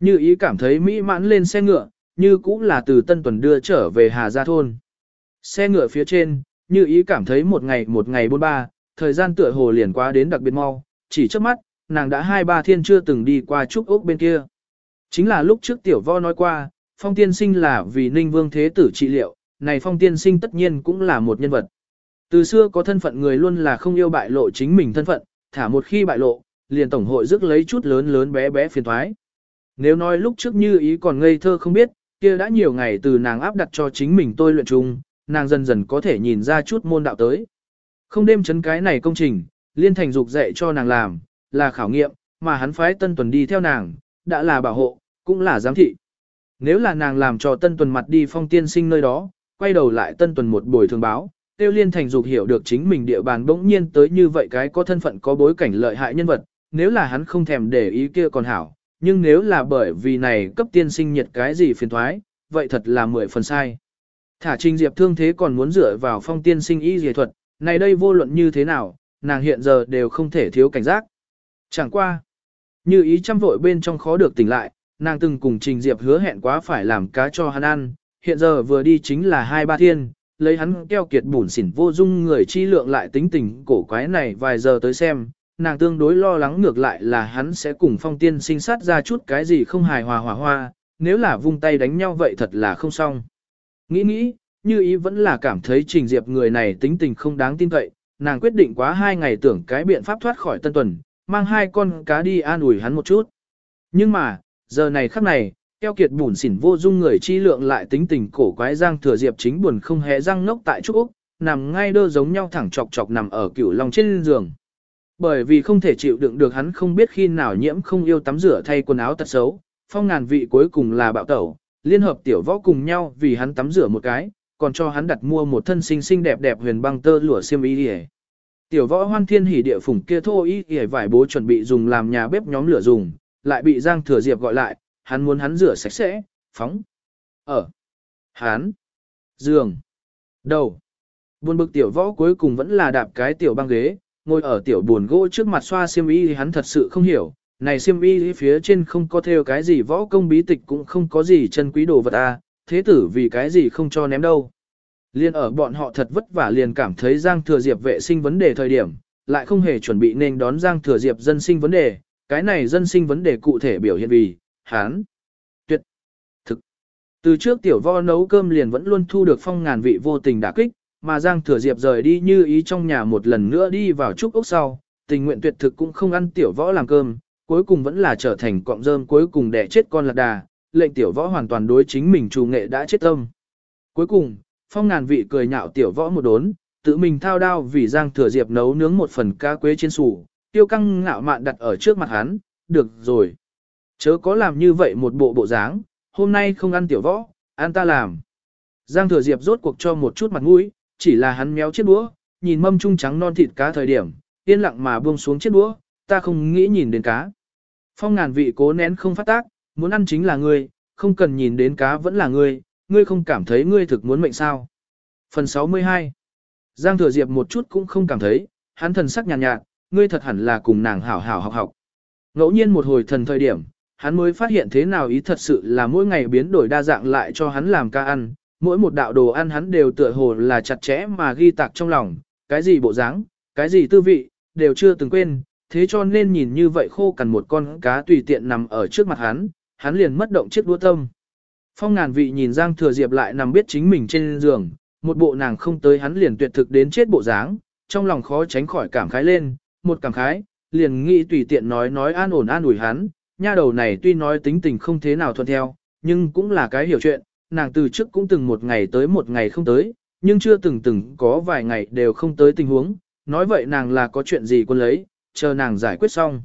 Như ý cảm thấy mỹ mãn lên xe ngựa, như cũng là từ Tân Tuần đưa trở về Hà Gia Thôn. Xe ngựa phía trên, như ý cảm thấy một ngày một ngày bôn ba, thời gian tựa hồ liền quá đến đặc biệt mau, chỉ trước mắt, nàng đã hai ba thiên chưa từng đi qua trúc ốc bên kia. Chính là lúc trước tiểu vo nói qua, phong tiên sinh là vì ninh vương thế tử trị liệu, này phong tiên sinh tất nhiên cũng là một nhân vật. Từ xưa có thân phận người luôn là không yêu bại lộ chính mình thân phận, thả một khi bại lộ, liền tổng hội rước lấy chút lớn lớn bé bé phiền thoái. Nếu nói lúc trước như ý còn ngây thơ không biết, kia đã nhiều ngày từ nàng áp đặt cho chính mình tôi luyện chung, nàng dần dần có thể nhìn ra chút môn đạo tới. Không đêm chấn cái này công trình, liên thành dục dạy cho nàng làm, là khảo nghiệm, mà hắn phái tân tuần đi theo nàng, đã là bảo hộ, cũng là giám thị. Nếu là nàng làm cho tân tuần mặt đi phong tiên sinh nơi đó, quay đầu lại tân tuần một buổi thường báo, tiêu liên thành dục hiểu được chính mình địa bàn bỗng nhiên tới như vậy cái có thân phận có bối cảnh lợi hại nhân vật, nếu là hắn không thèm để ý kia còn hảo, nhưng nếu là bởi vì này cấp tiên sinh nhiệt cái gì phiền thoái, vậy thật là mười phần sai. Thả trình diệp thương thế còn muốn dựa vào phong tiên sinh y dề thuật, này đây vô luận như thế nào, nàng hiện giờ đều không thể thiếu cảnh giác. Chẳng qua, như ý trăm vội bên trong khó được tỉnh lại, nàng từng cùng trình diệp hứa hẹn quá phải làm cá cho hắn ăn, hiện giờ vừa đi chính là hai ba thiên, lấy hắn keo kiệt bủn xỉn vô dung người chi lượng lại tính tình cổ quái này vài giờ tới xem, nàng tương đối lo lắng ngược lại là hắn sẽ cùng phong tiên sinh sát ra chút cái gì không hài hòa hòa hoa, nếu là vung tay đánh nhau vậy thật là không xong. Nghĩ nghĩ, như ý vẫn là cảm thấy trình diệp người này tính tình không đáng tin cậy, nàng quyết định quá hai ngày tưởng cái biện pháp thoát khỏi tân tuần, mang hai con cá đi an ủi hắn một chút. Nhưng mà, giờ này khắc này, keo kiệt bùn xỉn vô dung người chi lượng lại tính tình cổ quái giang thừa diệp chính buồn không hé răng nốc tại trúc Úc, nằm ngay đơ giống nhau thẳng chọc chọc nằm ở cửu lòng trên giường. Bởi vì không thể chịu đựng được hắn không biết khi nào nhiễm không yêu tắm rửa thay quần áo tật xấu, phong ngàn vị cuối cùng là bạo tẩu, liên hợp tiểu võ cùng nhau vì hắn tắm rửa một cái, còn cho hắn đặt mua một thân xinh xinh đẹp đẹp huyền băng tơ lụa xiêm y đi Tiểu võ hoan thiên hỉ địa phủng kia thô y y vải bố chuẩn bị dùng làm nhà bếp nhóm lửa dùng, lại bị Giang Thừa Diệp gọi lại, hắn muốn hắn rửa sạch sẽ, phóng. Ở. Hắn. Giường. Đầu. Buồn bực tiểu võ cuối cùng vẫn là đạp cái tiểu băng ghế, ngồi ở tiểu buồn gỗ trước mặt xoa xiêm y thì hắn thật sự không hiểu, này xiêm y phía trên không có theo cái gì võ công bí tịch cũng không có gì chân quý đồ vật a, à, thế tử vì cái gì không cho ném đâu. Liên ở bọn họ thật vất vả liền cảm thấy Giang Thừa Diệp vệ sinh vấn đề thời điểm, lại không hề chuẩn bị nên đón Giang Thừa Diệp dân sinh vấn đề, cái này dân sinh vấn đề cụ thể biểu hiện vì, hán, tuyệt, thực. Từ trước tiểu vo nấu cơm liền vẫn luôn thu được phong ngàn vị vô tình đả kích, mà Giang Thừa Diệp rời đi như ý trong nhà một lần nữa đi vào trúc ốc sau, tình nguyện tuyệt thực cũng không ăn tiểu võ làm cơm, cuối cùng vẫn là trở thành cọng rơm cuối cùng để chết con lạc đà, lệnh tiểu võ hoàn toàn đối chính mình trù nghệ đã chết tâm. Cuối cùng, phong ngàn vị cười nhạo tiểu võ một đốn, tự mình thao đao vì Giang Thừa Diệp nấu nướng một phần cá quế trên sủ, tiêu căng ngạo mạn đặt ở trước mặt hắn, được rồi. Chớ có làm như vậy một bộ bộ dáng, hôm nay không ăn tiểu võ, ăn ta làm. Giang Thừa Diệp rốt cuộc cho một chút mặt mũi, chỉ là hắn méo chiếc đũa, nhìn mâm trung trắng non thịt cá thời điểm, yên lặng mà buông xuống chiếc đũa, ta không nghĩ nhìn đến cá. Phong ngàn vị cố nén không phát tác, muốn ăn chính là ngươi, không cần nhìn đến cá vẫn là ngươi, ngươi không cảm thấy ngươi thực muốn mệnh sao. Phần 62 Giang Thừa Diệp một chút cũng không cảm thấy, hắn thần sắc nhàn nhạt, nhạt, ngươi thật hẳn là cùng nàng hảo hảo học học. Ngẫu nhiên một hồi thần thời điểm, hắn mới phát hiện thế nào ý thật sự là mỗi ngày biến đổi đa dạng lại cho hắn làm ca ăn, mỗi một đạo đồ ăn hắn đều tựa hồ là chặt chẽ mà ghi tạc trong lòng, cái gì bộ dáng, cái gì tư vị, đều chưa từng quên, thế cho nên nhìn như vậy khô cằn một con cá tùy tiện nằm ở trước mặt hắn, hắn liền mất động chiếc đũa tâm. Phong ngàn vị nhìn Giang Thừa Diệp lại nằm biết chính mình trên giường, một bộ nàng không tới hắn liền tuyệt thực đến chết bộ dáng, trong lòng khó tránh khỏi cảm khái lên, một cảm khái, liền nghĩ tùy tiện nói nói an ổn an ủi hắn, nha đầu này tuy nói tính tình không thế nào thuận theo, nhưng cũng là cái hiểu chuyện, nàng từ trước cũng từng một ngày tới một ngày không tới, nhưng chưa từng từng có vài ngày đều không tới tình huống, nói vậy nàng là có chuyện gì quân lấy, chờ nàng giải quyết xong.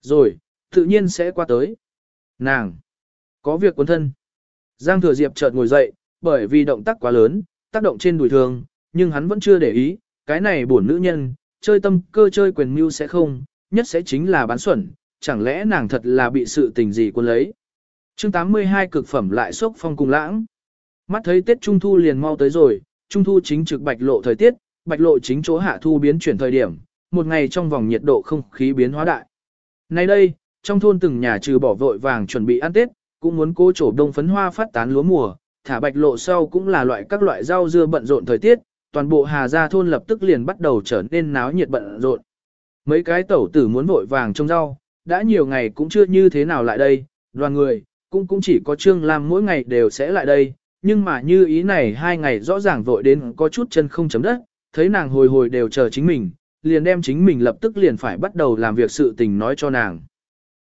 Rồi, tự nhiên sẽ qua tới. Nàng, có việc quân thân. Giang Thừa Diệp chợt ngồi dậy, bởi vì động tác quá lớn, tác động trên đùi thường, nhưng hắn vẫn chưa để ý, cái này bổn nữ nhân, chơi tâm cơ chơi quyền mưu sẽ không, nhất sẽ chính là bán xuẩn, chẳng lẽ nàng thật là bị sự tình gì cuốn lấy. chương 82 cực phẩm lại sốc phong cùng lãng. Mắt thấy Tết Trung Thu liền mau tới rồi, Trung Thu chính trực bạch lộ thời tiết, bạch lộ chính chỗ hạ thu biến chuyển thời điểm, một ngày trong vòng nhiệt độ không khí biến hóa đại. Nay đây, trong thôn từng nhà trừ bỏ vội vàng chuẩn bị ăn Tết, cũng muốn cố trổ đông phấn hoa phát tán lúa mùa, thả bạch lộ sau cũng là loại các loại rau dưa bận rộn thời tiết, toàn bộ Hà Gia thôn lập tức liền bắt đầu trở nên náo nhiệt bận rộn. Mấy cái tẩu tử muốn vội vàng trông rau, đã nhiều ngày cũng chưa như thế nào lại đây, đoàn người, cũng cũng chỉ có Trương Lam mỗi ngày đều sẽ lại đây, nhưng mà như ý này hai ngày rõ ràng vội đến có chút chân không chấm đất, thấy nàng hồi hồi đều chờ chính mình, liền đem chính mình lập tức liền phải bắt đầu làm việc sự tình nói cho nàng.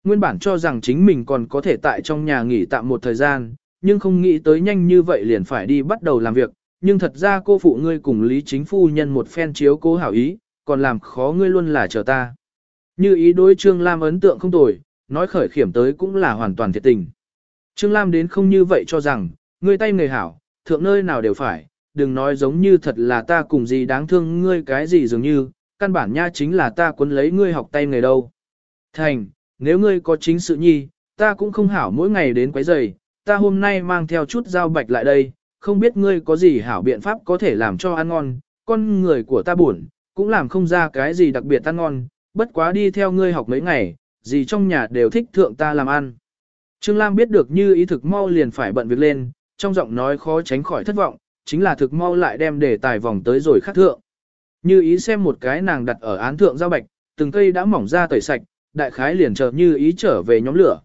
Nguyên bản cho rằng chính mình còn có thể tại trong nhà nghỉ tạm một thời gian, nhưng không nghĩ tới nhanh như vậy liền phải đi bắt đầu làm việc, nhưng thật ra cô phụ ngươi cùng Lý Chính Phu nhân một phen chiếu cố hảo ý, còn làm khó ngươi luôn là chờ ta. Như ý đối Trương Lam ấn tượng không tồi, nói khởi khiểm tới cũng là hoàn toàn thiệt tình. Trương Lam đến không như vậy cho rằng, ngươi tay người hảo, thượng nơi nào đều phải, đừng nói giống như thật là ta cùng gì đáng thương ngươi cái gì dường như, căn bản nha chính là ta cuốn lấy ngươi học tay người đâu. Thành, nếu ngươi có chính sự nhi, ta cũng không hảo mỗi ngày đến quấy giày, ta hôm nay mang theo chút dao bạch lại đây, không biết ngươi có gì hảo biện pháp có thể làm cho ăn ngon, con người của ta buồn, cũng làm không ra cái gì đặc biệt ăn ngon, bất quá đi theo ngươi học mấy ngày, gì trong nhà đều thích thượng ta làm ăn. Trương Lam biết được như ý thực mau liền phải bận việc lên, trong giọng nói khó tránh khỏi thất vọng, chính là thực mau lại đem đề tài vòng tới rồi khắc thượng. Như ý xem một cái nàng đặt ở án thượng giao bạch, từng cây đã mỏng ra tẩy sạch, đại khái liền chờ như ý trở về nhóm lửa.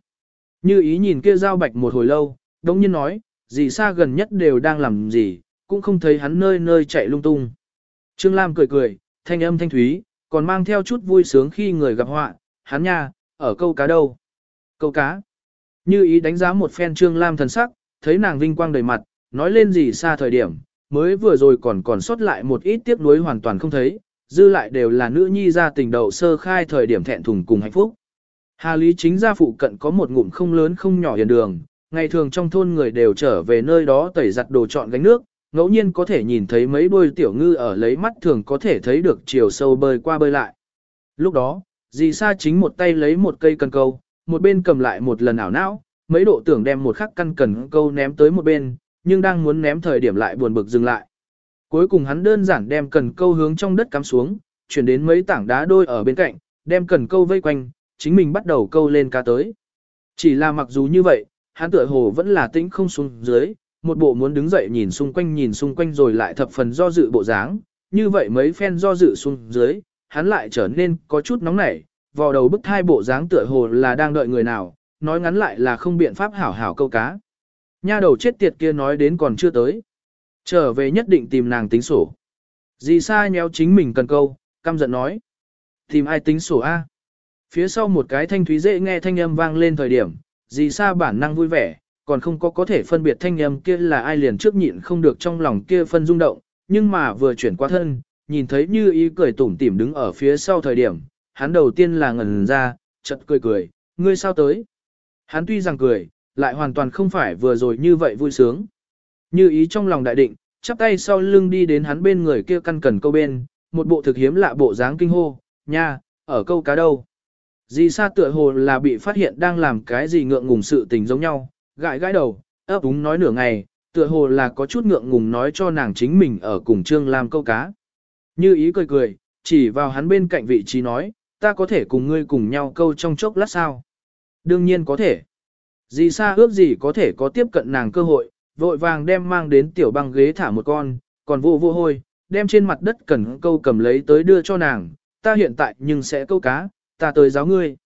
Như ý nhìn kia giao bạch một hồi lâu, đống nhiên nói, gì xa gần nhất đều đang làm gì, cũng không thấy hắn nơi nơi chạy lung tung. Trương Lam cười cười, thanh âm thanh thúy, còn mang theo chút vui sướng khi người gặp họa, hắn nha, ở câu cá đâu. Câu cá. Như ý đánh giá một phen Trương Lam thần sắc, thấy nàng vinh quang đầy mặt, nói lên gì xa thời điểm, mới vừa rồi còn còn sót lại một ít tiếc nuối hoàn toàn không thấy, dư lại đều là nữ nhi ra tình đầu sơ khai thời điểm thẹn thùng cùng hạnh phúc. Hà Lý chính gia phụ cận có một ngụm không lớn không nhỏ hiền đường, ngày thường trong thôn người đều trở về nơi đó tẩy giặt đồ chọn gánh nước, ngẫu nhiên có thể nhìn thấy mấy đôi tiểu ngư ở lấy mắt thường có thể thấy được chiều sâu bơi qua bơi lại. Lúc đó, dì sa chính một tay lấy một cây cần câu, một bên cầm lại một lần ảo não, mấy độ tưởng đem một khắc căn cần câu ném tới một bên, nhưng đang muốn ném thời điểm lại buồn bực dừng lại. Cuối cùng hắn đơn giản đem cần câu hướng trong đất cắm xuống, chuyển đến mấy tảng đá đôi ở bên cạnh, đem cần câu vây quanh, chính mình bắt đầu câu lên cá tới. Chỉ là mặc dù như vậy, hắn tựa hồ vẫn là tĩnh không xuống dưới, một bộ muốn đứng dậy nhìn xung quanh nhìn xung quanh rồi lại thập phần do dự bộ dáng, như vậy mấy phen do dự xuống dưới, hắn lại trở nên có chút nóng nảy, vò đầu bức thai bộ dáng tựa hồ là đang đợi người nào, nói ngắn lại là không biện pháp hảo hảo câu cá. Nha đầu chết tiệt kia nói đến còn chưa tới. Trở về nhất định tìm nàng tính sổ. Dì sa nhéo chính mình cần câu, căm giận nói. Tìm ai tính sổ A. Phía sau một cái thanh thúy dễ nghe thanh âm vang lên thời điểm, dì sa bản năng vui vẻ, còn không có có thể phân biệt thanh âm kia là ai liền trước nhịn không được trong lòng kia phân rung động, nhưng mà vừa chuyển qua thân, nhìn thấy như ý cười tủm tỉm đứng ở phía sau thời điểm, hắn đầu tiên là ngẩn ra, chợt cười cười, ngươi sao tới? Hắn tuy rằng cười, lại hoàn toàn không phải vừa rồi như vậy vui sướng. Như ý trong lòng đại định, chắp tay sau lưng đi đến hắn bên người kia căn cần câu bên, một bộ thực hiếm lạ bộ dáng kinh hô, nha, ở câu cá đâu. Dì sa tựa hồ là bị phát hiện đang làm cái gì ngượng ngùng sự tình giống nhau, gãi gãi đầu, ấp úng nói nửa ngày, tựa hồ là có chút ngượng ngùng nói cho nàng chính mình ở cùng Trương Lam câu cá. Như ý cười cười, chỉ vào hắn bên cạnh vị trí nói, ta có thể cùng ngươi cùng nhau câu trong chốc lát sao? Đương nhiên có thể. Dì sa ước gì có thể có tiếp cận nàng cơ hội, vội vàng đem mang đến tiểu băng ghế thả một con, còn vô vô hôi, đem trên mặt đất cần câu cầm lấy tới đưa cho nàng, ta hiện tại nhưng sẽ câu cá, ta tới giáo ngươi.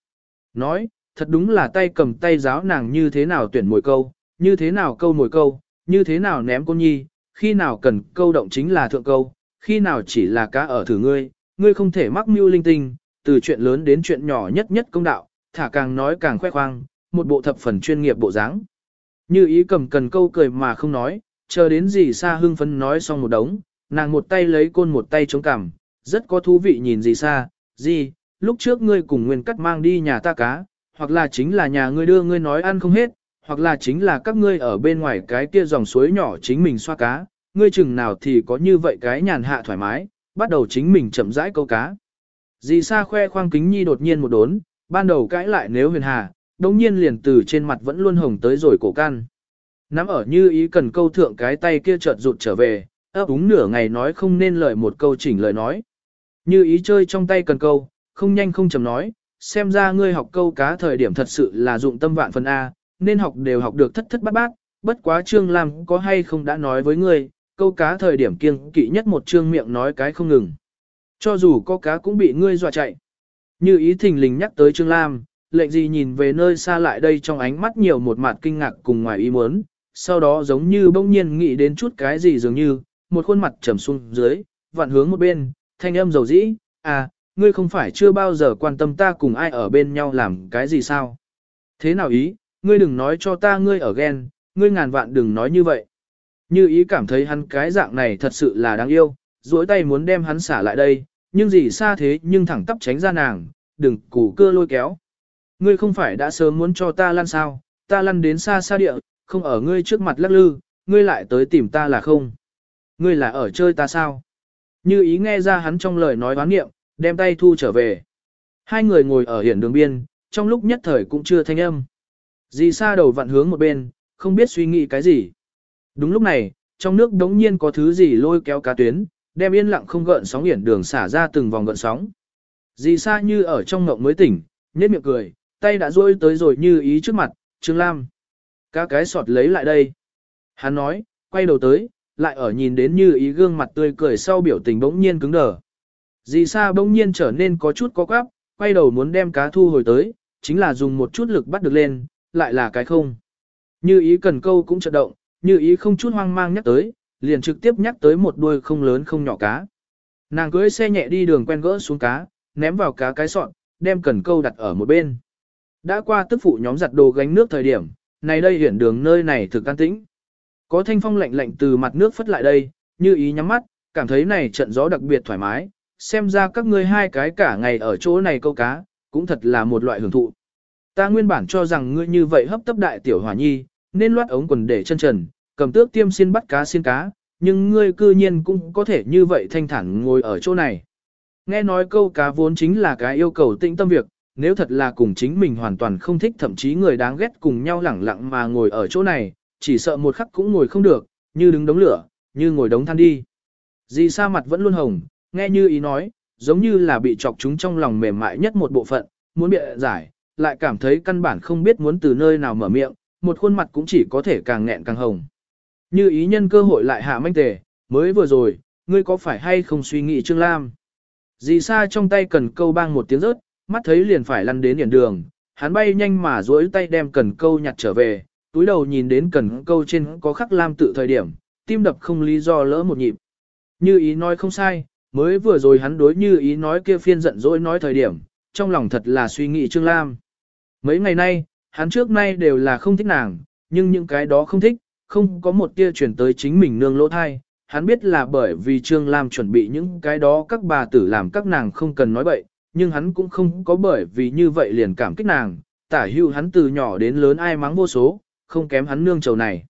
Nói, thật đúng là tay cầm tay giáo nàng như thế nào tuyển mồi câu, như thế nào câu mồi câu, như thế nào ném cô nhi, khi nào cần câu động chính là thượng câu, khi nào chỉ là cá ở thử ngươi, ngươi không thể mắc mưu linh tinh, từ chuyện lớn đến chuyện nhỏ nhất nhất công đạo, thả càng nói càng khoe khoang, một bộ thập phần chuyên nghiệp bộ dáng. Như ý cầm cần câu cười mà không nói, chờ đến gì xa hưng phấn nói xong một đống, nàng một tay lấy côn một tay chống cằm, rất có thú vị nhìn gì xa, gì, lúc trước ngươi cùng nguyên cắt mang đi nhà ta cá, hoặc là chính là nhà ngươi đưa ngươi nói ăn không hết, hoặc là chính là các ngươi ở bên ngoài cái kia dòng suối nhỏ chính mình xoa cá, ngươi chừng nào thì có như vậy cái nhàn hạ thoải mái, bắt đầu chính mình chậm rãi câu cá. Dì Sa khoe khoang kính nhi đột nhiên một đốn, ban đầu cãi lại nếu huyền hà, đồng nhiên liền từ trên mặt vẫn luôn hồng tới rồi cổ can. Nắm ở như ý cần câu thượng cái tay kia chợt rụt trở về, ấp úng nửa ngày nói không nên lời một câu chỉnh lời nói. Như ý chơi trong tay cần câu, không nhanh không chầm nói, xem ra ngươi học câu cá thời điểm thật sự là dụng tâm vạn phần A, nên học đều học được thất thất bát bát, bất quá Trương Lam có hay không đã nói với ngươi, câu cá thời điểm kiêng kỵ nhất một trương miệng nói cái không ngừng. Cho dù có cá cũng bị ngươi dọa chạy. Như ý thình lình nhắc tới Trương Lam, lệnh gì nhìn về nơi xa lại đây trong ánh mắt nhiều một mặt kinh ngạc cùng ngoài ý muốn, sau đó giống như bỗng nhiên nghĩ đến chút cái gì dường như, một khuôn mặt trầm xuống dưới, vặn hướng một bên, thanh âm dầu dĩ, à, ngươi không phải chưa bao giờ quan tâm ta cùng ai ở bên nhau làm cái gì sao? Thế nào ý, ngươi đừng nói cho ta ngươi ở ghen, ngươi ngàn vạn đừng nói như vậy. Như ý cảm thấy hắn cái dạng này thật sự là đáng yêu, duỗi tay muốn đem hắn xả lại đây, nhưng gì xa thế nhưng thẳng tắp tránh ra nàng, đừng củ cưa lôi kéo. Ngươi không phải đã sớm muốn cho ta lăn sao, ta lăn đến xa xa địa, không ở ngươi trước mặt lắc lư, ngươi lại tới tìm ta là không. Ngươi là ở chơi ta sao? Như ý nghe ra hắn trong lời nói oán nghiệm, đem tay thu trở về. Hai người ngồi ở hiển đường biên, trong lúc nhất thời cũng chưa thanh âm. Dì xa đầu vặn hướng một bên, không biết suy nghĩ cái gì. Đúng lúc này, trong nước đống nhiên có thứ gì lôi kéo cá tuyến, đem yên lặng không gợn sóng hiển đường xả ra từng vòng gợn sóng. Dì xa như ở trong ngộng mới tỉnh, nhếch miệng cười, tay đã rôi tới rồi như ý trước mặt, Trương Lam. Cá cái sọt lấy lại đây. Hắn nói, quay đầu tới, lại ở nhìn đến như ý gương mặt tươi cười sau biểu tình bỗng nhiên cứng đờ. Dì Sa bỗng nhiên trở nên có chút có quắp, quay đầu muốn đem cá thu hồi tới, chính là dùng một chút lực bắt được lên, lại là cái không. Như ý cần câu cũng chợt động, như ý không chút hoang mang nhắc tới, liền trực tiếp nhắc tới một đuôi không lớn không nhỏ cá. Nàng cưỡi xe nhẹ đi đường quen gỡ xuống cá, ném vào cá cái sọn, đem cần câu đặt ở một bên. Đã qua tức phụ nhóm giặt đồ gánh nước thời điểm, này đây hiển đường nơi này thực an tĩnh. Có thanh phong lạnh lạnh từ mặt nước phất lại đây, như ý nhắm mắt, cảm thấy này trận gió đặc biệt thoải mái, xem ra các ngươi hai cái cả ngày ở chỗ này câu cá, cũng thật là một loại hưởng thụ. Ta nguyên bản cho rằng ngươi như vậy hấp tấp đại tiểu hòa nhi, nên loát ống quần để chân trần, cầm tước tiêm xin bắt cá xin cá, nhưng ngươi cư nhiên cũng có thể như vậy thanh thản ngồi ở chỗ này. Nghe nói câu cá vốn chính là cái yêu cầu tĩnh tâm việc, nếu thật là cùng chính mình hoàn toàn không thích thậm chí người đáng ghét cùng nhau lẳng lặng mà ngồi ở chỗ này, chỉ sợ một khắc cũng ngồi không được, như đứng đống lửa, như ngồi đống than đi. Dì sa mặt vẫn luôn hồng, nghe như ý nói, giống như là bị chọc chúng trong lòng mềm mại nhất một bộ phận, muốn bịa giải, lại cảm thấy căn bản không biết muốn từ nơi nào mở miệng, một khuôn mặt cũng chỉ có thể càng nghẹn càng hồng. Như ý nhân cơ hội lại hạ manh tề, mới vừa rồi, ngươi có phải hay không suy nghĩ Trương Lam? Dì sa trong tay cần câu bang một tiếng rớt, mắt thấy liền phải lăn đến điển đường, hắn bay nhanh mà duỗi tay đem cần câu nhặt trở về, túi đầu nhìn đến cần câu trên có khắc Lam tự thời điểm, tim đập không lý do lỡ một nhịp. Như ý nói không sai, mới vừa rồi hắn đối như ý nói kia phiên giận dỗi nói thời điểm, trong lòng thật là suy nghĩ Trương Lam. Mấy ngày nay, hắn trước nay đều là không thích nàng, nhưng những cái đó không thích, không có một tia chuyển tới chính mình nương lỗ thai. Hắn biết là bởi vì Trương Lam chuẩn bị những cái đó các bà tử làm các nàng không cần nói bậy, nhưng hắn cũng không có bởi vì như vậy liền cảm kích nàng, tả hưu hắn từ nhỏ đến lớn ai mắng vô số, không kém hắn nương trầu này.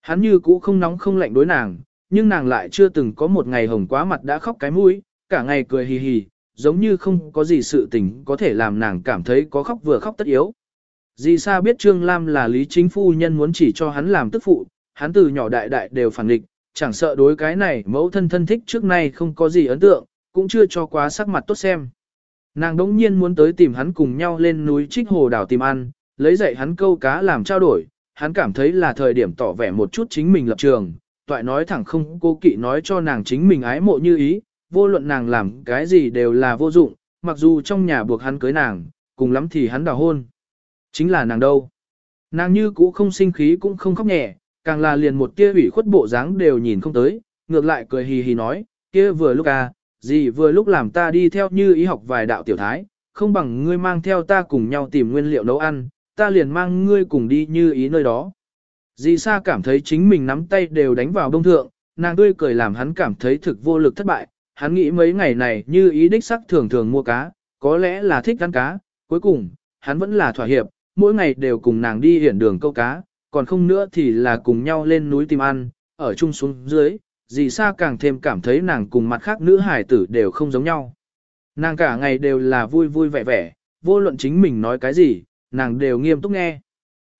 Hắn như cũ không nóng không lạnh đối nàng, nhưng nàng lại chưa từng có một ngày hồng quá mặt đã khóc cái mũi, cả ngày cười hì hì, giống như không có gì sự tình có thể làm nàng cảm thấy có khóc vừa khóc tất yếu. Dì Sa biết Trương Lam là lý chính phu nhân muốn chỉ cho hắn làm tức phụ, hắn từ nhỏ đại đại đều phản nghịch, chẳng sợ đối cái này mẫu thân thân thích trước nay không có gì ấn tượng, cũng chưa cho quá sắc mặt tốt xem. Nàng đống nhiên muốn tới tìm hắn cùng nhau lên núi trích hồ đảo tìm ăn, lấy dạy hắn câu cá làm trao đổi, hắn cảm thấy là thời điểm tỏ vẻ một chút chính mình lập trường, toại nói thẳng không cô kỵ nói cho nàng chính mình ái mộ như ý, vô luận nàng làm cái gì đều là vô dụng, mặc dù trong nhà buộc hắn cưới nàng, cùng lắm thì hắn đào hôn. Chính là nàng đâu. Nàng như cũ không sinh khí cũng không khóc nhẹ, càng là liền một tia ủy khuất bộ dáng đều nhìn không tới, ngược lại cười hì hì nói, kia vừa lúc à, gì vừa lúc làm ta đi theo như ý học vài đạo tiểu thái, không bằng ngươi mang theo ta cùng nhau tìm nguyên liệu nấu ăn, ta liền mang ngươi cùng đi như ý nơi đó. Dì Sa cảm thấy chính mình nắm tay đều đánh vào đông thượng, nàng tươi cười làm hắn cảm thấy thực vô lực thất bại, hắn nghĩ mấy ngày này như ý đích sắc thường thường mua cá, có lẽ là thích ăn cá, cuối cùng, hắn vẫn là thỏa hiệp, mỗi ngày đều cùng nàng đi hiển đường câu cá, còn không nữa thì là cùng nhau lên núi tìm ăn, ở chung xuống dưới, dì Sa càng thêm cảm thấy nàng cùng mặt khác nữ hải tử đều không giống nhau. Nàng cả ngày đều là vui vui vẻ vẻ, vô luận chính mình nói cái gì, nàng đều nghiêm túc nghe.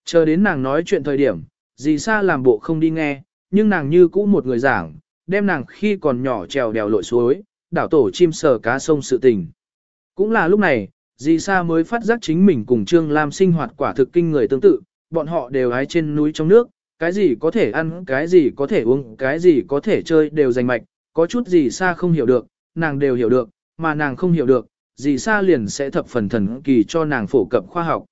Chờ đến nàng nói chuyện thời điểm, dì Sa làm bộ không đi nghe, nhưng nàng như cũ một người giảng, đem nàng khi còn nhỏ trèo đèo lội suối, đảo tổ chim sờ cá sông sự tình. Cũng là lúc này, dì Sa mới phát giác chính mình cùng Trương Lam sinh hoạt quả thực kinh người tương tự, bọn họ đều hái trên núi trong nước, cái gì có thể ăn, cái gì có thể uống, cái gì có thể chơi đều dành mạch, có chút gì xa không hiểu được, nàng đều hiểu được, mà nàng không hiểu được, gì xa liền sẽ thập phần thần kỳ cho nàng phổ cập khoa học.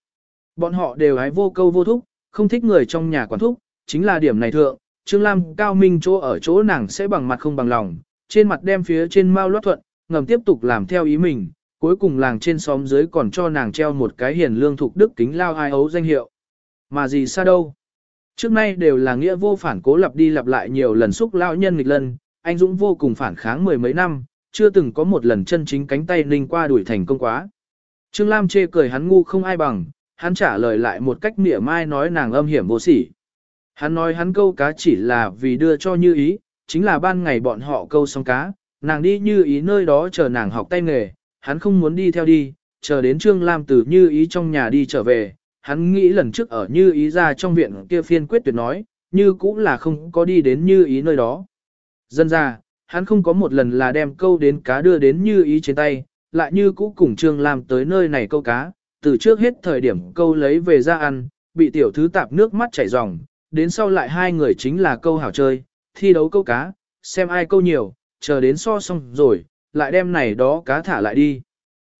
Bọn họ đều hái vô câu vô thúc, không thích người trong nhà quản thúc, chính là điểm này thượng, Trương Lam cao minh chỗ ở chỗ nàng sẽ bằng mặt không bằng lòng, trên mặt đem phía trên mau loát thuận, ngầm tiếp tục làm theo ý mình, cuối cùng làng trên xóm dưới còn cho nàng treo một cái hiền lương thục đức kính lao ai ấu danh hiệu. Mà gì xa đâu? Trước nay đều là nghĩa vô phản cố lặp đi lặp lại nhiều lần xúc lao nhân nghịch lần, anh Dũng vô cùng phản kháng mười mấy năm, chưa từng có một lần chân chính cánh tay ninh qua đuổi thành công quá. Trương Lam chê cười hắn ngu không ai bằng, hắn trả lời lại một cách mỉa mai nói nàng âm hiểm vô sỉ. Hắn nói hắn câu cá chỉ là vì đưa cho như ý, chính là ban ngày bọn họ câu xong cá, nàng đi như ý nơi đó chờ nàng học tay nghề, hắn không muốn đi theo đi, chờ đến Trương Lam từ như ý trong nhà đi trở về, hắn nghĩ lần trước ở như ý ra trong viện kia phiên quyết tuyệt nói, như cũng là không có đi đến như ý nơi đó. Dân ra, hắn không có một lần là đem câu đến cá đưa đến như ý trên tay, lại như cũ cùng Trương Lam tới nơi này câu cá, từ trước hết thời điểm câu lấy về ra ăn, bị tiểu thứ tạp nước mắt chảy ròng, đến sau lại hai người chính là câu hảo chơi, thi đấu câu cá, xem ai câu nhiều, chờ đến so xong rồi, lại đem này đó cá thả lại đi.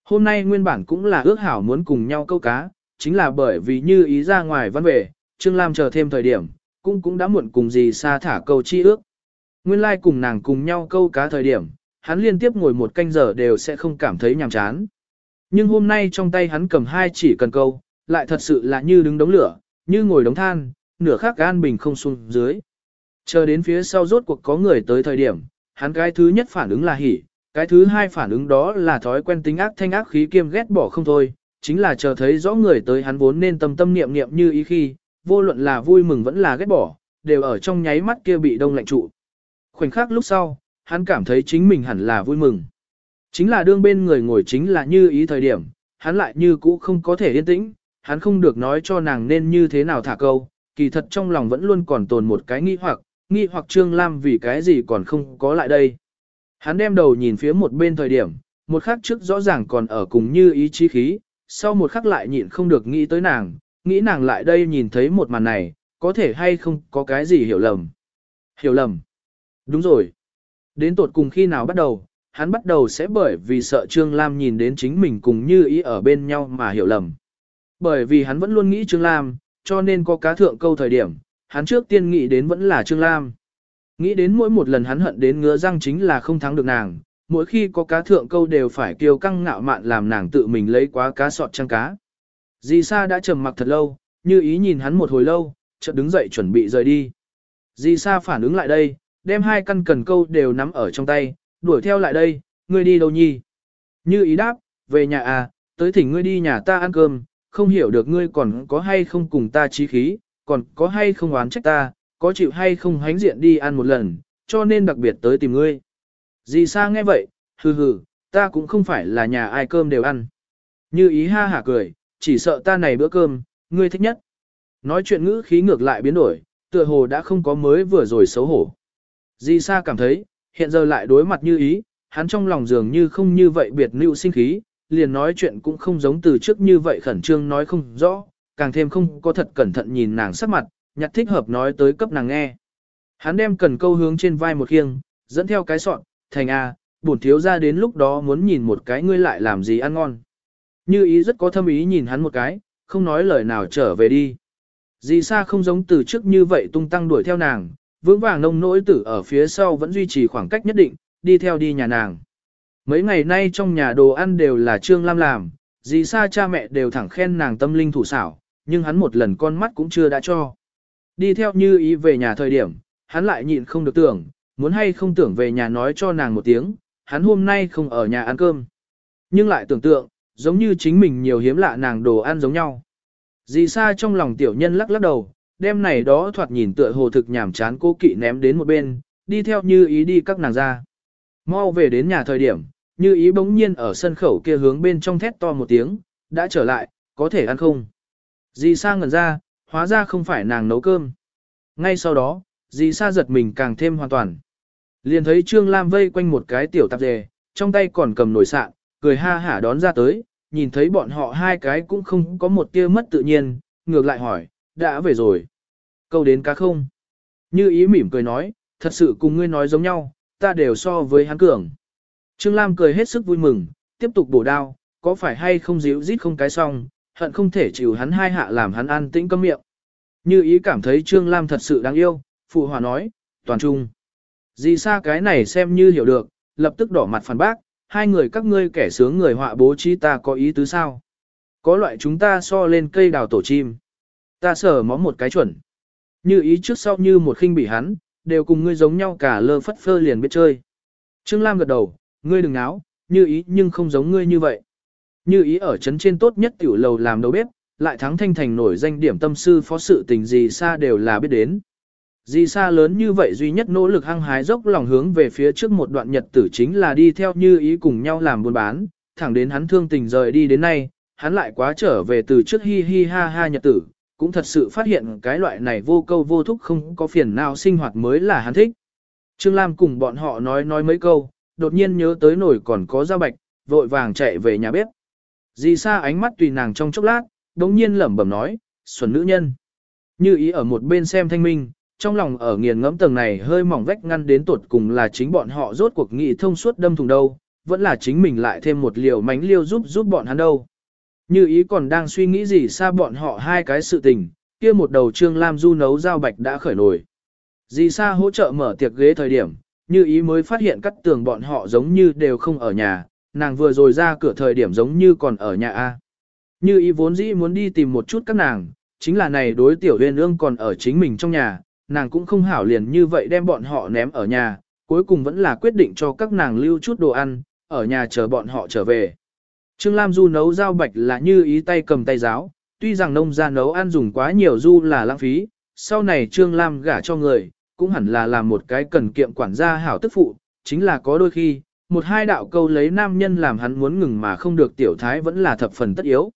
Hôm nay nguyên bản cũng là ước hảo muốn cùng nhau câu cá, chính là bởi vì như ý ra ngoài văn về, Trương Lam chờ thêm thời điểm, cũng cũng đã muộn cùng gì xa thả câu chi ước. Nguyên lai like cùng nàng cùng nhau câu cá thời điểm, hắn liên tiếp ngồi một canh giờ đều sẽ không cảm thấy nhàm chán. Nhưng hôm nay trong tay hắn cầm hai chỉ cần câu, lại thật sự là như đứng đống lửa, như ngồi đống than, nửa khác gan bình không xuống dưới. Chờ đến phía sau rốt cuộc có người tới thời điểm, hắn cái thứ nhất phản ứng là hỉ, cái thứ hai phản ứng đó là thói quen tính ác thanh ác khí kiêm ghét bỏ không thôi, chính là chờ thấy rõ người tới hắn vốn nên tâm tâm niệm niệm như ý khi, vô luận là vui mừng vẫn là ghét bỏ, đều ở trong nháy mắt kia bị đông lạnh trụ. Khoảnh khắc lúc sau, hắn cảm thấy chính mình hẳn là vui mừng. Chính là đương bên người ngồi chính là như ý thời điểm, hắn lại như cũ không có thể yên tĩnh, hắn không được nói cho nàng nên như thế nào thả câu, kỳ thật trong lòng vẫn luôn còn tồn một cái nghi hoặc, nghi hoặc Trương Lam vì cái gì còn không có lại đây. Hắn đem đầu nhìn phía một bên thời điểm, một khắc trước rõ ràng còn ở cùng như ý chí khí, sau một khắc lại nhịn không được nghĩ tới nàng, nghĩ nàng lại đây nhìn thấy một màn này, có thể hay không có cái gì hiểu lầm. Hiểu lầm. Đúng rồi. Đến tột cùng khi nào bắt đầu, hắn bắt đầu sẽ bởi vì sợ Trương Lam nhìn đến chính mình cùng như ý ở bên nhau mà hiểu lầm. Bởi vì hắn vẫn luôn nghĩ Trương Lam, cho nên có cá thượng câu thời điểm, hắn trước tiên nghĩ đến vẫn là Trương Lam. Nghĩ đến mỗi một lần hắn hận đến ngứa răng chính là không thắng được nàng, mỗi khi có cá thượng câu đều phải kiêu căng ngạo mạn làm nàng tự mình lấy quá cá sọt trăng cá. Dì Sa đã trầm mặc thật lâu, như ý nhìn hắn một hồi lâu, chợt đứng dậy chuẩn bị rời đi. Dì Sa phản ứng lại đây, đem hai căn cần câu đều nắm ở trong tay, đuổi theo lại đây, ngươi đi đâu nhi? Như ý đáp, về nhà à, tới thỉnh ngươi đi nhà ta ăn cơm, không hiểu được ngươi còn có hay không cùng ta trí khí, còn có hay không oán trách ta, có chịu hay không hánh diện đi ăn một lần, cho nên đặc biệt tới tìm ngươi. Dì Sa nghe vậy, hừ hừ, ta cũng không phải là nhà ai cơm đều ăn. Như ý ha hả cười, chỉ sợ ta này bữa cơm, ngươi thích nhất. Nói chuyện ngữ khí ngược lại biến đổi, tựa hồ đã không có mới vừa rồi xấu hổ. Dì Sa cảm thấy, hiện giờ lại đối mặt như ý, hắn trong lòng dường như không như vậy biệt lưu sinh khí, liền nói chuyện cũng không giống từ trước như vậy khẩn trương nói không rõ, càng thêm không có thật cẩn thận nhìn nàng sắc mặt, nhặt thích hợp nói tới cấp nàng nghe. Hắn đem cần câu hướng trên vai một khiêng, dẫn theo cái sọn, thành A, bổn thiếu ra đến lúc đó muốn nhìn một cái ngươi lại làm gì ăn ngon. Như ý rất có thâm ý nhìn hắn một cái, không nói lời nào trở về đi. Dì Sa không giống từ trước như vậy tung tăng đuổi theo nàng, vững vàng nông nỗi tử ở phía sau vẫn duy trì khoảng cách nhất định, đi theo đi nhà nàng. Mấy ngày nay trong nhà đồ ăn đều là Trương Lam làm, dì Sa cha mẹ đều thẳng khen nàng tâm linh thủ xảo, nhưng hắn một lần con mắt cũng chưa đã cho. Đi theo như ý về nhà thời điểm, hắn lại nhịn không được tưởng, muốn hay không tưởng về nhà nói cho nàng một tiếng, hắn hôm nay không ở nhà ăn cơm. Nhưng lại tưởng tượng, giống như chính mình nhiều hiếm lạ nàng đồ ăn giống nhau. Dì Sa trong lòng tiểu nhân lắc lắc đầu, đêm này đó thoạt nhìn tựa hồ thực nhảm chán cô kỵ ném đến một bên, đi theo như ý đi các nàng ra. Mau về đến nhà thời điểm, như ý bỗng nhiên ở sân khẩu kia hướng bên trong thét to một tiếng, đã trở lại, có thể ăn không? Dì Sa ngẩn ra, hóa ra không phải nàng nấu cơm. Ngay sau đó, dì Sa giật mình càng thêm hoàn toàn. Liền thấy Trương Lam vây quanh một cái tiểu tạp dề, trong tay còn cầm nồi sạn, cười ha hả đón ra tới, nhìn thấy bọn họ hai cái cũng không có một tia mất tự nhiên, ngược lại hỏi, đã về rồi. Câu đến cá không? Như ý mỉm cười nói, thật sự cùng ngươi nói giống nhau, ta đều so với hắn cường. Trương Lam cười hết sức vui mừng, tiếp tục bổ đao, có phải hay không díu dít không cái xong, hận không thể chịu hắn hai hạ làm hắn an tĩnh câm miệng. Như ý cảm thấy Trương Lam thật sự đáng yêu, phụ hòa nói, toàn trung. Dì xa cái này xem như hiểu được, lập tức đỏ mặt phản bác, hai người các ngươi kẻ sướng người họa bố trí ta có ý tứ sao. Có loại chúng ta so lên cây đào tổ chim. Ta sở mó một cái chuẩn. Như ý trước sau như một khinh bị hắn, đều cùng ngươi giống nhau cả lơ phất phơ liền biết chơi. Trương Lam gật đầu, ngươi đừng náo, như ý nhưng không giống ngươi như vậy. Như ý ở trấn trên tốt nhất tiểu lầu làm đầu bếp, lại thắng thanh thành nổi danh điểm tâm sư phó sự tình gì xa đều là biết đến. Di xa lớn như vậy duy nhất nỗ lực hăng hái dốc lòng hướng về phía trước một đoạn nhật tử chính là đi theo như ý cùng nhau làm buôn bán, thẳng đến hắn thương tình rời đi đến nay, hắn lại quá trở về từ trước hi hi ha ha nhật tử, cũng thật sự phát hiện cái loại này vô câu vô thúc không có phiền nào sinh hoạt mới là hắn thích. Trương Lam cùng bọn họ nói nói mấy câu, đột nhiên nhớ tới nổi còn có dao bạch, vội vàng chạy về nhà bếp. Di xa ánh mắt tùy nàng trong chốc lát, đống nhiên lẩm bẩm nói, xuẩn nữ nhân. Như ý ở một bên xem thanh minh, trong lòng ở nghiền ngẫm tầng này hơi mỏng vách ngăn đến tột cùng là chính bọn họ rốt cuộc nghị thông suốt đâm thùng đâu, vẫn là chính mình lại thêm một liều mánh liêu giúp giúp bọn hắn đâu. Như ý còn đang suy nghĩ gì xa bọn họ hai cái sự tình, kia một đầu trương lam du nấu dao bạch đã khởi nổi. Dì xa hỗ trợ mở tiệc ghế thời điểm, như ý mới phát hiện cắt tường bọn họ giống như đều không ở nhà, nàng vừa rồi ra cửa thời điểm giống như còn ở nhà A. Như ý vốn dĩ muốn đi tìm một chút các nàng, chính là này đối tiểu huyền ương còn ở chính mình trong nhà, nàng cũng không hảo liền như vậy đem bọn họ ném ở nhà, cuối cùng vẫn là quyết định cho các nàng lưu chút đồ ăn, ở nhà chờ bọn họ trở về. Trương Lam Du nấu rau bạch là như ý tay cầm tay giáo, tuy rằng nông gia nấu ăn dùng quá nhiều du là lãng phí, sau này Trương Lam gả cho người, cũng hẳn là làm một cái cần kiệm quản gia hảo tức phụ, chính là có đôi khi, một hai đạo câu lấy nam nhân làm hắn muốn ngừng mà không được tiểu thái vẫn là thập phần tất yếu.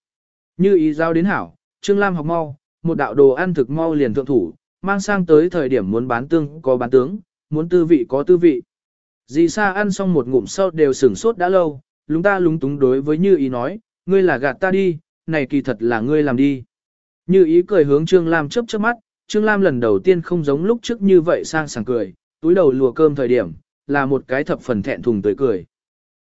Như ý giao đến hảo, Trương Lam học mau, một đạo đồ ăn thực mau liền thượng thủ, mang sang tới thời điểm muốn bán tương có bán tướng, muốn tư vị có tư vị. Dì Sa ăn xong một ngụm sau đều sửng sốt đã lâu, lúng ta lúng túng đối với Như Ý nói, ngươi là gạt ta đi, này kỳ thật là ngươi làm đi. Như Ý cười hướng Trương Lam chớp chớp mắt, Trương Lam lần đầu tiên không giống lúc trước như vậy sang sảng cười, túi đầu lùa cơm thời điểm, là một cái thập phần thẹn thùng tươi cười.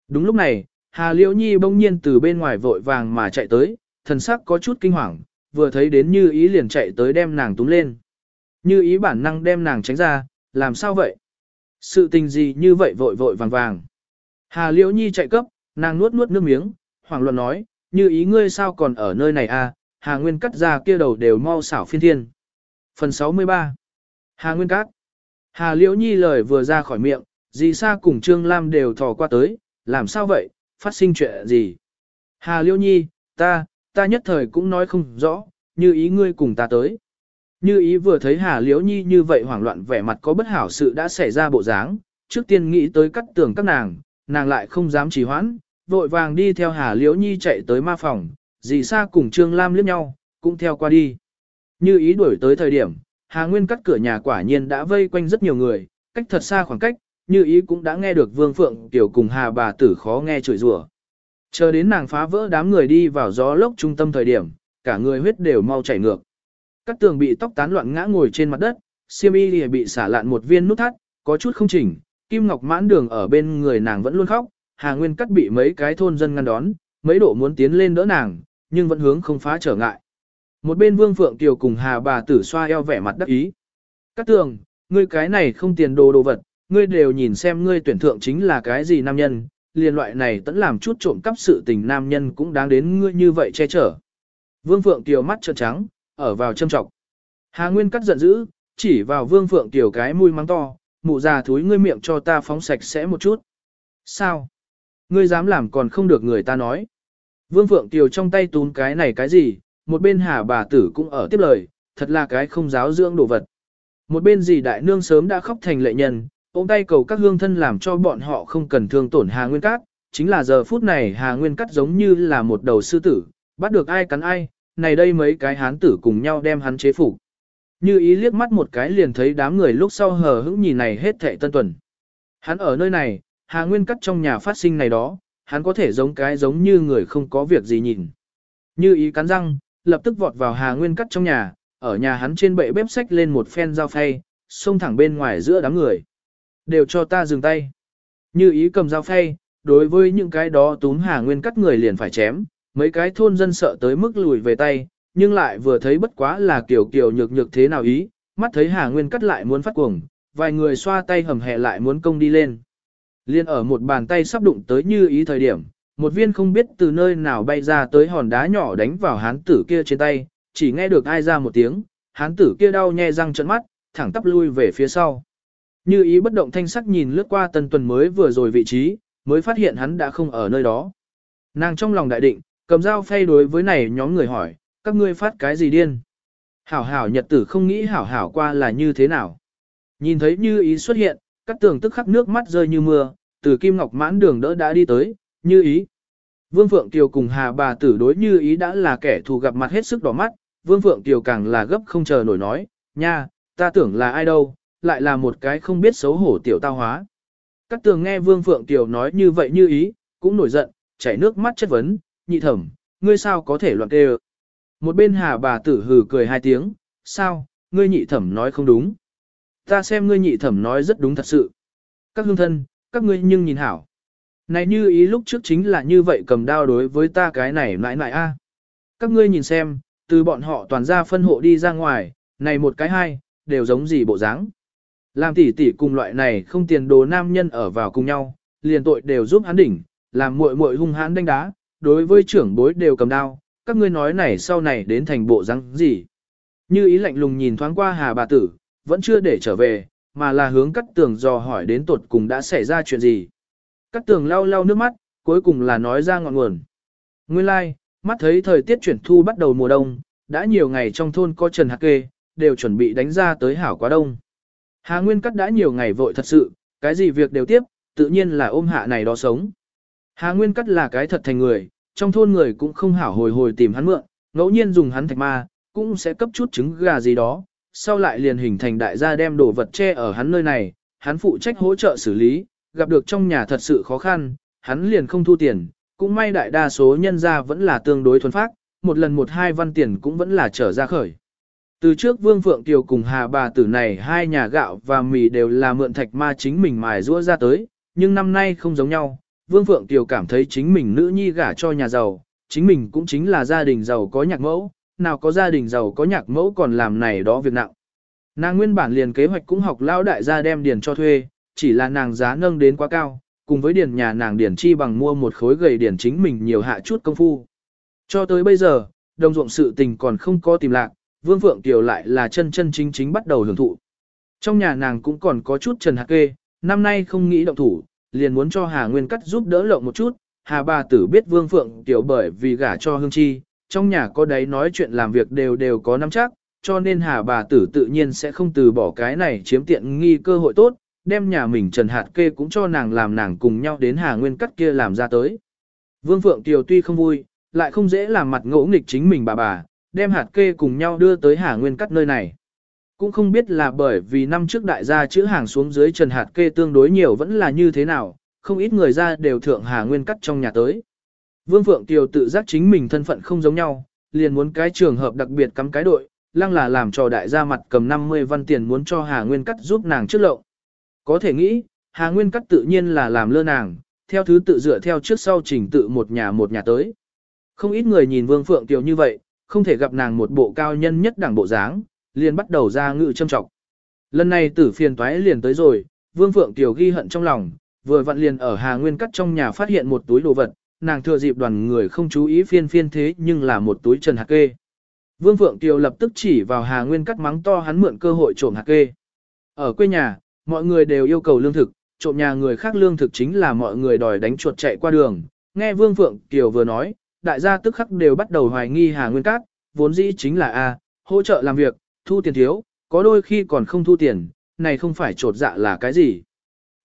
Đúng lúc này, Hà Liễu Nhi bỗng nhiên từ bên ngoài vội vàng mà chạy tới, thần sắc có chút kinh hoàng, vừa thấy đến Như Ý liền chạy tới đem nàng túm lên. Như Ý bản năng đem nàng tránh ra, làm sao vậy? Sự tình gì như vậy vội vội vàng vàng. Hà Liễu Nhi chạy cấp, nàng nuốt nuốt nước miếng, hoàng luận nói, Như Ý ngươi sao còn ở nơi này à, Hà Nguyên cắt ra kia đầu đều mau xảo phiên thiên. Phần 63 Hà Nguyên Cát Hà Liễu Nhi lời vừa ra khỏi miệng, dì Sa cùng Trương Lam đều thò qua tới, làm sao vậy, phát sinh chuyện gì? Hà Liễu Nhi, ta, ta nhất thời cũng nói không rõ, như ý ngươi cùng ta tới. Như ý vừa thấy Hà Liễu Nhi như vậy hoảng loạn vẻ mặt có bất hảo sự đã xảy ra bộ dáng, trước tiên nghĩ tới cắt tường các nàng, nàng lại không dám trì hoãn, vội vàng đi theo Hà Liễu Nhi chạy tới ma phòng, dì Sa cùng Trương Lam liếc nhau, cũng theo qua đi. Như ý đuổi tới thời điểm, Hà Nguyên cắt cửa nhà quả nhiên đã vây quanh rất nhiều người, cách thật xa khoảng cách, như ý cũng đã nghe được Vương Phượng Tiểu cùng Hà bà tử khó nghe chửi rủa. Chờ đến nàng phá vỡ đám người đi vào gió lốc trung tâm thời điểm, cả người huyết đều mau chảy ngược. Các tường bị tóc tán loạn ngã ngồi trên mặt đất, siêm y bị xả lạn một viên nút thắt, có chút không chỉnh, kim ngọc mãn đường ở bên người nàng vẫn luôn khóc, Hà Nguyên cắt bị mấy cái thôn dân ngăn đón, mấy độ muốn tiến lên đỡ nàng, nhưng vẫn hướng không phá trở ngại. Một bên Vương Phượng Kiều cùng Hà bà tử xoa eo vẻ mặt đắc ý. Các tường, ngươi cái này không tiền đồ đồ vật, ngươi đều nhìn xem ngươi tuyển thượng chính là cái gì nam nhân, liền loại này tẫn làm chút trộm cắp sự tình nam nhân cũng đáng đến ngươi như vậy che chở. Vương Phượng Kiều mắt trợn trắng, ở vào châm trọng. Hà Nguyên cắt giận dữ, chỉ vào Vương Phượng Tiểu cái mũi mắng to, mụ già thúi ngươi miệng cho ta phóng sạch sẽ một chút. Sao? Ngươi dám làm còn không được người ta nói. Vương Phượng Tiểu trong tay tún cái này cái gì, một bên hà bà tử cũng ở tiếp lời, thật là cái không giáo dưỡng đồ vật. Một bên gì đại nương sớm đã khóc thành lệ nhân, ôm tay cầu các hương thân làm cho bọn họ không cần thương tổn Hà Nguyên Cát, chính là giờ phút này Hà Nguyên Cát giống như là một đầu sư tử, bắt được ai cắn ai, này đây mấy cái hán tử cùng nhau đem hắn chế phục. Như ý liếc mắt một cái liền thấy đám người lúc sau hờ hững nhìn này hết thệ tân tuần. Hắn ở nơi này, Hà Nguyên Cắt trong nhà phát sinh này đó, hắn có thể giống cái giống như người không có việc gì nhìn. Như ý cắn răng, lập tức vọt vào Hà Nguyên cắt trong nhà, ở nhà hắn trên bệ bếp sách lên một phen dao phay, xông thẳng bên ngoài giữa đám người. Đều cho ta dừng tay. Như ý cầm dao phay, đối với những cái đó túm Hà Nguyên cắt người liền phải chém, mấy cái thôn dân sợ tới mức lùi về tay, nhưng lại vừa thấy bất quá là kiểu kiểu nhược nhược thế nào ý, mắt thấy Hà Nguyên cắt lại muốn phát cuồng, vài người xoa tay hầm hẹ lại muốn công đi lên. Liên ở một bàn tay sắp đụng tới như ý thời điểm, một viên không biết từ nơi nào bay ra tới hòn đá nhỏ đánh vào hán tử kia trên tay, chỉ nghe được ai ra một tiếng, hán tử kia đau nhe răng trận mắt, thẳng tắp lui về phía sau. Như ý bất động thanh sắc nhìn lướt qua tần tuần mới vừa rồi vị trí, mới phát hiện hắn đã không ở nơi đó. Nàng trong lòng đại định, cầm dao phay đối với này nhóm người hỏi, các ngươi phát cái gì điên? Hảo hảo nhật tử không nghĩ hảo hảo qua là như thế nào? Nhìn thấy như ý xuất hiện, các tường tức khắc nước mắt rơi như mưa, từ kim ngọc mãn đường đỡ đã đi tới, như ý. Vương Phượng Kiều cùng Hà bà tử đối như ý đã là kẻ thù gặp mặt hết sức đỏ mắt, Vương Phượng Kiều càng là gấp không chờ nổi nói, nha, ta tưởng là ai đâu, lại là một cái không biết xấu hổ tiểu tao hóa. Các tường nghe Vương Phượng Kiều nói như vậy như ý, cũng nổi giận, chảy nước mắt chất vấn, nhị thẩm, ngươi sao có thể loạn kê Một bên Hà bà tử hừ cười hai tiếng, sao, ngươi nhị thẩm nói không đúng. Ta xem ngươi nhị thẩm nói rất đúng thật sự. Các hương thân, các ngươi nhưng nhìn hảo. Này như ý lúc trước chính là như vậy cầm đao đối với ta cái này mãi mãi a. Các ngươi nhìn xem, từ bọn họ toàn ra phân hộ đi ra ngoài, này một cái hai, đều giống gì bộ dáng. Làm tỷ tỷ cùng loại này không tiền đồ nam nhân ở vào cùng nhau, liền tội đều giúp hắn đỉnh, làm muội muội hung hãn đánh đá, đối với trưởng bối đều cầm đao, các ngươi nói này sau này đến thành bộ răng gì. Như ý lạnh lùng nhìn thoáng qua hà bà tử, vẫn chưa để trở về, mà là hướng cắt tường dò hỏi đến tột cùng đã xảy ra chuyện gì. Cắt tường lau lau nước mắt, cuối cùng là nói ra ngọn nguồn. Nguyên lai, like, mắt thấy thời tiết chuyển thu bắt đầu mùa đông, đã nhiều ngày trong thôn có trần hạt kê, đều chuẩn bị đánh ra tới hảo quá đông. Hà Nguyên cắt đã nhiều ngày vội thật sự, cái gì việc đều tiếp, tự nhiên là ôm hạ này đó sống. Hà Nguyên cắt là cái thật thành người, trong thôn người cũng không hảo hồi hồi tìm hắn mượn, ngẫu nhiên dùng hắn thạch ma, cũng sẽ cấp chút trứng gà gì đó, sau lại liền hình thành đại gia đem đồ vật che ở hắn nơi này, hắn phụ trách hỗ trợ xử lý, gặp được trong nhà thật sự khó khăn, hắn liền không thu tiền, cũng may đại đa số nhân gia vẫn là tương đối thuần phát, một lần một hai văn tiền cũng vẫn là trở ra khởi. Từ trước Vương Phượng Kiều cùng Hà bà tử này hai nhà gạo và mì đều là mượn thạch ma chính mình mài rũa ra tới, nhưng năm nay không giống nhau, Vương Phượng Tiều cảm thấy chính mình nữ nhi gả cho nhà giàu, chính mình cũng chính là gia đình giàu có nhạc mẫu, nào có gia đình giàu có nhạc mẫu còn làm này đó việc nặng. Nàng nguyên bản liền kế hoạch cũng học lao đại gia đem điền cho thuê, chỉ là nàng giá nâng đến quá cao, cùng với điền nhà nàng điền chi bằng mua một khối gầy điền chính mình nhiều hạ chút công phu. Cho tới bây giờ, đồng ruộng sự tình còn không có tìm lạc, Vương Phượng Kiều lại là chân chân chính chính bắt đầu hưởng thụ. Trong nhà nàng cũng còn có chút trần hạt kê, năm nay không nghĩ động thủ, liền muốn cho Hà Nguyên cắt giúp đỡ lộng một chút. Hà bà tử biết Vương Phượng tiểu bởi vì gả cho Hương Chi, trong nhà có đấy nói chuyện làm việc đều đều có nắm chắc, cho nên Hà bà tử tự nhiên sẽ không từ bỏ cái này chiếm tiện nghi cơ hội tốt, đem nhà mình trần hạt kê cũng cho nàng làm nàng cùng nhau đến Hà Nguyên cắt kia làm ra tới. Vương Phượng Tiều tuy không vui, lại không dễ làm mặt ngỗ nghịch chính mình bà bà, đem hạt kê cùng nhau đưa tới Hà Nguyên cắt nơi này. Cũng không biết là bởi vì năm trước đại gia chữ hàng xuống dưới trần hạt kê tương đối nhiều vẫn là như thế nào, không ít người ra đều thượng Hà Nguyên cắt trong nhà tới. Vương Phượng tiều tự giác chính mình thân phận không giống nhau, liền muốn cái trường hợp đặc biệt cắm cái đội, lăng là làm cho đại gia mặt cầm 50 văn tiền muốn cho Hà Nguyên cắt giúp nàng trước lậu. Có thể nghĩ, Hà Nguyên cắt tự nhiên là làm lơ nàng, theo thứ tự dựa theo trước sau trình tự một nhà một nhà tới. Không ít người nhìn Vương Phượng tiều như vậy, không thể gặp nàng một bộ cao nhân nhất đẳng bộ dáng, liền bắt đầu ra ngự châm trọng. Lần này tử phiền toái liền tới rồi, Vương Phượng Tiểu ghi hận trong lòng, vừa vặn liền ở Hà Nguyên cắt trong nhà phát hiện một túi đồ vật, nàng thừa dịp đoàn người không chú ý phiên phiên thế nhưng là một túi trần hạt kê. Vương Phượng Tiểu lập tức chỉ vào Hà Nguyên cắt mắng to hắn mượn cơ hội trộm hạt kê. Ở quê nhà, mọi người đều yêu cầu lương thực, trộm nhà người khác lương thực chính là mọi người đòi đánh chuột chạy qua đường. Nghe Vương Phượng Tiểu vừa nói, đại gia tức khắc đều bắt đầu hoài nghi Hà Nguyên Cát, vốn dĩ chính là A, hỗ trợ làm việc, thu tiền thiếu, có đôi khi còn không thu tiền, này không phải trột dạ là cái gì.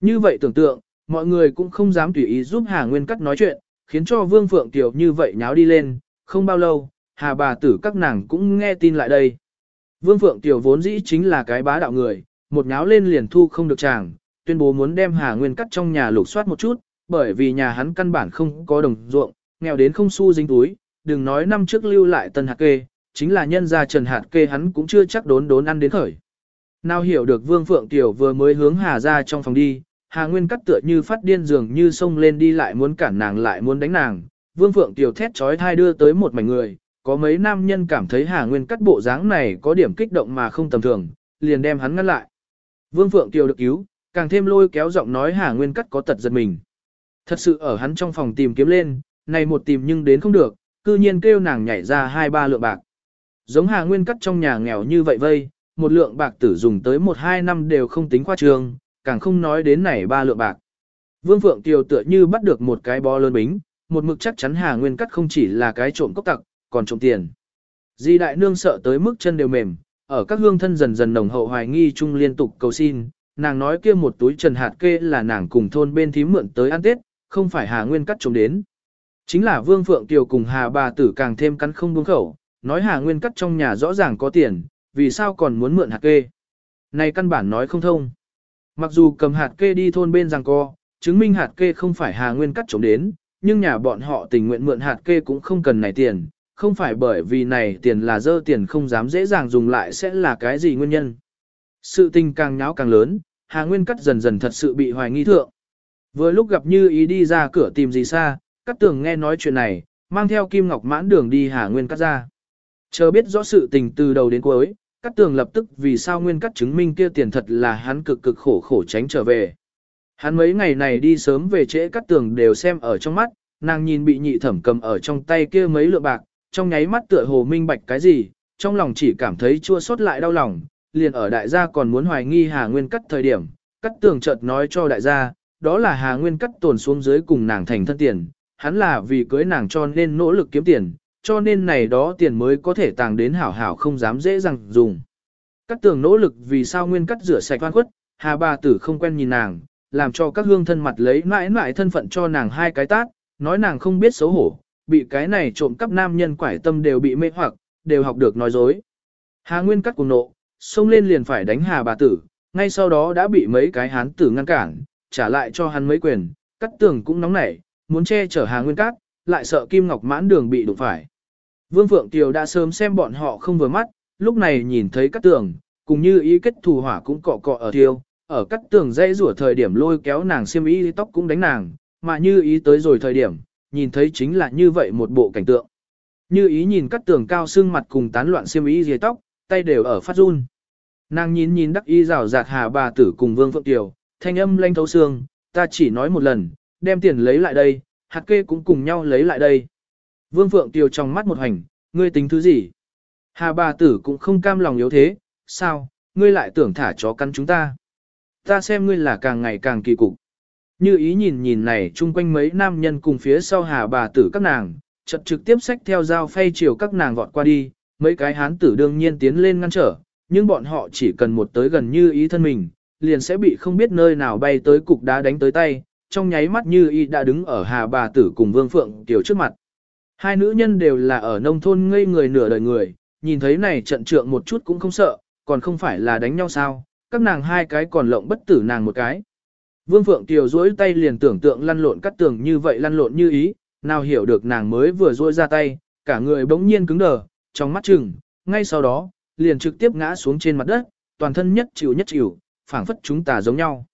Như vậy tưởng tượng, mọi người cũng không dám tùy ý giúp Hà Nguyên Cát nói chuyện, khiến cho Vương Phượng Tiểu như vậy nháo đi lên, không bao lâu, Hà bà tử các nàng cũng nghe tin lại đây. Vương Phượng Tiểu vốn dĩ chính là cái bá đạo người, một nháo lên liền thu không được chàng, tuyên bố muốn đem Hà Nguyên Cát trong nhà lục soát một chút, bởi vì nhà hắn căn bản không có đồng ruộng, nghèo đến không xu dính túi, đừng nói năm trước lưu lại tân hạt kê, chính là nhân gia trần hạt kê hắn cũng chưa chắc đốn đốn ăn đến khởi. Nào hiểu được Vương Phượng Tiểu vừa mới hướng Hà ra trong phòng đi, Hà Nguyên cắt tựa như phát điên dường như xông lên đi lại muốn cản nàng lại muốn đánh nàng. Vương Phượng Tiểu thét trói thai đưa tới một mảnh người, có mấy nam nhân cảm thấy Hà Nguyên cắt bộ dáng này có điểm kích động mà không tầm thường, liền đem hắn ngăn lại. Vương Phượng Tiểu được cứu, càng thêm lôi kéo giọng nói Hà Nguyên cắt có tật giật mình. Thật sự ở hắn trong phòng tìm kiếm lên, này một tìm nhưng đến không được, cư nhiên kêu nàng nhảy ra hai ba lượng bạc. Giống Hà Nguyên cắt trong nhà nghèo như vậy vây, một lượng bạc tử dùng tới một hai năm đều không tính khoa trường, càng không nói đến này ba lượng bạc. Vương Phượng Kiều tựa như bắt được một cái bó lớn bính, một mực chắc chắn Hà Nguyên cắt không chỉ là cái trộm cốc tặc, còn trộm tiền. Di đại nương sợ tới mức chân đều mềm, ở các hương thân dần dần nồng hậu hoài nghi chung liên tục cầu xin, nàng nói kia một túi trần hạt kê là nàng cùng thôn bên thím mượn tới ăn tết, không phải Hà Nguyên cắt trộm đến. Chính là Vương Phượng Kiều cùng Hà bà tử càng thêm cắn không buông khẩu, nói Hà Nguyên cắt trong nhà rõ ràng có tiền, vì sao còn muốn mượn hạt kê. Này căn bản nói không thông. Mặc dù cầm hạt kê đi thôn bên rằng co, chứng minh hạt kê không phải Hà Nguyên cắt trống đến, nhưng nhà bọn họ tình nguyện mượn hạt kê cũng không cần này tiền, không phải bởi vì này tiền là dơ tiền không dám dễ dàng dùng lại sẽ là cái gì nguyên nhân. Sự tình càng nháo càng lớn, Hà Nguyên Cắt dần dần thật sự bị hoài nghi thượng. Vừa lúc gặp Như ý đi ra cửa tìm gì xa, Cắt Tường nghe nói chuyện này, mang theo Kim Ngọc mãn đường đi Hà Nguyên Cắt ra. Chờ biết rõ sự tình từ đầu đến cuối, Cát Tường lập tức vì sao Nguyên Cắt chứng minh kia tiền thật là hắn cực cực khổ khổ tránh trở về. Hắn mấy ngày này đi sớm về trễ Cát Tường đều xem ở trong mắt, nàng nhìn bị nhị thẩm cầm ở trong tay kia mấy lượng bạc, trong nháy mắt tựa hồ minh bạch cái gì, trong lòng chỉ cảm thấy chua xót lại đau lòng, liền ở đại gia còn muốn hoài nghi Hà Nguyên cắt thời điểm, Cát tường chợt nói cho đại gia, đó là Hà Nguyên cắt tồn xuống dưới cùng nàng thành thân tiền, hắn là vì cưới nàng cho nên nỗ lực kiếm tiền, cho nên này đó tiền mới có thể tàng đến hảo hảo không dám dễ dàng dùng. Cắt tường nỗ lực vì sao Nguyên cắt rửa sạch oan khuất, Hà bà tử không quen nhìn nàng, làm cho các hương thân mặt lấy mãi mãi thân phận cho nàng hai cái tát, nói nàng không biết xấu hổ, bị cái này trộm cắp nam nhân quải tâm đều bị mê hoặc, đều học được nói dối. Hà Nguyên cắt cùng nộ, xông lên liền phải đánh Hà bà tử, ngay sau đó đã bị mấy cái hán tử ngăn cản, trả lại cho hắn mấy quyền, cắt tường cũng nóng nảy, muốn che chở Hà Nguyên cắt, lại sợ Kim Ngọc mãn đường bị đụng phải. Vương Phượng Tiều đã sớm xem bọn họ không vừa mắt, lúc này nhìn thấy các tường, cùng như ý kết thù hỏa cũng cọ cọ ở thiêu, ở cắt tường dây rủa thời điểm lôi kéo nàng xiêm y tóc cũng đánh nàng, mà như ý tới rồi thời điểm, nhìn thấy chính là như vậy một bộ cảnh tượng. Như ý nhìn cắt tường cao xương mặt cùng tán loạn xiêm y dây tóc, tay đều ở phát run. Nàng nhìn nhìn đắc y rào rạt hà bà tử cùng vương phượng tiểu, thanh âm lanh thấu xương, ta chỉ nói một lần, đem tiền lấy lại đây, hạt kê cũng cùng nhau lấy lại đây. Vương phượng Tiêu trong mắt một hành, ngươi tính thứ gì? Hà bà tử cũng không cam lòng yếu thế, sao, ngươi lại tưởng thả chó cắn chúng ta. Ta xem ngươi là càng ngày càng kỳ cục. Như ý nhìn nhìn này chung quanh mấy nam nhân cùng phía sau hà bà tử các nàng, chật trực tiếp xách theo dao phay chiều các nàng vọt qua đi, mấy cái hán tử đương nhiên tiến lên ngăn trở, nhưng bọn họ chỉ cần một tới gần như ý thân mình, liền sẽ bị không biết nơi nào bay tới cục đá đánh tới tay, trong nháy mắt như ý đã đứng ở hà bà tử cùng vương phượng tiểu trước mặt. Hai nữ nhân đều là ở nông thôn ngây người nửa đời người, nhìn thấy này trận trượng một chút cũng không sợ, còn không phải là đánh nhau sao, các nàng hai cái còn lộng bất tử nàng một cái. Vương Phượng Tiều duỗi tay liền tưởng tượng lăn lộn cắt tường như vậy lăn lộn như ý, nào hiểu được nàng mới vừa duỗi ra tay, cả người bỗng nhiên cứng đờ, trong mắt chừng, ngay sau đó, liền trực tiếp ngã xuống trên mặt đất, toàn thân nhất chịu nhất chịu, phảng phất chúng ta giống nhau.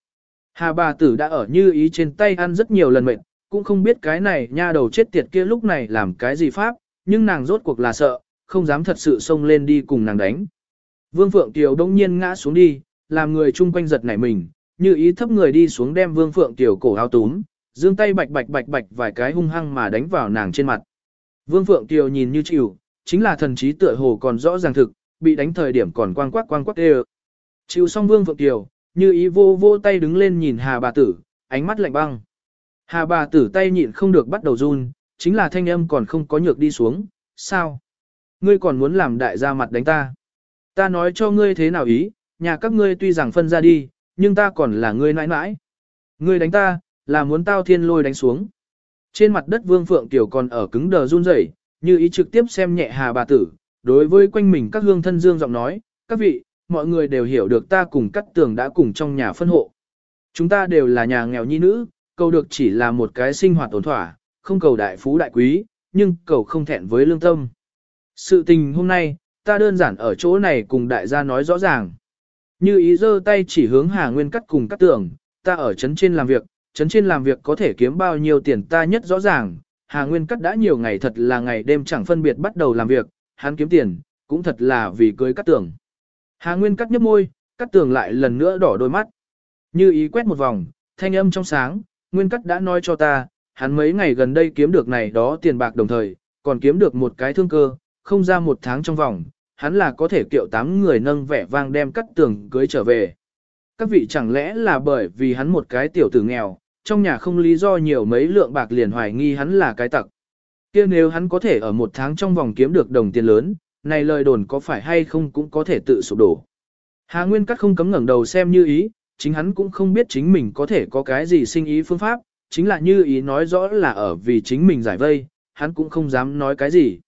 Hà bà tử đã ở như ý trên tay ăn rất nhiều lần mệt, cũng không biết cái này nha đầu chết tiệt kia lúc này làm cái gì pháp, nhưng nàng rốt cuộc là sợ, không dám thật sự xông lên đi cùng nàng đánh. Vương Phượng tiểu đông nhiên ngã xuống đi, làm người chung quanh giật nảy mình, như ý thấp người đi xuống đem Vương Phượng Tiểu cổ áo túm, giương tay bạch bạch bạch bạch vài cái hung hăng mà đánh vào nàng trên mặt. Vương Phượng Tiểu nhìn như chịu, chính là thần trí tựa hồ còn rõ ràng thực, bị đánh thời điểm còn quang quắc quang quắc đê Chịu xong Vương Phượng Tiểu, như ý vô vô tay đứng lên nhìn Hà bà tử, ánh mắt lạnh băng. Hà bà tử tay nhịn không được bắt đầu run, chính là thanh âm còn không có nhược đi xuống, sao? Ngươi còn muốn làm đại gia mặt đánh ta? Ta nói cho ngươi thế nào ý, nhà các ngươi tuy rằng phân ra đi, nhưng ta còn là ngươi nãi nãi. Ngươi đánh ta, là muốn tao thiên lôi đánh xuống. Trên mặt đất Vương Phượng Tiểu còn ở cứng đờ run rẩy, như ý trực tiếp xem nhẹ hà bà tử, đối với quanh mình các hương thân dương giọng nói, các vị, mọi người đều hiểu được ta cùng cắt tường đã cùng trong nhà phân hộ. Chúng ta đều là nhà nghèo nhi nữ, cầu được chỉ là một cái sinh hoạt ổn thỏa, không cầu đại phú đại quý, nhưng cầu không thẹn với lương tâm. Sự tình hôm nay, ta đơn giản ở chỗ này cùng đại gia nói rõ ràng. Như ý giơ tay chỉ hướng Hà Nguyên cắt cùng cắt tưởng, ta ở trấn trên làm việc, trấn trên làm việc có thể kiếm bao nhiêu tiền ta nhất rõ ràng. Hà Nguyên cắt đã nhiều ngày thật là ngày đêm chẳng phân biệt bắt đầu làm việc, hắn kiếm tiền, cũng thật là vì cưới cắt tưởng. Hà Nguyên cắt nhấp môi, cắt tưởng lại lần nữa đỏ đôi mắt. Như ý quét một vòng, thanh âm trong sáng, Nguyên cắt đã nói cho ta, hắn mấy ngày gần đây kiếm được này đó tiền bạc đồng thời, còn kiếm được một cái thương cơ, không ra một tháng trong vòng, hắn là có thể kiệu tám người nâng vẻ vang đem cắt tường cưới trở về. Các vị chẳng lẽ là bởi vì hắn một cái tiểu tử nghèo, trong nhà không lý do nhiều mấy lượng bạc liền hoài nghi hắn là cái tặc. kia nếu hắn có thể ở một tháng trong vòng kiếm được đồng tiền lớn, này lời đồn có phải hay không cũng có thể tự sụp đổ. Hà Nguyên Cắt không cấm ngẩng đầu xem như ý, chính hắn cũng không biết chính mình có thể có cái gì sinh ý phương pháp, chính là như ý nói rõ là ở vì chính mình giải vây, hắn cũng không dám nói cái gì.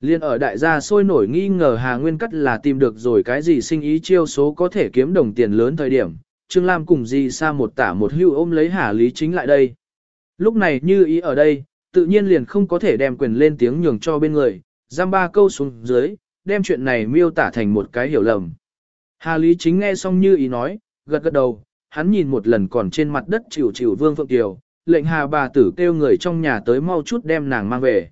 Liên ở đại gia sôi nổi nghi ngờ Hà Nguyên Cắt là tìm được rồi cái gì sinh ý chiêu số có thể kiếm đồng tiền lớn thời điểm, Trương Lam cùng gì xa một tả một hưu ôm lấy Hà Lý Chính lại đây. Lúc này như ý ở đây, tự nhiên liền không có thể đem quyền lên tiếng nhường cho bên người, giam ba câu xuống dưới, đem chuyện này miêu tả thành một cái hiểu lầm. Hà Lý chính nghe xong như ý nói, gật gật đầu, hắn nhìn một lần còn trên mặt đất chịu chịu Vương Phượng Kiều, lệnh Hà bà tử kêu người trong nhà tới mau chút đem nàng mang về.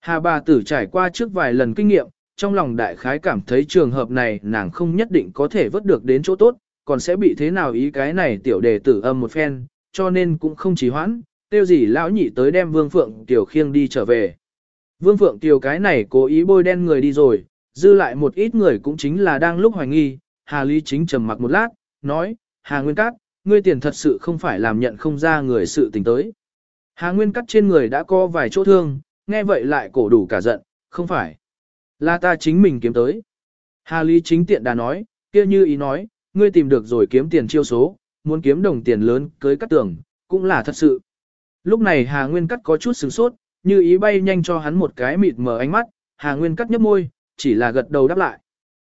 Hà bà tử trải qua trước vài lần kinh nghiệm, trong lòng đại khái cảm thấy trường hợp này nàng không nhất định có thể vớt được đến chỗ tốt, còn sẽ bị thế nào ý cái này tiểu đề tử âm một phen, cho nên cũng không trì hoãn, tiêu gì lão nhị tới đem Vương Phượng Tiểu khiêng đi trở về. Vương Phượng Tiểu cái này cố ý bôi đen người đi rồi, dư lại một ít người cũng chính là đang lúc hoài nghi, Hà Lý chính trầm mặc một lát, nói, Hà Nguyên Cát, ngươi tiền thật sự không phải làm nhận không ra người sự tình tới. Hà Nguyên Cát trên người đã có vài chỗ thương, nghe vậy lại cổ đủ cả giận, không phải. Là ta chính mình kiếm tới. Hà Lý chính tiện đã nói, kia như ý nói, ngươi tìm được rồi kiếm tiền chiêu số, muốn kiếm đồng tiền lớn cưới cắt tường, cũng là thật sự. Lúc này Hà Nguyên Cắt có chút sửng sốt, như ý bay nhanh cho hắn một cái mịt mờ ánh mắt, Hà Nguyên Cắt nhấp môi, chỉ là gật đầu đáp lại.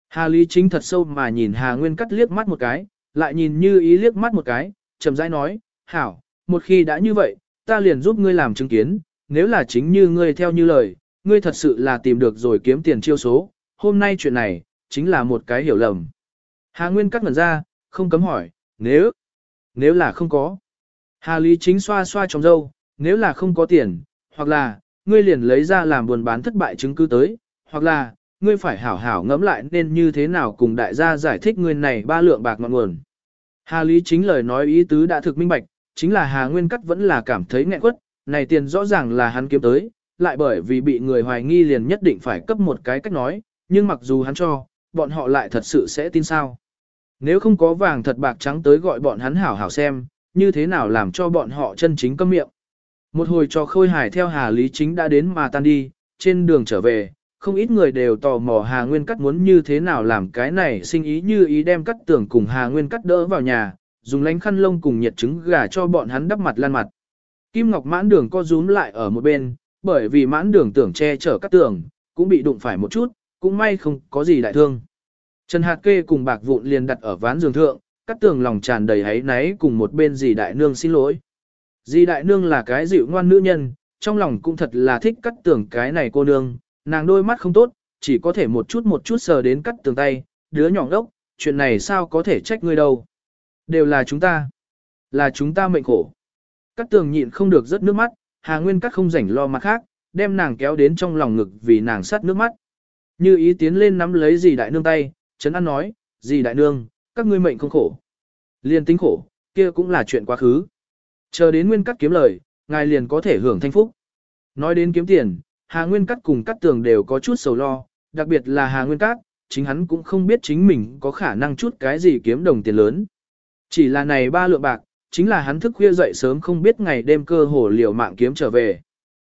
Hà Lý Chính thật sâu mà nhìn Hà Nguyên Cắt liếc mắt một cái, lại nhìn như ý liếc mắt một cái, chậm rãi nói, hảo, một khi đã như vậy, ta liền giúp ngươi làm chứng kiến, nếu là chính như ngươi theo như lời, ngươi thật sự là tìm được rồi kiếm tiền chiêu số, hôm nay chuyện này, chính là một cái hiểu lầm. Hà Nguyên cắt ngẩn ra, không cấm hỏi, nếu, nếu là không có. Hà Lý chính xoa xoa trong dâu, nếu là không có tiền, hoặc là, ngươi liền lấy ra làm buồn bán thất bại chứng cứ tới, hoặc là, ngươi phải hảo hảo ngẫm lại nên như thế nào cùng đại gia giải thích ngươi này ba lượng bạc ngọn nguồn. Hà Lý chính lời nói ý tứ đã thực minh bạch, chính là Hà Nguyên Cắt vẫn là cảm thấy nghẹn quất, này tiền rõ ràng là hắn kiếm tới, lại bởi vì bị người hoài nghi liền nhất định phải cấp một cái cách nói, nhưng mặc dù hắn cho, bọn họ lại thật sự sẽ tin sao. Nếu không có vàng thật bạc trắng tới gọi bọn hắn hảo hảo xem, như thế nào làm cho bọn họ chân chính câm miệng. Một hồi cho khôi hải theo Hà Lý Chính đã đến mà tan đi, trên đường trở về, không ít người đều tò mò Hà Nguyên Cắt muốn như thế nào làm cái này sinh ý như ý đem cắt tưởng cùng Hà Nguyên Cắt đỡ vào nhà, dùng lánh khăn lông cùng nhiệt trứng gà cho bọn hắn đắp mặt lan mặt. Kim Ngọc mãn đường co rúm lại ở một bên, bởi vì mãn đường tưởng che chở cắt Tưởng, cũng bị đụng phải một chút, cũng may không có gì đại thương. Trần Hạt Kê cùng bạc vụn liền đặt ở ván giường thượng, cắt tường lòng tràn đầy hấy náy cùng một bên dì đại nương xin lỗi. Dì đại nương là cái dịu ngoan nữ nhân, trong lòng cũng thật là thích cắt tường cái này cô nương, nàng đôi mắt không tốt, chỉ có thể một chút một chút sờ đến cắt tường tay, đứa nhỏ đốc, chuyện này sao có thể trách ngươi đâu. Đều là chúng ta. Là chúng ta mệnh khổ. Cắt tường nhịn không được rớt nước mắt, Hà Nguyên cắt không rảnh lo mặt khác, đem nàng kéo đến trong lòng ngực vì nàng sắt nước mắt. Như ý tiến lên nắm lấy dì đại nương tay, Trấn An nói, dì đại nương, các ngươi mệnh không khổ. Liên tính khổ, kia cũng là chuyện quá khứ. Chờ đến nguyên cắt kiếm lời, ngài liền có thể hưởng thanh phúc. Nói đến kiếm tiền, Hà Nguyên Cát cùng cắt tường đều có chút sầu lo, đặc biệt là Hà Nguyên Cát, chính hắn cũng không biết chính mình có khả năng chút cái gì kiếm đồng tiền lớn. Chỉ là này ba lượng bạc, chính là hắn thức khuya dậy sớm không biết ngày đêm cơ hồ liều mạng kiếm trở về.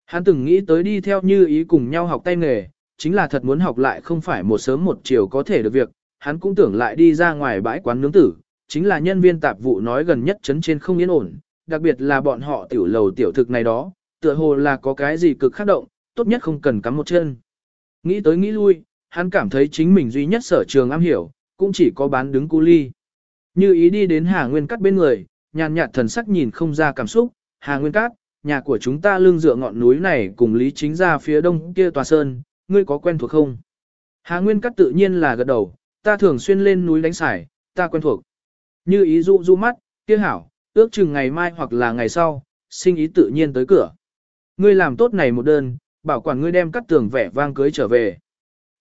Hắn từng nghĩ tới đi theo như ý cùng nhau học tay nghề, chính là thật muốn học lại không phải một sớm một chiều có thể được việc, hắn cũng tưởng lại đi ra ngoài bãi quán nướng tử, chính là nhân viên tạp vụ nói gần nhất chấn trên không yên ổn, đặc biệt là bọn họ tiểu lầu tiểu thực này đó, tựa hồ là có cái gì cực khác động, tốt nhất không cần cắm một chân. Nghĩ tới nghĩ lui, hắn cảm thấy chính mình duy nhất sở trường am hiểu, cũng chỉ có bán đứng cu ly. Như ý đi đến Hà Nguyên Cát bên người, nhàn nhạt thần sắc nhìn không ra cảm xúc, Hà Nguyên Cát, nhà của chúng ta lưng dựa ngọn núi này cùng Lý Chính ra phía đông kia tòa sơn, ngươi có quen thuộc không? Hà Nguyên Cát tự nhiên là gật đầu, ta thường xuyên lên núi đánh sải, ta quen thuộc. Như ý dụ du mắt, kia hảo, ước chừng ngày mai hoặc là ngày sau, sinh ý tự nhiên tới cửa. Ngươi làm tốt này một đơn, bảo quản ngươi đem cắt tường vẻ vang cưới trở về.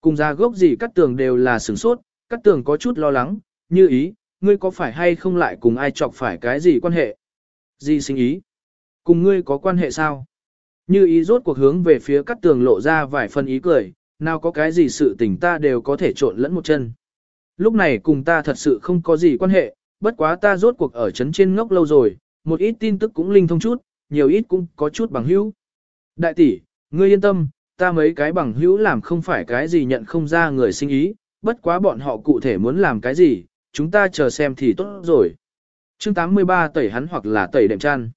Cùng ra gốc gì cắt tường đều là sửng sốt, cắt tường có chút lo lắng, như ý, ngươi có phải hay không lại cùng ai chọc phải cái gì quan hệ? Gì sinh ý? Cùng ngươi có quan hệ sao? Như ý rốt cuộc hướng về phía cắt tường lộ ra vài phần ý cười, nào có cái gì sự tình ta đều có thể trộn lẫn một chân. Lúc này cùng ta thật sự không có gì quan hệ, bất quá ta rốt cuộc ở chấn trên ngốc lâu rồi, một ít tin tức cũng linh thông chút, nhiều ít cũng có chút bằng hữu. Đại tỷ, ngươi yên tâm, ta mấy cái bằng hữu làm không phải cái gì nhận không ra người sinh ý, bất quá bọn họ cụ thể muốn làm cái gì, chúng ta chờ xem thì tốt rồi. chương 83 tẩy hắn hoặc là tẩy đệm chăn.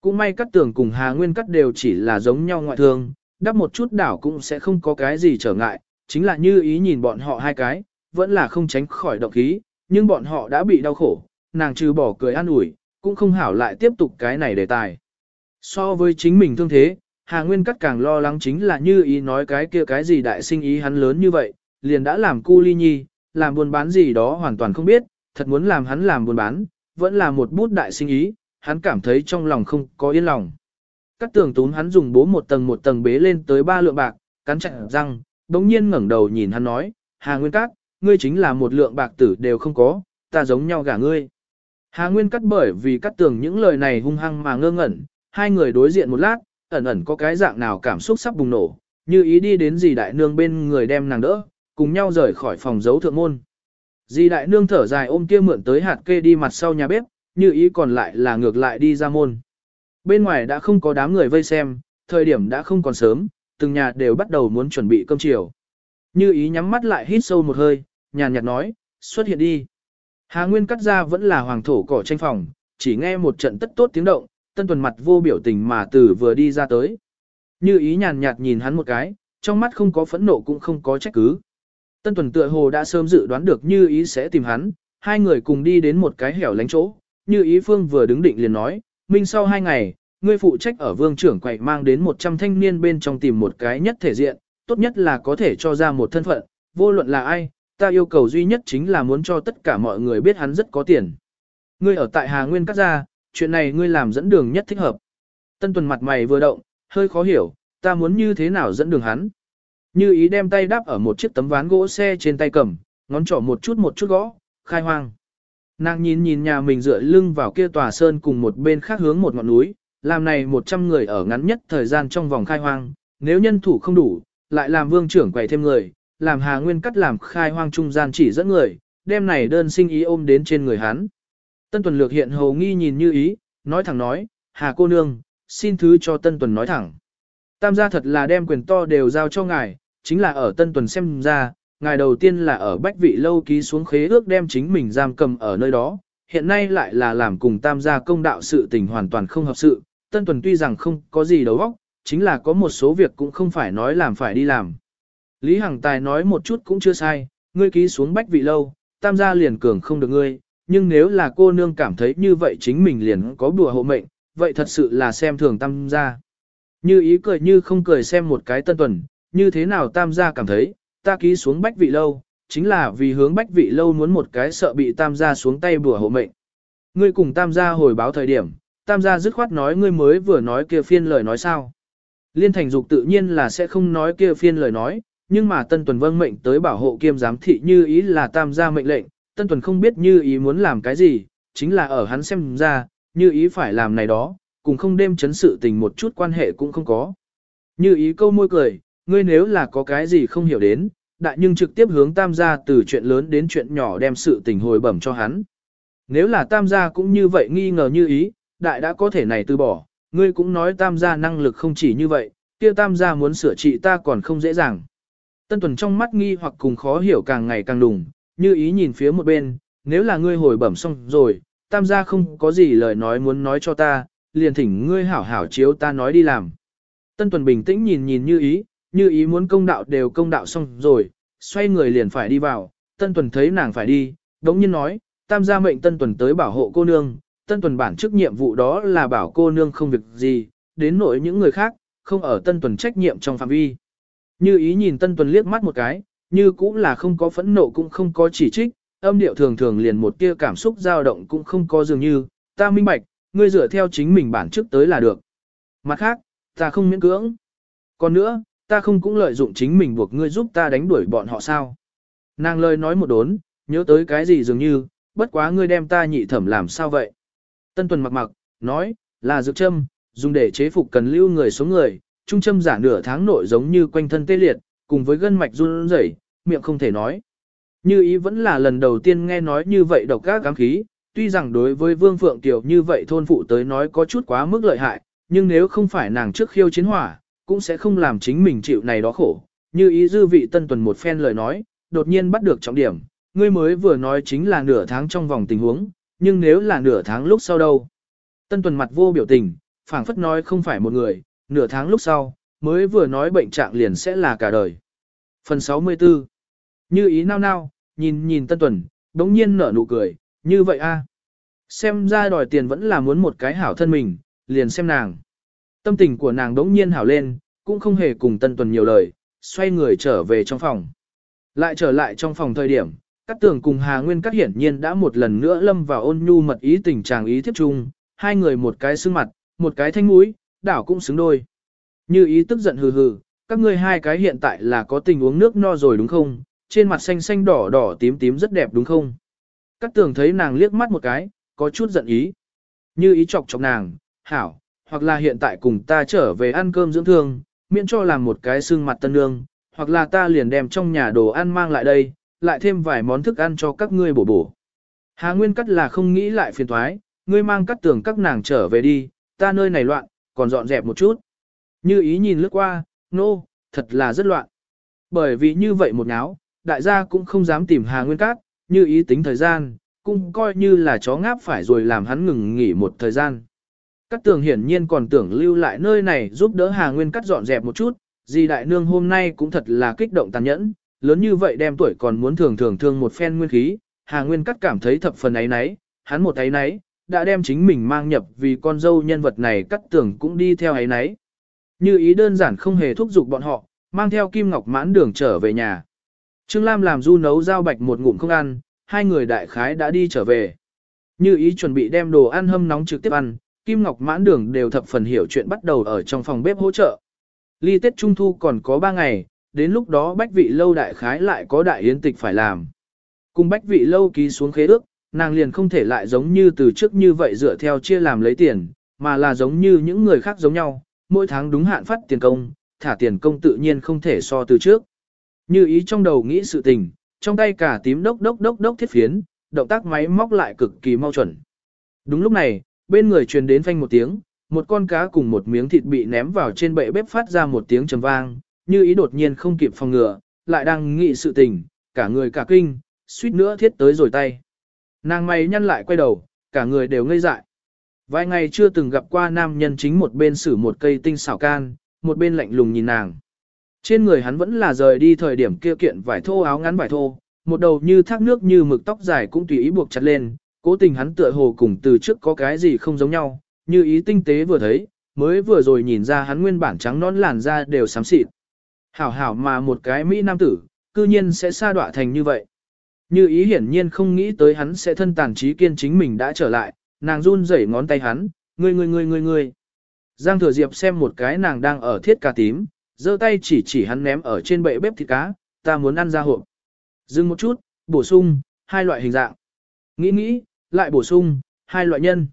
Cũng may cắt tường cùng Hà Nguyên cắt đều chỉ là giống nhau ngoại thương, đắp một chút đảo cũng sẽ không có cái gì trở ngại, chính là như ý nhìn bọn họ hai cái, vẫn là không tránh khỏi động khí, nhưng bọn họ đã bị đau khổ, nàng trừ bỏ cười an ủi, cũng không hảo lại tiếp tục cái này đề tài. So với chính mình thương thế, Hà Nguyên Cắt càng lo lắng chính là như ý nói cái kia cái gì đại sinh ý hắn lớn như vậy, liền đã làm cu ly nhi, làm buôn bán gì đó hoàn toàn không biết, thật muốn làm hắn làm buôn bán, vẫn là một bút đại sinh ý, hắn cảm thấy trong lòng không có yên lòng. Cắt tường tún hắn dùng bố một tầng một tầng bế lên tới ba lượng bạc, cắn chặt răng, đống nhiên ngẩng đầu nhìn hắn nói, Hà Nguyên Cát, ngươi chính là một lượng bạc tử đều không có, ta giống nhau gả ngươi. Hà Nguyên Cát bởi vì cắt tường những lời này hung hăng mà ngơ ngẩn, hai người đối diện một lát, ẩn ẩn có cái dạng nào cảm xúc sắp bùng nổ, như ý đi đến dì đại nương bên người đem nàng đỡ, cùng nhau rời khỏi phòng giấu thượng môn. Dì đại nương thở dài ôm kia mượn tới hạt kê đi mặt sau nhà bếp, như ý còn lại là ngược lại đi ra môn. Bên ngoài đã không có đám người vây xem, thời điểm đã không còn sớm, từng nhà đều bắt đầu muốn chuẩn bị cơm chiều. Như ý nhắm mắt lại hít sâu một hơi, nhàn nhạt nói, xuất hiện đi. Hà Nguyên cắt ra vẫn là hoàng thổ cỏ tranh phòng, chỉ nghe một trận tất tốt tiếng động, tân tuần mặt vô biểu tình mà từ vừa đi ra tới. Như ý nhàn nhạt nhìn hắn một cái, trong mắt không có phẫn nộ cũng không có trách cứ. Tân tuần tựa hồ đã sớm dự đoán được như ý sẽ tìm hắn, hai người cùng đi đến một cái hẻo lánh chỗ, như ý phương vừa đứng định liền nói, minh sau hai ngày, ngươi phụ trách ở vương trưởng quậy mang đến 100 thanh niên bên trong tìm một cái nhất thể diện, tốt nhất là có thể cho ra một thân phận, vô luận là ai, ta yêu cầu duy nhất chính là muốn cho tất cả mọi người biết hắn rất có tiền. Ngươi ở tại Hà Nguyên cắt ra, chuyện này ngươi làm dẫn đường nhất thích hợp. Tân tuần mặt mày vừa động, hơi khó hiểu, ta muốn như thế nào dẫn đường hắn. Như ý đem tay đáp ở một chiếc tấm ván gỗ xe trên tay cầm, ngón trỏ một chút một chút gõ, khai hoang. Nàng nhìn nhìn nhà mình dựa lưng vào kia tòa sơn cùng một bên khác hướng một ngọn núi, làm này 100 người ở ngắn nhất thời gian trong vòng khai hoang, nếu nhân thủ không đủ, lại làm vương trưởng quầy thêm người, làm Hà Nguyên cắt làm khai hoang trung gian chỉ dẫn người, đem này đơn sinh ý ôm đến trên người hắn. Tân Tuần Lược hiện hầu nghi nhìn như ý, nói thẳng nói, Hà cô nương, xin thứ cho Tân Tuần nói thẳng. Tam gia thật là đem quyền to đều giao cho ngài, chính là ở Tân Tuần xem ra, ngài đầu tiên là ở Bách Vị Lâu ký xuống khế ước đem chính mình giam cầm ở nơi đó, hiện nay lại là làm cùng tam gia công đạo sự tình hoàn toàn không hợp sự, Tân Tuần tuy rằng không có gì đầu óc, chính là có một số việc cũng không phải nói làm phải đi làm. Lý Hằng Tài nói một chút cũng chưa sai, ngươi ký xuống Bách Vị Lâu, tam gia liền cường không được ngươi, nhưng nếu là cô nương cảm thấy như vậy chính mình liền có bùa hộ mệnh, vậy thật sự là xem thường tam gia. Như ý cười như không cười xem một cái tân tuần, như thế nào tam gia cảm thấy, ta ký xuống bách vị lâu, chính là vì hướng bách vị lâu muốn một cái sợ bị tam gia xuống tay bùa hộ mệnh. Ngươi cùng tam gia hồi báo thời điểm, tam gia dứt khoát nói ngươi mới vừa nói kia phiên lời nói sao. Liên thành dục tự nhiên là sẽ không nói kia phiên lời nói, nhưng mà tân tuần vâng mệnh tới bảo hộ kiêm giám thị như ý là tam gia mệnh lệnh, tân tuần không biết như ý muốn làm cái gì, chính là ở hắn xem ra, như ý phải làm này đó, cùng không đêm chấn sự tình một chút quan hệ cũng không có. Như ý câu môi cười, ngươi nếu là có cái gì không hiểu đến, đại nhưng trực tiếp hướng tam gia từ chuyện lớn đến chuyện nhỏ đem sự tình hồi bẩm cho hắn. Nếu là tam gia cũng như vậy nghi ngờ như ý, đại đã có thể này từ bỏ, ngươi cũng nói tam gia năng lực không chỉ như vậy, kia tam gia muốn sửa trị ta còn không dễ dàng. Tân tuần trong mắt nghi hoặc cùng khó hiểu càng ngày càng đùng, như ý nhìn phía một bên, nếu là ngươi hồi bẩm xong rồi, tam gia không có gì lời nói muốn nói cho ta, liền thỉnh ngươi hảo hảo chiếu ta nói đi làm. Tân tuần bình tĩnh nhìn nhìn như ý, như ý muốn công đạo đều công đạo xong rồi, xoay người liền phải đi vào, tân tuần thấy nàng phải đi, đống nhiên nói, tam gia mệnh tân tuần tới bảo hộ cô nương, tân tuần bản chức nhiệm vụ đó là bảo cô nương không việc gì, đến nỗi những người khác, không ở tân tuần trách nhiệm trong phạm vi. Như ý nhìn tân tuần liếc mắt một cái, như cũng là không có phẫn nộ cũng không có chỉ trích, âm điệu thường thường liền một tia cảm xúc dao động cũng không có dường như, ta minh bạch, ngươi dựa theo chính mình bản chức tới là được. Mặt khác, ta không miễn cưỡng. Còn nữa, ta không cũng lợi dụng chính mình buộc ngươi giúp ta đánh đuổi bọn họ sao. Nàng lời nói một đốn, nhớ tới cái gì dường như, bất quá ngươi đem ta nhị thẩm làm sao vậy. Tân tuần mặc mặc, nói, là dược châm, dùng để chế phục cần lưu người số người, trung châm giả nửa tháng nội giống như quanh thân tê liệt, cùng với gân mạch run rẩy, miệng không thể nói. Như ý vẫn là lần đầu tiên nghe nói như vậy độc các cám khí, tuy rằng đối với Vương Phượng Tiểu như vậy thôn phụ tới nói có chút quá mức lợi hại, nhưng nếu không phải nàng trước khiêu chiến hỏa, cũng sẽ không làm chính mình chịu này đó khổ. Như ý dư vị tân tuần một phen lời nói, đột nhiên bắt được trọng điểm, ngươi mới vừa nói chính là nửa tháng trong vòng tình huống, nhưng nếu là nửa tháng lúc sau đâu? Tân tuần mặt vô biểu tình, phảng phất nói không phải một người, nửa tháng lúc sau, mới vừa nói bệnh trạng liền sẽ là cả đời. Phần 64 như ý nao nao, nhìn nhìn tân tuần, đống nhiên nở nụ cười, như vậy a Xem ra đòi tiền vẫn là muốn một cái hảo thân mình, liền xem nàng. Tâm tình của nàng đống nhiên hảo lên, cũng không hề cùng Tân Tuần nhiều lời, xoay người trở về trong phòng. Lại trở lại trong phòng thời điểm, Cát Tường cùng Hà Nguyên Cát hiển nhiên đã một lần nữa lâm vào ôn nhu mật ý tình chàng ý thiếp chung, hai người một cái xương mặt, một cái thanh mũi, đảo cũng xứng đôi. Như ý tức giận hừ hừ, các ngươi hai cái hiện tại là có tình uống nước no rồi đúng không? Trên mặt xanh xanh đỏ đỏ tím tím rất đẹp đúng không? Cát Tường thấy nàng liếc mắt một cái, có chút giận ý. Như ý chọc chọc nàng, hảo, hoặc là hiện tại cùng ta trở về ăn cơm dưỡng thương, miễn cho làm một cái xương mặt tân nương, hoặc là ta liền đem trong nhà đồ ăn mang lại đây, lại thêm vài món thức ăn cho các ngươi bổ bổ. Hà Nguyên Cắt là không nghĩ lại phiền thoái, ngươi mang cắt tường các nàng trở về đi, ta nơi này loạn, còn dọn dẹp một chút. Như ý nhìn lướt qua, nô, no, thật là rất loạn. Bởi vì như vậy một náo, đại gia cũng không dám tìm Hà Nguyên Cát, như ý tính thời gian, cũng coi như là chó ngáp phải rồi làm hắn ngừng nghỉ một thời gian. Cát tường hiển nhiên còn tưởng lưu lại nơi này giúp đỡ Hà Nguyên Cát dọn dẹp một chút, gì đại nương hôm nay cũng thật là kích động tàn nhẫn, lớn như vậy đem tuổi còn muốn thường thường thương một phen nguyên khí, Hà Nguyên Cát cảm thấy thập phần ấy nấy, hắn một ấy nấy, đã đem chính mình mang nhập vì con dâu nhân vật này cắt tưởng cũng đi theo ấy nấy. Như ý đơn giản không hề thúc giục bọn họ, mang theo Kim Ngọc mãn đường trở về nhà. Trương Lam làm du nấu dao bạch một ngụm không ăn, hai người đại khái đã đi trở về. Như ý chuẩn bị đem đồ ăn hâm nóng trực tiếp ăn, Kim Ngọc mãn đường đều thập phần hiểu chuyện bắt đầu ở trong phòng bếp hỗ trợ. Ly Tết Trung Thu còn có 3 ngày, đến lúc đó bách vị lâu đại khái lại có đại yến tịch phải làm. Cùng bách vị lâu ký xuống khế ước, nàng liền không thể lại giống như từ trước như vậy dựa theo chia làm lấy tiền, mà là giống như những người khác giống nhau, mỗi tháng đúng hạn phát tiền công, thả tiền công tự nhiên không thể so từ trước. Như ý trong đầu nghĩ sự tình, trong tay cả tím đốc đốc đốc đốc thiết phiến, động tác máy móc lại cực kỳ mau chuẩn. Đúng lúc này, bên người truyền đến phanh một tiếng, một con cá cùng một miếng thịt bị ném vào trên bệ bếp phát ra một tiếng trầm vang, như ý đột nhiên không kịp phòng ngừa, lại đang nghĩ sự tình, cả người cả kinh, suýt nữa thiết tới rồi tay. Nàng mày nhăn lại quay đầu, cả người đều ngây dại. Vài ngày chưa từng gặp qua nam nhân chính một bên xử một cây tinh xảo can, một bên lạnh lùng nhìn nàng. Trên người hắn vẫn là rời đi thời điểm kia kiện vải thô áo ngắn vải thô, một đầu như thác nước như mực tóc dài cũng tùy ý buộc chặt lên, cố tình hắn tựa hồ cùng từ trước có cái gì không giống nhau, như ý tinh tế vừa thấy, mới vừa rồi nhìn ra hắn nguyên bản trắng nón làn da đều xám xịt. Hảo hảo mà một cái Mỹ nam tử, cư nhiên sẽ sa đọa thành như vậy. Như ý hiển nhiên không nghĩ tới hắn sẽ thân tàn trí kiên chính mình đã trở lại, nàng run rẩy ngón tay hắn, ngươi ngươi ngươi ngươi ngươi. Giang thừa diệp xem một cái nàng đang ở thiết cà tím, giơ tay chỉ chỉ hắn ném ở trên bệ bếp thịt cá, ta muốn ăn ra hộp. Dừng một chút, bổ sung, hai loại hình dạng. Nghĩ nghĩ, lại bổ sung, hai loại nhân.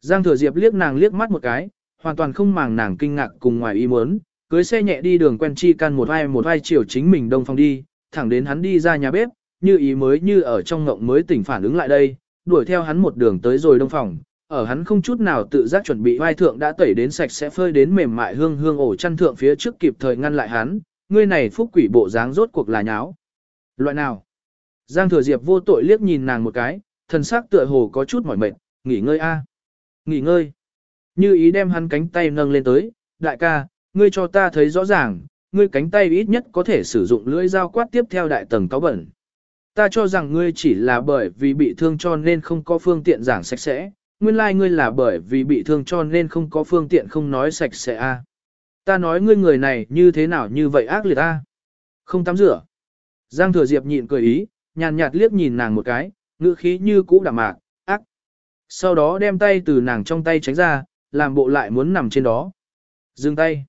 Giang thừa diệp liếc nàng liếc mắt một cái, hoàn toàn không màng nàng kinh ngạc cùng ngoài ý muốn, cưới xe nhẹ đi đường quen chi căn một vai một vai chiều chính mình đông phòng đi, thẳng đến hắn đi ra nhà bếp, như ý mới như ở trong ngộng mới tỉnh phản ứng lại đây, đuổi theo hắn một đường tới rồi đông phòng, ở hắn không chút nào tự giác chuẩn bị vai thượng đã tẩy đến sạch sẽ phơi đến mềm mại hương hương ổ chăn thượng phía trước kịp thời ngăn lại hắn, ngươi này phúc quỷ bộ dáng rốt cuộc là nháo. Loại nào? Giang thừa diệp vô tội liếc nhìn nàng một cái, thần sắc tựa hồ có chút mỏi mệt, nghỉ ngơi a, Nghỉ ngơi. Như ý đem hắn cánh tay nâng lên tới, đại ca, ngươi cho ta thấy rõ ràng, ngươi cánh tay ít nhất có thể sử dụng lưỡi dao quát tiếp theo đại tầng cáo bẩn. Ta cho rằng ngươi chỉ là bởi vì bị thương cho nên không có phương tiện giảng sạch sẽ, nguyên lai like ngươi là bởi vì bị thương cho nên không có phương tiện không nói sạch sẽ a. Ta nói ngươi người này như thế nào như vậy ác liệt a? Không tắm rửa. Giang thừa diệp nhịn cười ý, nhàn nhạt liếc nhìn nàng một cái, ngữ khí như cũ đạm mạc, ác. Sau đó đem tay từ nàng trong tay tránh ra, làm bộ lại muốn nằm trên đó. Dừng tay.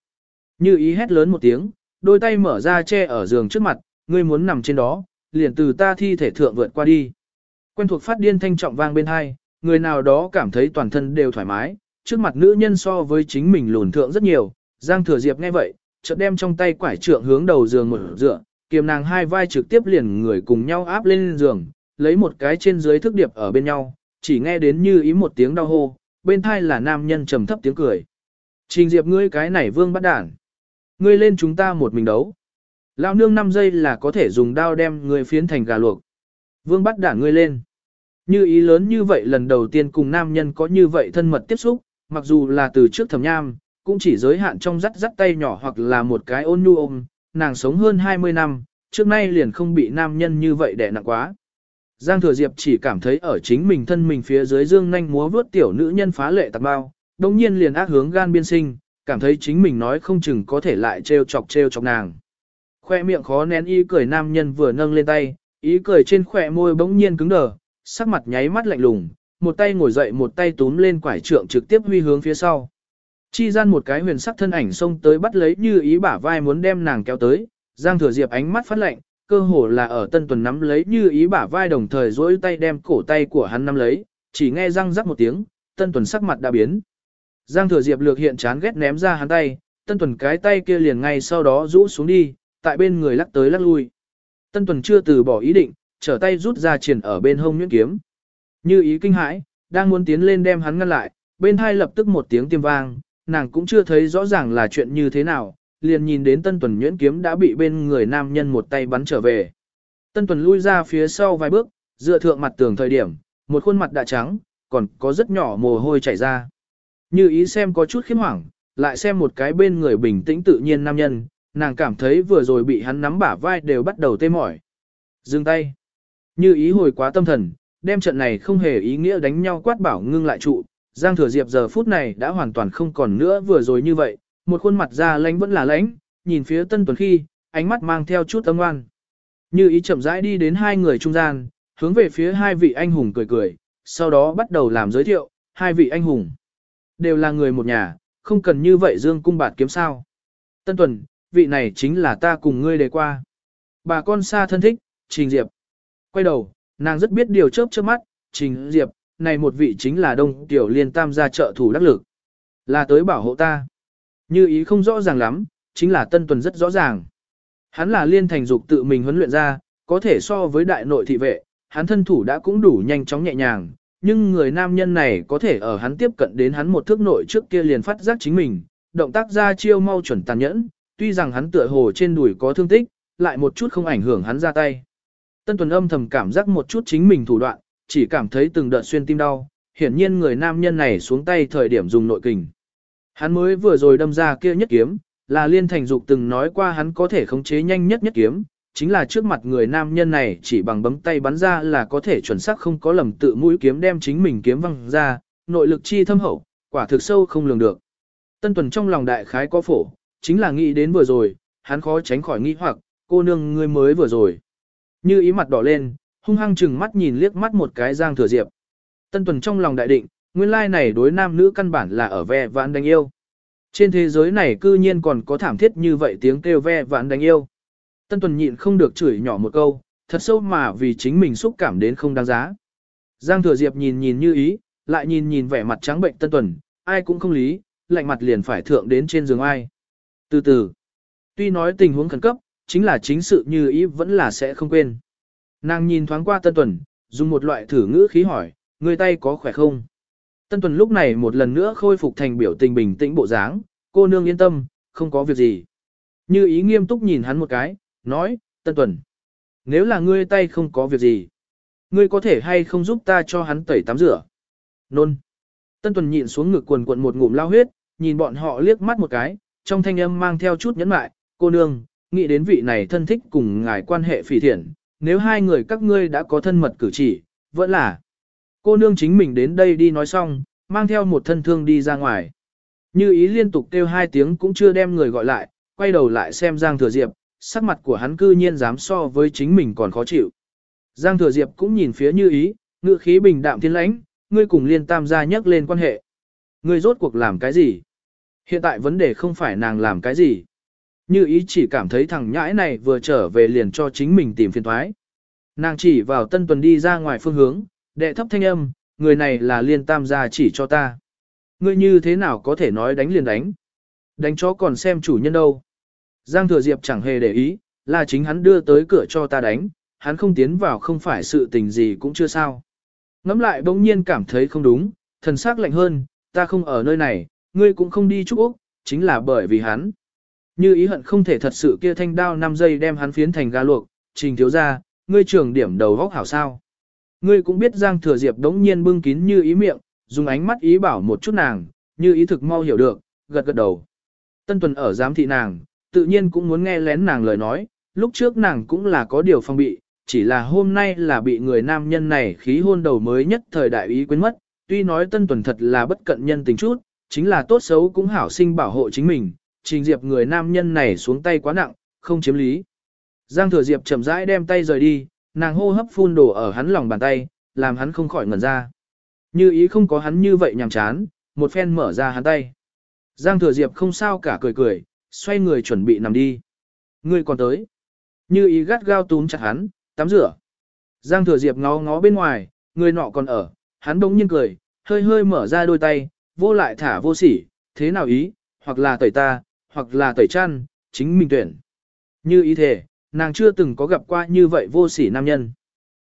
Như ý hét lớn một tiếng, đôi tay mở ra che ở giường trước mặt, ngươi muốn nằm trên đó, liền từ ta thi thể thượng vượt qua đi. Quen thuộc phát điên thanh trọng vang bên hai, người nào đó cảm thấy toàn thân đều thoải mái, trước mặt nữ nhân so với chính mình lùn thượng rất nhiều, Giang Thừa Diệp nghe vậy, chợt đem trong tay quải trượng hướng đầu giường một dựa, kiềm nàng hai vai trực tiếp liền người cùng nhau áp lên giường, lấy một cái trên dưới thức điệp ở bên nhau, chỉ nghe đến như ý một tiếng đau hô, bên thai là nam nhân trầm thấp tiếng cười. Trình Diệp ngươi cái này vương bắt đản. Ngươi lên chúng ta một mình đấu. Lão nương 5 giây là có thể dùng đao đem ngươi phiến thành gà luộc. Vương bắt đản ngươi lên. Như ý lớn như vậy lần đầu tiên cùng nam nhân có như vậy thân mật tiếp xúc, mặc dù là từ trước thẩm nham, cũng chỉ giới hạn trong dắt dắt tay nhỏ hoặc là một cái ôn nhu ôm, nàng sống hơn 20 năm, trước nay liền không bị nam nhân như vậy đè nặng quá. Giang Thừa Diệp chỉ cảm thấy ở chính mình thân mình phía dưới dương nhanh múa vướt tiểu nữ nhân phá lệ tạc bao, đồng nhiên liền ác hướng gan biên sinh, cảm thấy chính mình nói không chừng có thể lại trêu chọc trêu chọc nàng. Khoe miệng khó nén ý cười nam nhân vừa nâng lên tay, ý cười trên khỏe môi bỗng nhiên cứng đờ, sắc mặt nháy mắt lạnh lùng, một tay ngồi dậy một tay túm lên quải trượng trực tiếp huy hướng phía sau. Chi gian một cái huyền sắc thân ảnh xông tới bắt lấy như ý bả vai muốn đem nàng kéo tới, Giang Thừa Diệp ánh mắt phát lạnh, cơ hồ là ở Tân Tuần nắm lấy như ý bả vai đồng thời duỗi tay đem cổ tay của hắn nắm lấy, chỉ nghe răng rắc một tiếng, Tân Tuần sắc mặt đã biến. Giang Thừa Diệp lược hiện chán ghét ném ra hắn tay, Tân Tuần cái tay kia liền ngay sau đó rũ xuống đi, tại bên người lắc tới lắc lui. Tân Tuần chưa từ bỏ ý định, trở tay rút ra triển ở bên hông nhuyễn kiếm. Như ý kinh hãi, đang muốn tiến lên đem hắn ngăn lại, bên hai lập tức một tiếng tiêm vang, nàng cũng chưa thấy rõ ràng là chuyện như thế nào, liền nhìn đến Tân Tuần nhuyễn kiếm đã bị bên người nam nhân một tay bắn trở về. Tân Tuần lui ra phía sau vài bước, dựa thượng mặt tường thời điểm, một khuôn mặt đã trắng, còn có rất nhỏ mồ hôi chảy ra. Như ý xem có chút khiếm hoảng, lại xem một cái bên người bình tĩnh tự nhiên nam nhân, nàng cảm thấy vừa rồi bị hắn nắm bả vai đều bắt đầu tê mỏi. Dừng tay. Như ý hồi quá tâm thần, đem trận này không hề ý nghĩa đánh nhau quát bảo ngưng lại trụ. Giang thừa diệp giờ phút này đã hoàn toàn không còn nữa vừa rồi như vậy, một khuôn mặt ra lãnh vẫn là lãnh, nhìn phía tân tuấn khi, ánh mắt mang theo chút âm ngoan. Như ý chậm rãi đi đến hai người trung gian, hướng về phía hai vị anh hùng cười cười, sau đó bắt đầu làm giới thiệu, hai vị anh hùng. Đều là người một nhà, không cần như vậy dương cung bạt kiếm sao. Tân tuần, vị này chính là ta cùng ngươi đề qua. Bà con xa thân thích, Trình Diệp. Quay đầu, nàng rất biết điều chớp chớp mắt, Trình Diệp, này một vị chính là đông tiểu liên tam gia trợ thủ đắc lực. Là tới bảo hộ ta. Như ý không rõ ràng lắm, chính là tân tuần rất rõ ràng. Hắn là liên thành dục tự mình huấn luyện ra, có thể so với đại nội thị vệ, hắn thân thủ đã cũng đủ nhanh chóng nhẹ nhàng, nhưng người nam nhân này có thể ở hắn tiếp cận đến hắn một thước nội trước kia liền phát giác chính mình, động tác ra chiêu mau chuẩn tàn nhẫn, tuy rằng hắn tựa hồ trên đùi có thương tích, lại một chút không ảnh hưởng hắn ra tay. Tân Tuần âm thầm cảm giác một chút chính mình thủ đoạn, chỉ cảm thấy từng đợt xuyên tim đau, hiển nhiên người nam nhân này xuống tay thời điểm dùng nội kình. Hắn mới vừa rồi đâm ra kia nhất kiếm, là liên thành dục từng nói qua hắn có thể khống chế nhanh nhất nhất kiếm, chính là trước mặt người nam nhân này chỉ bằng bấm tay bắn ra là có thể chuẩn xác không có lầm tự mũi kiếm đem chính mình kiếm văng ra, nội lực chi thâm hậu, quả thực sâu không lường được. Tân Tuần trong lòng đại khái có phổ, chính là nghĩ đến vừa rồi, hắn khó tránh khỏi nghĩ hoặc, cô nương ngươi mới vừa rồi. Như ý mặt đỏ lên, hung hăng chừng mắt nhìn liếc mắt một cái Giang Thừa Diệp. Tân Tuần trong lòng đại định, nguyên lai này đối nam nữ căn bản là ở ve vãn đánh yêu. Trên thế giới này cư nhiên còn có thảm thiết như vậy tiếng kêu ve vãn đánh yêu. Tân Tuần nhịn không được chửi nhỏ một câu, thật sâu mà vì chính mình xúc cảm đến không đáng giá. Giang Thừa Diệp nhìn nhìn như ý, lại nhìn nhìn vẻ mặt trắng bệnh Tân Tuần, ai cũng không lý, lạnh mặt liền phải thượng đến trên giường ai. Từ từ, tuy nói tình huống khẩn cấp, chính là chính sự như ý vẫn là sẽ không quên. Nàng nhìn thoáng qua Tân Tuần, dùng một loại thử ngữ khí hỏi, người tay có khỏe không? Tân Tuần lúc này một lần nữa khôi phục thành biểu tình bình tĩnh bộ dáng, cô nương yên tâm, không có việc gì. Như ý nghiêm túc nhìn hắn một cái, nói, Tân Tuần, nếu là ngươi tay không có việc gì, ngươi có thể hay không giúp ta cho hắn tẩy tắm rửa? Nôn. Tân Tuần nhịn xuống ngực quần quần một ngụm lao huyết, nhìn bọn họ liếc mắt một cái, trong thanh âm mang theo chút nhẫn mại, cô nương, nghĩ đến vị này thân thích cùng ngài quan hệ phỉ thiện, nếu hai người các ngươi đã có thân mật cử chỉ, vẫn là. Cô nương chính mình đến đây đi nói xong, mang theo một thân thương đi ra ngoài. Như ý liên tục kêu hai tiếng cũng chưa đem người gọi lại, quay đầu lại xem Giang Thừa Diệp, sắc mặt của hắn cư nhiên dám so với chính mình còn khó chịu. Giang Thừa Diệp cũng nhìn phía như ý, ngựa khí bình đạm thiên lãnh, ngươi cùng liên tam gia nhắc lên quan hệ. Ngươi rốt cuộc làm cái gì? Hiện tại vấn đề không phải nàng làm cái gì. Như ý chỉ cảm thấy thằng nhãi này vừa trở về liền cho chính mình tìm phiền thoái. Nàng chỉ vào tân tuần đi ra ngoài phương hướng, đệ thấp thanh âm, người này là liên tam gia chỉ cho ta. Ngươi như thế nào có thể nói đánh liền đánh? Đánh chó còn xem chủ nhân đâu. Giang Thừa Diệp chẳng hề để ý, là chính hắn đưa tới cửa cho ta đánh, hắn không tiến vào không phải sự tình gì cũng chưa sao. Ngắm lại bỗng nhiên cảm thấy không đúng, thần sắc lạnh hơn, ta không ở nơi này, ngươi cũng không đi chúc Úc, chính là bởi vì hắn. Như ý hận không thể thật sự kia thanh đao 5 giây đem hắn phiến thành gà luộc, trình thiếu ra, ngươi trưởng điểm đầu góc hảo sao. Ngươi cũng biết Giang Thừa Diệp đống nhiên bưng kín như ý miệng, dùng ánh mắt ý bảo một chút nàng, như ý thực mau hiểu được, gật gật đầu. Tân Tuần ở giám thị nàng, tự nhiên cũng muốn nghe lén nàng lời nói, lúc trước nàng cũng là có điều phong bị, chỉ là hôm nay là bị người nam nhân này khí hôn đầu mới nhất thời đại ý quên mất, tuy nói Tân Tuần thật là bất cận nhân tình chút, chính là tốt xấu cũng hảo sinh bảo hộ chính mình, trình diệp người nam nhân này xuống tay quá nặng, không chiếm lý. Giang thừa diệp chậm rãi đem tay rời đi, nàng hô hấp phun đổ ở hắn lòng bàn tay, làm hắn không khỏi ngẩn ra. Như ý không có hắn như vậy nhàm chán, một phen mở ra hắn tay. Giang thừa diệp không sao cả cười cười, xoay người chuẩn bị nằm đi. Ngươi còn tới. Như ý gắt gao túm chặt hắn, tắm rửa. Giang thừa diệp ngó ngó bên ngoài, người nọ còn ở, hắn bỗng nhiên cười, hơi hơi mở ra đôi tay, vô lại thả vô sỉ, thế nào ý, hoặc là tẩy ta, hoặc là tẩy chăn, chính mình tuyển. Như ý thể, nàng chưa từng có gặp qua như vậy vô sỉ nam nhân.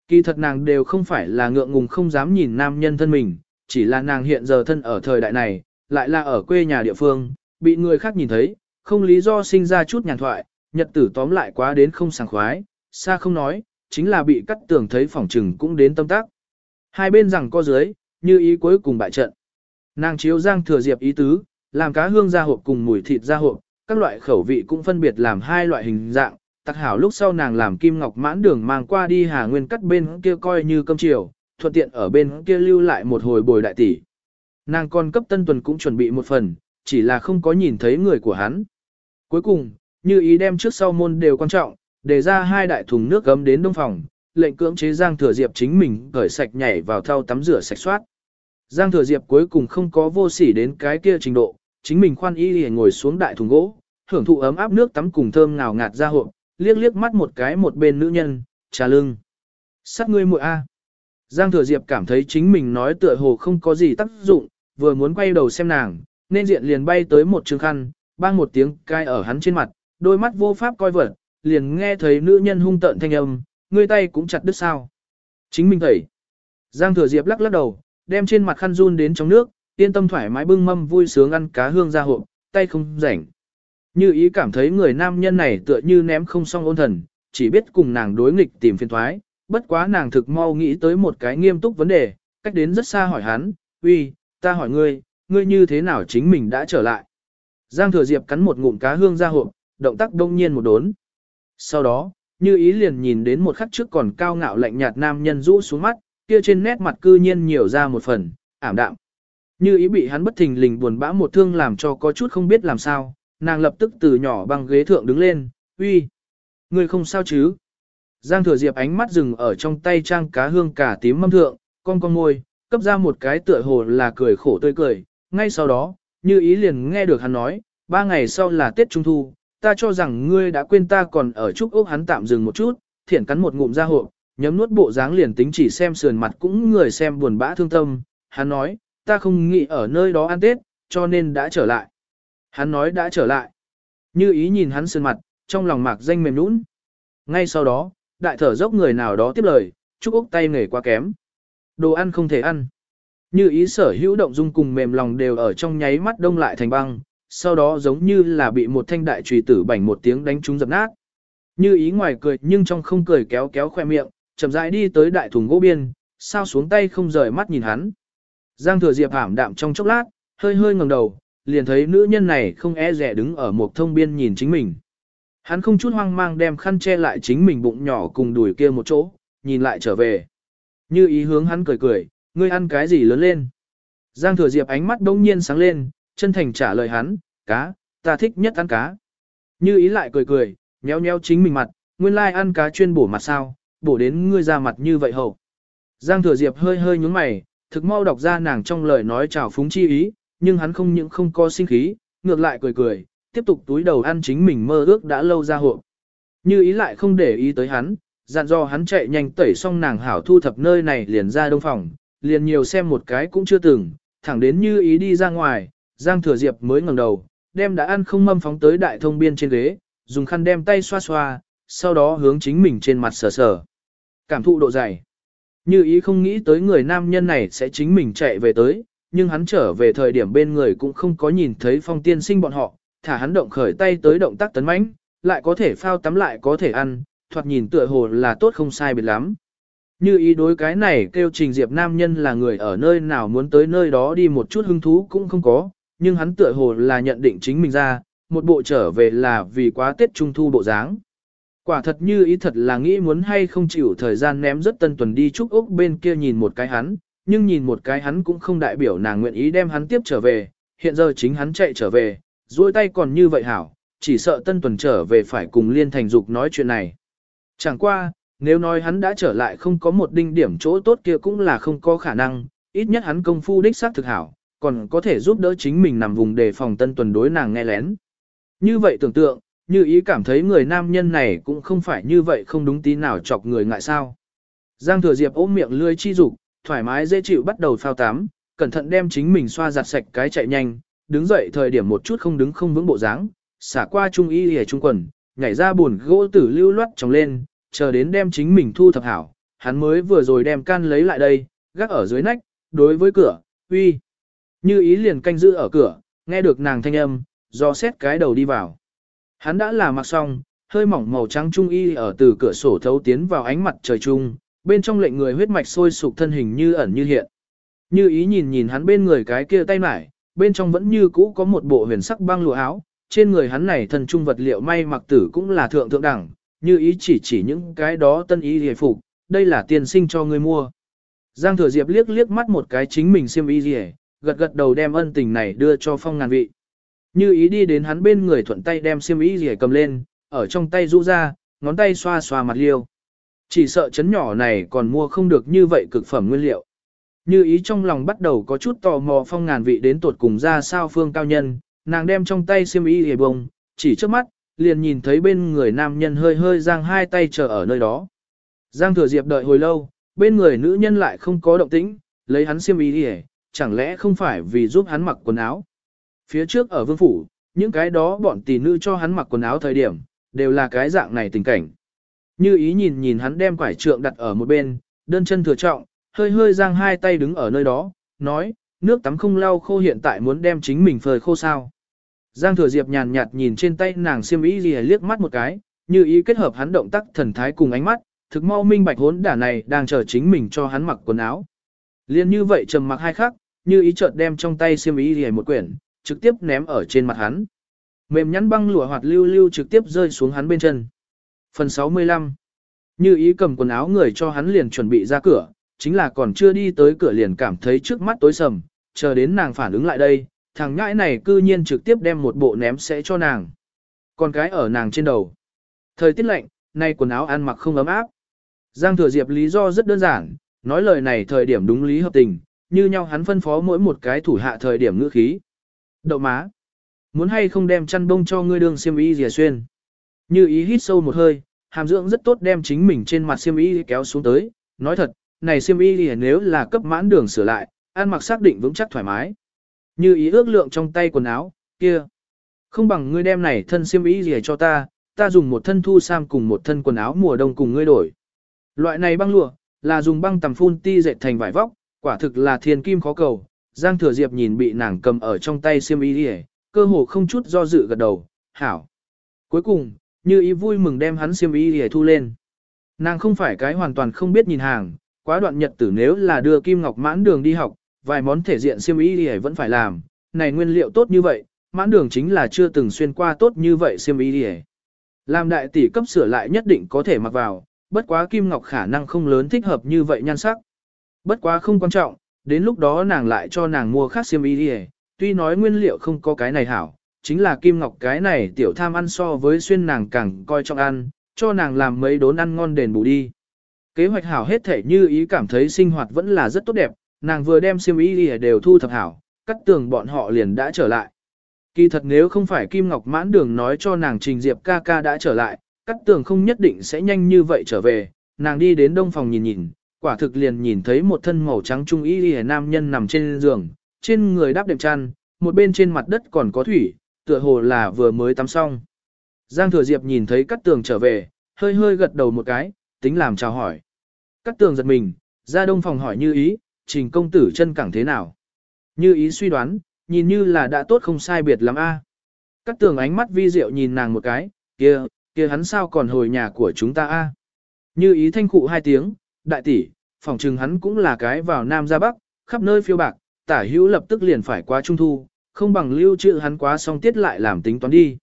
Kỳ thật nàng đều không phải là ngượng ngùng không dám nhìn nam nhân thân mình, chỉ là nàng hiện giờ thân ở thời đại này, lại là ở quê nhà địa phương, bị người khác nhìn thấy, không lý do sinh ra chút nhàn thoại, nhật tử tóm lại quá đến không sảng khoái, xa không nói, chính là bị cắt tường thấy phỏng trừng cũng đến tâm tác. Hai bên rằng co dưới, như ý cuối cùng bại trận. Nàng chiếu giang thừa diệp ý tứ, làm cá hương ra hộp cùng mùi thịt ra hộp, các loại khẩu vị cũng phân biệt làm hai loại hình dạng, tặc hảo lúc sau nàng làm kim ngọc mãn đường mang qua đi hà nguyên cắt bên kia coi như cơm chiều, thuận tiện ở bên kia lưu lại một hồi bồi đại tỷ. Nàng còn cấp tân tuần cũng chuẩn bị một phần, chỉ là không có nhìn thấy người của hắn. Cuối cùng, như ý đem trước sau môn đều quan trọng, để ra hai đại thùng nước gấm đến đông phòng, lệnh cưỡng chế Giang Thừa Diệp chính mình cởi sạch nhảy vào thau tắm rửa sạch soát. Giang Thừa Diệp cuối cùng không có vô sỉ đến cái kia trình độ, chính mình khoan y liền ngồi xuống đại thùng gỗ, hưởng thụ ấm áp nước tắm cùng thơm ngào ngạt ra hộp, liếc liếc mắt một cái một bên nữ nhân, trà lưng. Sát ngươi muội a. Giang Thừa Diệp cảm thấy chính mình nói tựa hồ không có gì tác dụng, vừa muốn quay đầu xem nàng, nên diện liền bay tới một trường khăn, bang một tiếng cai ở hắn trên mặt, đôi mắt vô pháp coi vật, liền nghe thấy nữ nhân hung tợn thanh âm, ngươi tay cũng chặt đứt sao. Chính mình thấy Giang Thừa Diệp lắc lắc đầu, đem trên mặt khăn run đến trong nước, yên tâm thoải mái bưng mâm vui sướng ăn cá hương ra hộp, tay không rảnh. Như ý cảm thấy người nam nhân này tựa như ném không xong ôn thần, chỉ biết cùng nàng đối nghịch tìm phiền thoái, bất quá nàng thực mau nghĩ tới một cái nghiêm túc vấn đề, cách đến rất xa hỏi hắn, uy, ta hỏi ngươi, ngươi như thế nào chính mình đã trở lại. Giang thừa diệp cắn một ngụm cá hương ra hộp, động tác đông nhiên một đốn. Sau đó, như ý liền nhìn đến một khắc trước còn cao ngạo lạnh nhạt nam nhân rũ xuống mắt, kia trên nét mặt cư nhiên nhiều ra một phần, ảm đạm. Như ý bị hắn bất thình lình buồn bã một thương làm cho có chút không biết làm sao, nàng lập tức từ nhỏ băng ghế thượng đứng lên, uy, người không sao chứ. Giang thừa diệp ánh mắt dừng ở trong tay trang cá hương cả tím mâm thượng, con con môi, cấp ra một cái tựa hồ là cười khổ tươi cười, ngay sau đó, như ý liền nghe được hắn nói, ba ngày sau là Tết Trung Thu, ta cho rằng ngươi đã quên ta còn ở trúc ốc hắn tạm dừng một chút, thiện cắn một ngụm ra hộp, nhấm nuốt bộ dáng liền tính chỉ xem sườn mặt cũng người xem buồn bã thương tâm, hắn nói, ta không nghĩ ở nơi đó ăn Tết, cho nên đã trở lại. Hắn nói đã trở lại. Như ý nhìn hắn sơn mặt, trong lòng mạc danh mềm nũng. Ngay sau đó, đại thở dốc người nào đó tiếp lời, trúc ốc tay nghề quá kém. Đồ ăn không thể ăn. Như ý sở hữu động dung cùng mềm lòng đều ở trong nháy mắt đông lại thành băng, sau đó giống như là bị một thanh đại trùy tử bảnh một tiếng đánh trúng dập nát. Như ý ngoài cười nhưng trong không cười kéo kéo khoe miệng, chậm rãi đi tới đại thùng gỗ biên, sao xuống tay không rời mắt nhìn hắn. Giang thừa diệp ảm đạm trong chốc lát, hơi hơi ngẩng đầu, liền thấy nữ nhân này không e rẻ đứng ở một thông biên nhìn chính mình. Hắn không chút hoang mang đem khăn che lại chính mình bụng nhỏ cùng đùi kia một chỗ, nhìn lại trở về. Như ý hướng hắn cười cười, ngươi ăn cái gì lớn lên. Giang thừa diệp ánh mắt đông nhiên sáng lên, chân thành trả lời hắn, cá, ta thích nhất ăn cá. Như ý lại cười cười, nhéo nhéo chính mình mặt, nguyên lai ăn cá chuyên bổ mặt sao, bổ đến ngươi ra mặt như vậy hậu. Giang thừa diệp hơi hơi nhúng mày, thực mau đọc ra nàng trong lời nói chào phúng chi ý, nhưng hắn không những không có sinh khí, ngược lại cười cười, tiếp tục túi đầu ăn chính mình mơ ước đã lâu ra hộp. Như ý lại không để ý tới hắn, dặn dò hắn chạy nhanh tẩy xong nàng hảo thu thập nơi này liền ra đông phòng, liền nhiều xem một cái cũng chưa từng, thẳng đến như ý đi ra ngoài, Giang Thừa Diệp mới ngẩng đầu, đem đã ăn không mâm phóng tới đại thông biên trên ghế, dùng khăn đem tay xoa xoa, sau đó hướng chính mình trên mặt sờ sờ. Cảm thụ độ dày. Như ý không nghĩ tới người nam nhân này sẽ chính mình chạy về tới, nhưng hắn trở về thời điểm bên người cũng không có nhìn thấy phong tiên sinh bọn họ, thả hắn động khởi tay tới động tác tấn mãnh, lại có thể phao tắm lại có thể ăn, thoạt nhìn tựa hồ là tốt không sai biệt lắm. Như ý đối cái này kêu trình diệp nam nhân là người ở nơi nào muốn tới nơi đó đi một chút hứng thú cũng không có, nhưng hắn tựa hồ là nhận định chính mình ra, một bộ trở về là vì quá Tết Trung Thu bộ dáng. Quả thật như ý thật là nghĩ muốn hay không chịu thời gian ném rất tân tuần đi chúc Úc bên kia nhìn một cái hắn, nhưng nhìn một cái hắn cũng không đại biểu nàng nguyện ý đem hắn tiếp trở về, hiện giờ chính hắn chạy trở về, duỗi tay còn như vậy hảo, chỉ sợ tân tuần trở về phải cùng liên thành dục nói chuyện này. Chẳng qua, nếu nói hắn đã trở lại không có một đinh điểm chỗ tốt kia cũng là không có khả năng, ít nhất hắn công phu đích xác thực hảo, còn có thể giúp đỡ chính mình nằm vùng đề phòng tân tuần đối nàng nghe lén. Như vậy tưởng tượng, như ý cảm thấy người nam nhân này cũng không phải như vậy không đúng tí nào chọc người ngại sao. Giang thừa diệp ôm miệng lươi chi dục thoải mái dễ chịu bắt đầu phao tắm, cẩn thận đem chính mình xoa giặt sạch cái chạy nhanh, đứng dậy thời điểm một chút không đứng không vững bộ dáng, xả qua trung y hề trung quần, nhảy ra buồn gỗ tử lưu loát trồng lên, chờ đến đem chính mình thu thập hảo, hắn mới vừa rồi đem can lấy lại đây, gác ở dưới nách, đối với cửa, uy. Như ý liền canh giữ ở cửa, nghe được nàng thanh âm, do xét cái đầu đi vào. Hắn đã là mặc xong, hơi mỏng màu trắng trung y ở từ cửa sổ thấu tiến vào ánh mặt trời trung, bên trong lệnh người huyết mạch sôi sục thân hình như ẩn như hiện. Như ý nhìn nhìn hắn bên người cái kia tay mải, bên trong vẫn như cũ có một bộ huyền sắc băng lụa áo, trên người hắn này thần trung vật liệu may mặc tử cũng là thượng thượng đẳng, như ý chỉ chỉ những cái đó tân ý hề phục, đây là tiền sinh cho người mua. Giang thừa diệp liếc liếc mắt một cái chính mình xiêm y gì gật gật đầu đem ân tình này đưa cho phong ngàn vị. Như ý đi đến hắn bên người thuận tay đem xiêm y gì cầm lên, ở trong tay rũ ra, ngón tay xoa xoa mặt liêu. Chỉ sợ chấn nhỏ này còn mua không được như vậy cực phẩm nguyên liệu. Như ý trong lòng bắt đầu có chút tò mò phong ngàn vị đến tuột cùng ra sao phương cao nhân, nàng đem trong tay xiêm y hề bông, chỉ trước mắt, liền nhìn thấy bên người nam nhân hơi hơi giang hai tay chờ ở nơi đó. Giang thừa diệp đợi hồi lâu, bên người nữ nhân lại không có động tĩnh, lấy hắn xiêm y hề, chẳng lẽ không phải vì giúp hắn mặc quần áo. Phía trước ở vương phủ, những cái đó bọn tỷ nữ cho hắn mặc quần áo thời điểm, đều là cái dạng này tình cảnh. Như ý nhìn nhìn hắn đem quải trượng đặt ở một bên, đơn chân thừa trọng, hơi hơi giang hai tay đứng ở nơi đó, nói, nước tắm không lau khô hiện tại muốn đem chính mình phơi khô sao. Giang thừa diệp nhàn nhạt nhìn trên tay nàng xiêm y gì liếc mắt một cái, như ý kết hợp hắn động tác thần thái cùng ánh mắt, thực mau minh bạch hốn đả này đang chờ chính mình cho hắn mặc quần áo. Liên như vậy trầm mặc hai khắc, như ý chợt đem trong tay xiêm y gì một quyển, trực tiếp ném ở trên mặt hắn. Mềm nhắn băng lụa hoạt lưu lưu trực tiếp rơi xuống hắn bên chân. Phần 65 Như ý cầm quần áo người cho hắn liền chuẩn bị ra cửa, chính là còn chưa đi tới cửa liền cảm thấy trước mắt tối sầm, chờ đến nàng phản ứng lại đây, thằng nhãi này cư nhiên trực tiếp đem một bộ ném sẽ cho nàng. Còn cái ở nàng trên đầu. Thời tiết lạnh, nay quần áo ăn mặc không ấm áp. Giang thừa diệp lý do rất đơn giản, nói lời này thời điểm đúng lý hợp tình, như nhau hắn phân phó mỗi một cái thủ hạ thời điểm ngữ khí. Đậu má. Muốn hay không đem chăn bông cho ngươi đường xiêm y dìa xuyên. Như ý hít sâu một hơi, hàm dưỡng rất tốt đem chính mình trên mặt xiêm y kéo xuống tới. Nói thật, này xiêm y rìa nếu là cấp mãn đường sửa lại, ăn mặc xác định vững chắc thoải mái. Như ý ước lượng trong tay quần áo, kia. Không bằng ngươi đem này thân xiêm y dìa cho ta, ta dùng một thân thu sam cùng một thân quần áo mùa đông cùng ngươi đổi. Loại này băng lụa, là dùng băng tầm phun ti dệt thành vải vóc, quả thực là thiên kim khó cầu. Giang thừa diệp nhìn bị nàng cầm ở trong tay xiêm y đi cơ hồ không chút do dự gật đầu, hảo. Cuối cùng, như ý vui mừng đem hắn xiêm y đi thu lên. Nàng không phải cái hoàn toàn không biết nhìn hàng, quá đoạn nhật tử nếu là đưa Kim Ngọc mãn đường đi học, vài món thể diện xiêm y đi vẫn phải làm, này nguyên liệu tốt như vậy, mãn đường chính là chưa từng xuyên qua tốt như vậy xiêm y đi Làm đại tỷ cấp sửa lại nhất định có thể mặc vào, bất quá Kim Ngọc khả năng không lớn thích hợp như vậy nhan sắc. Bất quá không quan trọng, đến lúc đó nàng lại cho nàng mua khác xiêm y đi tuy nói nguyên liệu không có cái này hảo, chính là Kim Ngọc cái này tiểu tham ăn so với xuyên nàng càng coi trọng ăn, cho nàng làm mấy đốn ăn ngon đền bù đi. Kế hoạch hảo hết thể như ý cảm thấy sinh hoạt vẫn là rất tốt đẹp, nàng vừa đem xiêm y đi đều thu thập hảo, cắt tường bọn họ liền đã trở lại. Kỳ thật nếu không phải Kim Ngọc mãn đường nói cho nàng Trình Diệp ca ca đã trở lại, cắt tường không nhất định sẽ nhanh như vậy trở về, nàng đi đến đông phòng nhìn nhìn, quả thực liền nhìn thấy một thân màu trắng trung y y nam nhân nằm trên giường, trên người đắp đệm chăn, một bên trên mặt đất còn có thủy, tựa hồ là vừa mới tắm xong. Giang Thừa Diệp nhìn thấy Cát Tường trở về, hơi hơi gật đầu một cái, tính làm chào hỏi. Cát Tường giật mình, ra đông phòng hỏi như ý, trình công tử chân cẳng thế nào. Như ý suy đoán, nhìn như là đã tốt không sai biệt lắm a. À. Cát Tường ánh mắt vi diệu nhìn nàng một cái, kia, kia hắn sao còn hồi nhà của chúng ta a? Như ý thanh cụ hai tiếng, đại tỷ, phòng trừng hắn cũng là cái vào Nam ra Bắc, khắp nơi phiêu bạc, tả hữu lập tức liền phải qua trung thu, không bằng lưu trữ hắn quá xong tiết lại làm tính toán đi.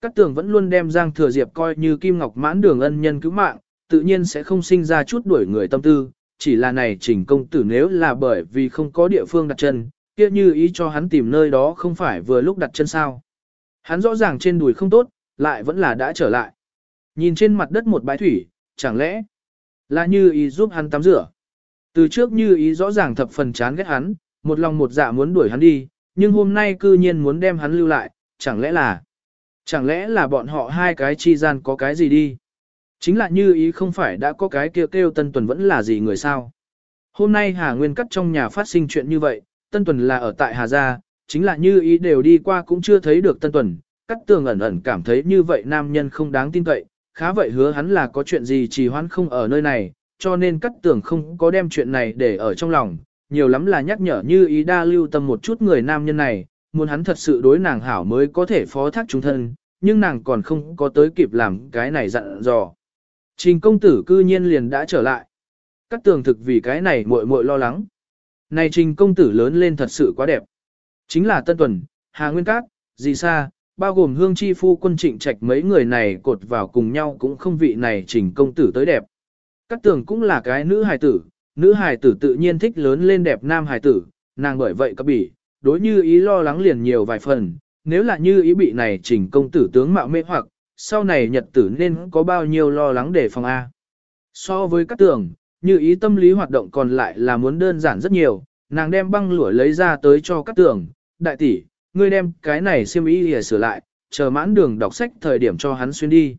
Các tường vẫn luôn đem Giang Thừa Diệp coi như Kim Ngọc mãn đường ân nhân cứu mạng, tự nhiên sẽ không sinh ra chút đuổi người tâm tư, chỉ là này trình công tử nếu là bởi vì không có địa phương đặt chân, kia như ý cho hắn tìm nơi đó không phải vừa lúc đặt chân sao. Hắn rõ ràng trên đùi không tốt, lại vẫn là đã trở lại. Nhìn trên mặt đất một bãi thủy, chẳng lẽ là như ý giúp hắn tắm rửa. Từ trước như ý rõ ràng thập phần chán ghét hắn, một lòng một dạ muốn đuổi hắn đi, nhưng hôm nay cư nhiên muốn đem hắn lưu lại, chẳng lẽ là, chẳng lẽ là bọn họ hai cái chi gian có cái gì đi. Chính là như ý không phải đã có cái kêu kêu Tân Tuần vẫn là gì người sao. Hôm nay Hà Nguyên cắt trong nhà phát sinh chuyện như vậy, Tân Tuần là ở tại Hà Gia, chính là như ý đều đi qua cũng chưa thấy được Tân Tuần, cắt tường ẩn ẩn cảm thấy như vậy nam nhân không đáng tin cậy, khá vậy hứa hắn là có chuyện gì trì hoãn không ở nơi này, cho nên cắt tường không có đem chuyện này để ở trong lòng, nhiều lắm là nhắc nhở như ý đa lưu tâm một chút người nam nhân này, muốn hắn thật sự đối nàng hảo mới có thể phó thác chúng thân, nhưng nàng còn không có tới kịp làm cái này dặn dò. Trình công tử cư nhiên liền đã trở lại. Cắt tường thực vì cái này muội muội lo lắng. Này trình công tử lớn lên thật sự quá đẹp. Chính là Tân Tuần, Hà Nguyên Cát, Dì Sa, bao gồm hương chi phu quân trịnh trạch mấy người này cột vào cùng nhau cũng không vị này trình công tử tới đẹp. Cát tường cũng là cái nữ hài tử, nữ hài tử tự nhiên thích lớn lên đẹp nam hài tử, nàng bởi vậy có bỉ, đối như ý lo lắng liền nhiều vài phần, nếu là như ý bị này trình công tử tướng mạo mê hoặc, sau này nhật tử nên có bao nhiêu lo lắng để phòng A. So với các tường, như ý tâm lý hoạt động còn lại là muốn đơn giản rất nhiều, nàng đem băng lũa lấy ra tới cho các tường, đại tỷ, ngươi đem cái này xiêm Y để sửa lại, chờ mãn đường đọc sách thời điểm cho hắn xuyên đi.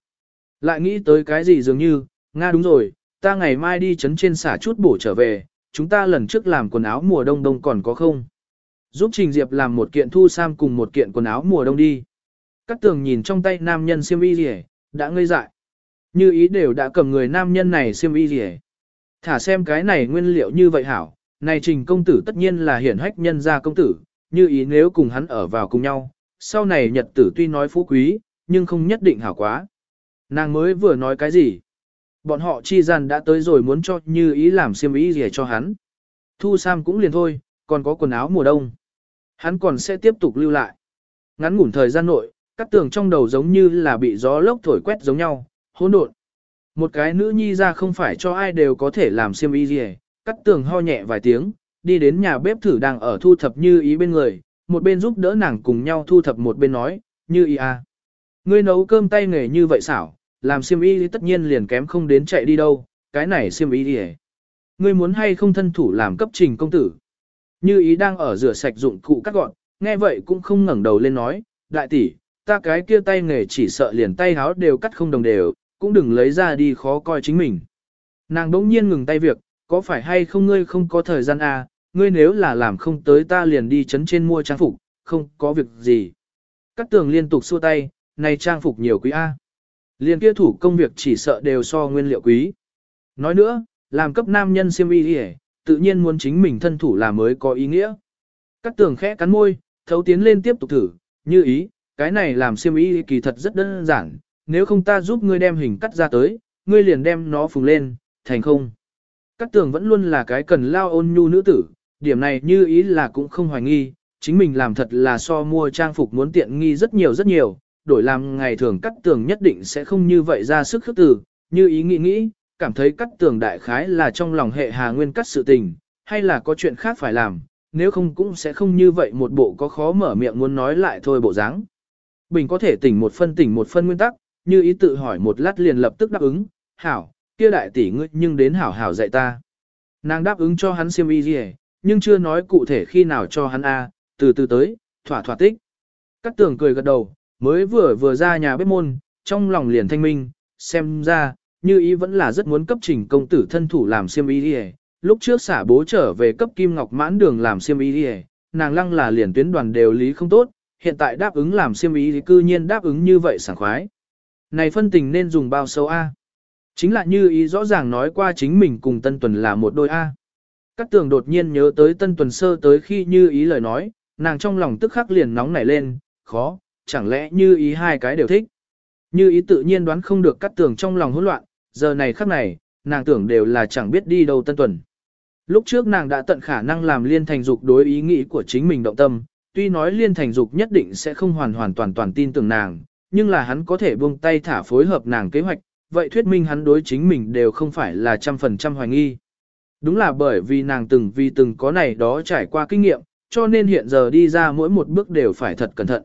Lại nghĩ tới cái gì dường như, Nga đúng rồi, ta ngày mai đi chấn trên xả chút bổ trở về, chúng ta lần trước làm quần áo mùa đông đông còn có không? Giúp Trình Diệp làm một kiện thu sam cùng một kiện quần áo mùa đông đi. Các tường nhìn trong tay nam nhân xiêm y rỉ, đã ngây dại. Như ý đều đã cầm người nam nhân này xiêm y rỉ. Thả xem cái này nguyên liệu như vậy hảo, này trình công tử tất nhiên là hiển hách nhân gia công tử, như ý nếu cùng hắn ở vào cùng nhau, sau này nhật tử tuy nói phú quý, nhưng không nhất định hảo quá. Nàng mới vừa nói cái gì? Bọn họ chi gian đã tới rồi muốn cho như ý làm xiêm ý gì cho hắn. Thu Sam cũng liền thôi, còn có quần áo mùa đông. Hắn còn sẽ tiếp tục lưu lại. Ngắn ngủn thời gian nội, các tường trong đầu giống như là bị gió lốc thổi quét giống nhau, hỗn độn. Một cái nữ nhi ra không phải cho ai đều có thể làm xiêm y gì, cắt tường ho nhẹ vài tiếng, đi đến nhà bếp thử đang ở thu thập như ý bên người, một bên giúp đỡ nàng cùng nhau thu thập một bên nói, như ý à. Ngươi nấu cơm tay nghề như vậy xảo, làm Siêm y tất nhiên liền kém không đến chạy đi đâu, cái này Siêm y đi Ngươi muốn hay không thân thủ làm cấp trình công tử. Như ý đang ở rửa sạch dụng cụ cắt gọn, nghe vậy cũng không ngẩng đầu lên nói, đại tỷ, ta cái kia tay nghề chỉ sợ liền tay háo đều cắt không đồng đều, cũng đừng lấy ra đi khó coi chính mình. Nàng đỗng nhiên ngừng tay việc, có phải hay không ngươi không có thời gian à, ngươi nếu là làm không tới ta liền đi chấn trên mua trang phục, không có việc gì. Cát tường liên tục xua tay, này trang phục nhiều quý A. Liên kia thủ công việc chỉ sợ đều so nguyên liệu quý. Nói nữa, làm cấp nam nhân siêm y đi tự nhiên muốn chính mình thân thủ làm mới có ý nghĩa. Cát tường khẽ cắn môi, thấu tiến lên tiếp tục thử, như ý, cái này làm siêm y kỳ thật rất đơn giản, nếu không ta giúp ngươi đem hình cắt ra tới, ngươi liền đem nó phùng lên, thành không. Cát tường vẫn luôn là cái cần lao ôn nhu nữ tử, điểm này như ý là cũng không hoài nghi, chính mình làm thật là so mua trang phục muốn tiện nghi rất nhiều rất nhiều, đổi làm ngày thường cắt tường nhất định sẽ không như vậy ra sức khước từ, như ý nghĩ nghĩ, cảm thấy cắt tường đại khái là trong lòng hệ hà nguyên cắt sự tình, hay là có chuyện khác phải làm, nếu không cũng sẽ không như vậy một bộ có khó mở miệng muốn nói lại thôi bộ dáng. Bình có thể tỉnh một phân tỉnh một phân nguyên tắc, như ý tự hỏi một lát liền lập tức đáp ứng, hảo, kia đại tỷ ngươi nhưng đến hảo hảo dạy ta. Nàng đáp ứng cho hắn xiêm y gì nhưng chưa nói cụ thể khi nào cho hắn a, từ từ tới, thỏa thỏa tích. Cát tường cười gật đầu, mới vừa vừa ra nhà bếp môn, trong lòng liền thanh minh, xem ra, như ý vẫn là rất muốn cấp trình công tử thân thủ làm xiêm y đi lúc trước xả bố trở về cấp kim ngọc mãn đường làm xiêm y đi nàng lăng là liền tuyến đoàn đều lý không tốt, hiện tại đáp ứng làm xiêm y thì cư nhiên đáp ứng như vậy sảng khoái. Này phân tình nên dùng bao sâu A. Chính là như ý rõ ràng nói qua chính mình cùng Tân Tuần là một đôi A. Các tường đột nhiên nhớ tới Tân Tuần sơ tới khi như ý lời nói, nàng trong lòng tức khắc liền nóng nảy lên, khó, chẳng lẽ như ý hai cái đều thích. Như ý tự nhiên đoán không được các tường trong lòng hỗn loạn, giờ này khắc này, nàng tưởng đều là chẳng biết đi đâu Tân Tuần. Lúc trước nàng đã tận khả năng làm liên thành dục đối ý nghĩ của chính mình động tâm, tuy nói liên thành dục nhất định sẽ không hoàn hoàn toàn toàn tin tưởng nàng, nhưng là hắn có thể buông tay thả phối hợp nàng kế hoạch, vậy thuyết minh hắn đối chính mình đều không phải là trăm phần trăm hoài nghi. Đúng là bởi vì nàng từng vì từng có này đó trải qua kinh nghiệm, cho nên hiện giờ đi ra mỗi một bước đều phải thật cẩn thận.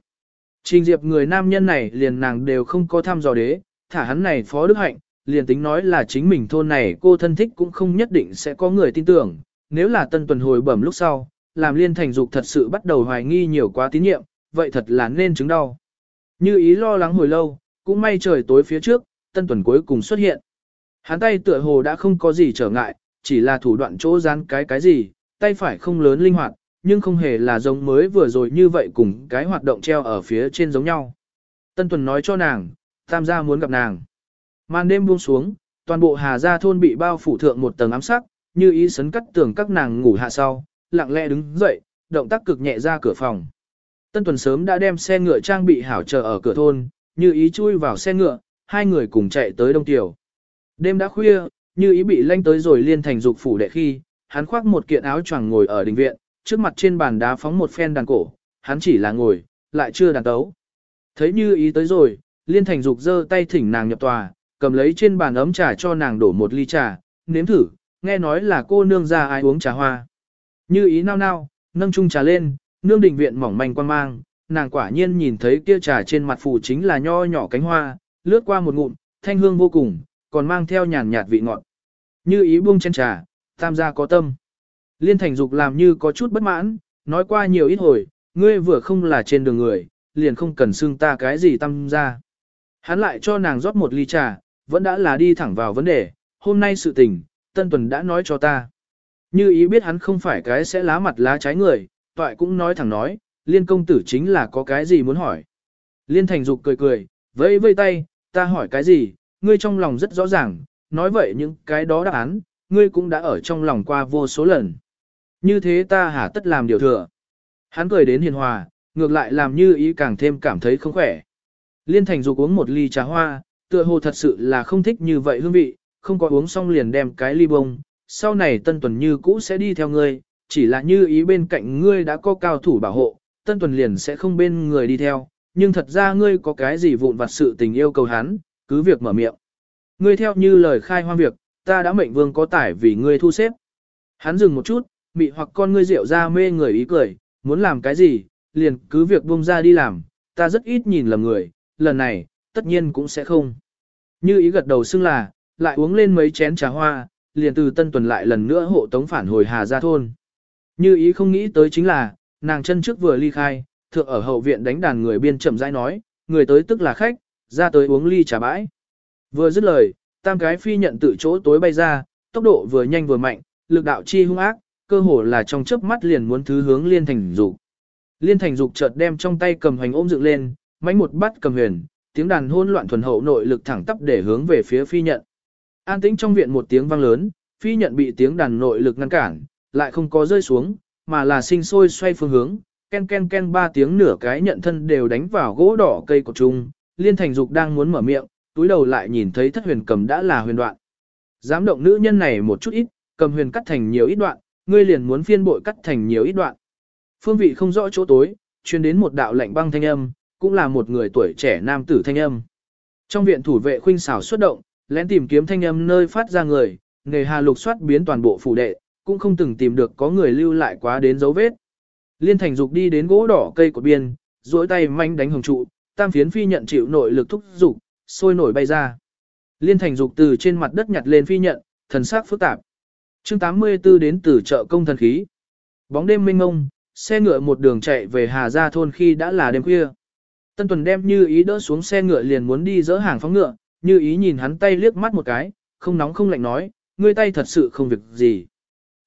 Trình Diệp người nam nhân này liền nàng đều không có tham dò đế, thả hắn này phó đức hạnh, liền tính nói là chính mình thôn này cô thân thích cũng không nhất định sẽ có người tin tưởng, nếu là tân tuần hồi bẩm lúc sau, làm liên thành dục thật sự bắt đầu hoài nghi nhiều quá tín nhiệm, vậy thật là nên chứng đau. Như ý lo lắng hồi lâu, cũng may trời tối phía trước, tân tuần cuối cùng xuất hiện. Hắn tay tựa hồ đã không có gì trở ngại, chỉ là thủ đoạn chỗ dán cái cái gì, tay phải không lớn linh hoạt, nhưng không hề là giống mới vừa rồi như vậy cùng cái hoạt động treo ở phía trên giống nhau. Tân tuần nói cho nàng, tam gia muốn gặp nàng. Màn đêm buông xuống, toàn bộ Hà Gia thôn bị bao phủ thượng một tầng ám sắc, như ý sấn cắt tường các nàng ngủ hạ sau, lặng lẽ đứng dậy, động tác cực nhẹ ra cửa phòng. Tân Tuần sớm đã đem xe ngựa trang bị hảo chờ ở cửa thôn, như ý chui vào xe ngựa, hai người cùng chạy tới Đông Tiểu. Đêm đã khuya, như ý bị lanh tới rồi liên thành dục phủ đệ khi, hắn khoác một kiện áo choàng ngồi ở đình viện, trước mặt trên bàn đá phóng một phen đàn cổ, hắn chỉ là ngồi, lại chưa đàn tấu. Thấy như ý tới rồi, liên thành dục giơ tay thỉnh nàng nhập tòa, cầm lấy trên bàn ấm trà cho nàng đổ một ly trà, nếm thử, nghe nói là cô nương ra ai uống trà hoa. Như ý nao nao, nâng chung trà lên, nương đình viện mỏng manh quan mang, nàng quả nhiên nhìn thấy kia trà trên mặt phủ chính là nho nhỏ cánh hoa, lướt qua một ngụm, thanh hương vô cùng, còn mang theo nhàn nhạt vị ngọt. Như ý buông trên trà, tam gia có tâm. Liên thành dục làm như có chút bất mãn, nói qua nhiều ít hồi, ngươi vừa không là trên đường người, liền không cần xưng ta cái gì tam gia. Hắn lại cho nàng rót một ly trà, vẫn đã là đi thẳng vào vấn đề, hôm nay sự tình, Tân Tuần đã nói cho ta. Như ý biết hắn không phải cái sẽ lá mặt lá trái người, toại cũng nói thẳng nói, liên công tử chính là có cái gì muốn hỏi. Liên thành dục cười cười, vẫy vây tay, ta hỏi cái gì, ngươi trong lòng rất rõ ràng, nói vậy những cái đó đáp án, ngươi cũng đã ở trong lòng qua vô số lần. Như thế ta hả tất làm điều thừa. Hắn cười đến hiền hòa, ngược lại làm như ý càng thêm cảm thấy không khỏe. Liên thành dục uống một ly trà hoa, tựa hồ thật sự là không thích như vậy hương vị, không có uống xong liền đem cái ly bông, sau này tân tuần như cũ sẽ đi theo ngươi, chỉ là như ý bên cạnh ngươi đã có cao thủ bảo hộ, tân tuần liền sẽ không bên người đi theo, nhưng thật ra ngươi có cái gì vụn vặt sự tình yêu cầu hắn, cứ việc mở miệng. Ngươi theo như lời khai hoang việc, ta đã mệnh vương có tải vì ngươi thu xếp. Hắn dừng một chút, mị hoặc con ngươi rượu ra mê người ý cười, muốn làm cái gì, liền cứ việc buông ra đi làm, ta rất ít nhìn lầm người, lần này, tất nhiên cũng sẽ không. Như ý gật đầu xưng là, lại uống lên mấy chén trà hoa, liền từ tân tuần lại lần nữa hộ tống phản hồi Hà Gia Thôn. Như ý không nghĩ tới chính là, nàng chân trước vừa ly khai, thượng ở hậu viện đánh đàn người biên chậm rãi nói, người tới tức là khách, ra tới uống ly trà bãi. Vừa dứt lời, tam cái phi nhận tự chỗ tối bay ra, tốc độ vừa nhanh vừa mạnh, lực đạo chi hung ác, cơ hồ là trong chớp mắt liền muốn thứ hướng liên thành dục. Liên thành dục chợt đem trong tay cầm hoành ôm dựng lên, mánh một bắt cầm huyền, tiếng đàn hôn loạn thuần hậu nội lực thẳng tắp để hướng về phía phi nhận. An tĩnh trong viện một tiếng vang lớn, phi nhận bị tiếng đàn nội lực ngăn cản, lại không có rơi xuống, mà là sinh sôi xoay phương hướng, ken ken ken ba tiếng nửa cái nhận thân đều đánh vào gỗ đỏ cây của trung, liên thành dục đang muốn mở miệng, túi đầu lại nhìn thấy thất huyền cầm đã là huyền đoạn. Dám động nữ nhân này một chút ít, cầm huyền cắt thành nhiều ít đoạn, ngươi liền muốn phiên bội cắt thành nhiều ít đoạn. Phương vị không rõ chỗ tối, truyền đến một đạo lạnh băng thanh âm, cũng là một người tuổi trẻ nam tử thanh âm. Trong viện thủ vệ khuynh xảo xuất động, lén tìm kiếm thanh âm nơi phát ra người, nghề hà lục soát biến toàn bộ phủ đệ, cũng không từng tìm được có người lưu lại quá đến dấu vết. Liên thành dục đi đến gỗ đỏ cây của biên, duỗi tay manh đánh hồng trụ, tam phiến phi nhận chịu nội lực thúc dục, sôi nổi bay ra. Liên thành dục từ trên mặt đất nhặt lên phi nhận, thần sắc phức tạp. Chương 84 đến từ chợ công thần khí. Bóng đêm mênh mông, xe ngựa một đường chạy về Hà Gia thôn khi đã là đêm khuya. Tân Tuần đem Như Ý đỡ xuống xe ngựa liền muốn đi dỡ hàng phóng ngựa, Như Ý nhìn hắn tay liếc mắt một cái, không nóng không lạnh nói, ngươi tay thật sự không việc gì.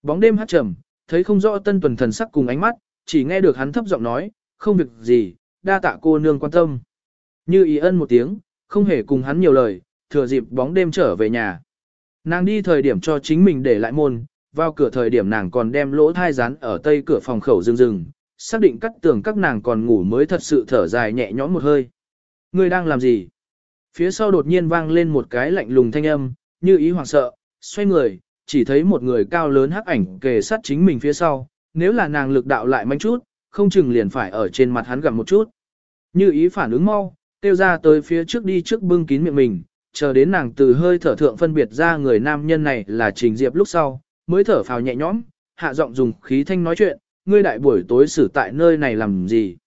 Bóng đêm hát trầm, thấy không rõ Tân Tuần thần sắc cùng ánh mắt, chỉ nghe được hắn thấp giọng nói, không việc gì, đa tạ cô nương quan tâm. Như Ý ân một tiếng, không hề cùng hắn nhiều lời, thừa dịp bóng đêm trở về nhà. Nàng đi thời điểm cho chính mình để lại môn, vào cửa thời điểm nàng còn đem lỗ thai rán ở tây cửa phòng khẩu rừng rừng, xác định cắt tường các nàng còn ngủ mới thật sự thở dài nhẹ nhõm một hơi. Ngươi đang làm gì? Phía sau đột nhiên vang lên một cái lạnh lùng thanh âm, như ý hoảng sợ, xoay người, chỉ thấy một người cao lớn hắc ảnh kề sát chính mình phía sau, nếu là nàng lực đạo lại mạnh chút, không chừng liền phải ở trên mặt hắn gặm một chút. Như ý phản ứng mau, tiêu ra tới phía trước đi trước bưng kín miệng mình, chờ đến nàng từ hơi thở thượng phân biệt ra người nam nhân này là Trình Diệp lúc sau, mới thở phào nhẹ nhõm, hạ giọng dùng khí thanh nói chuyện, ngươi đại buổi tối xử tại nơi này làm gì?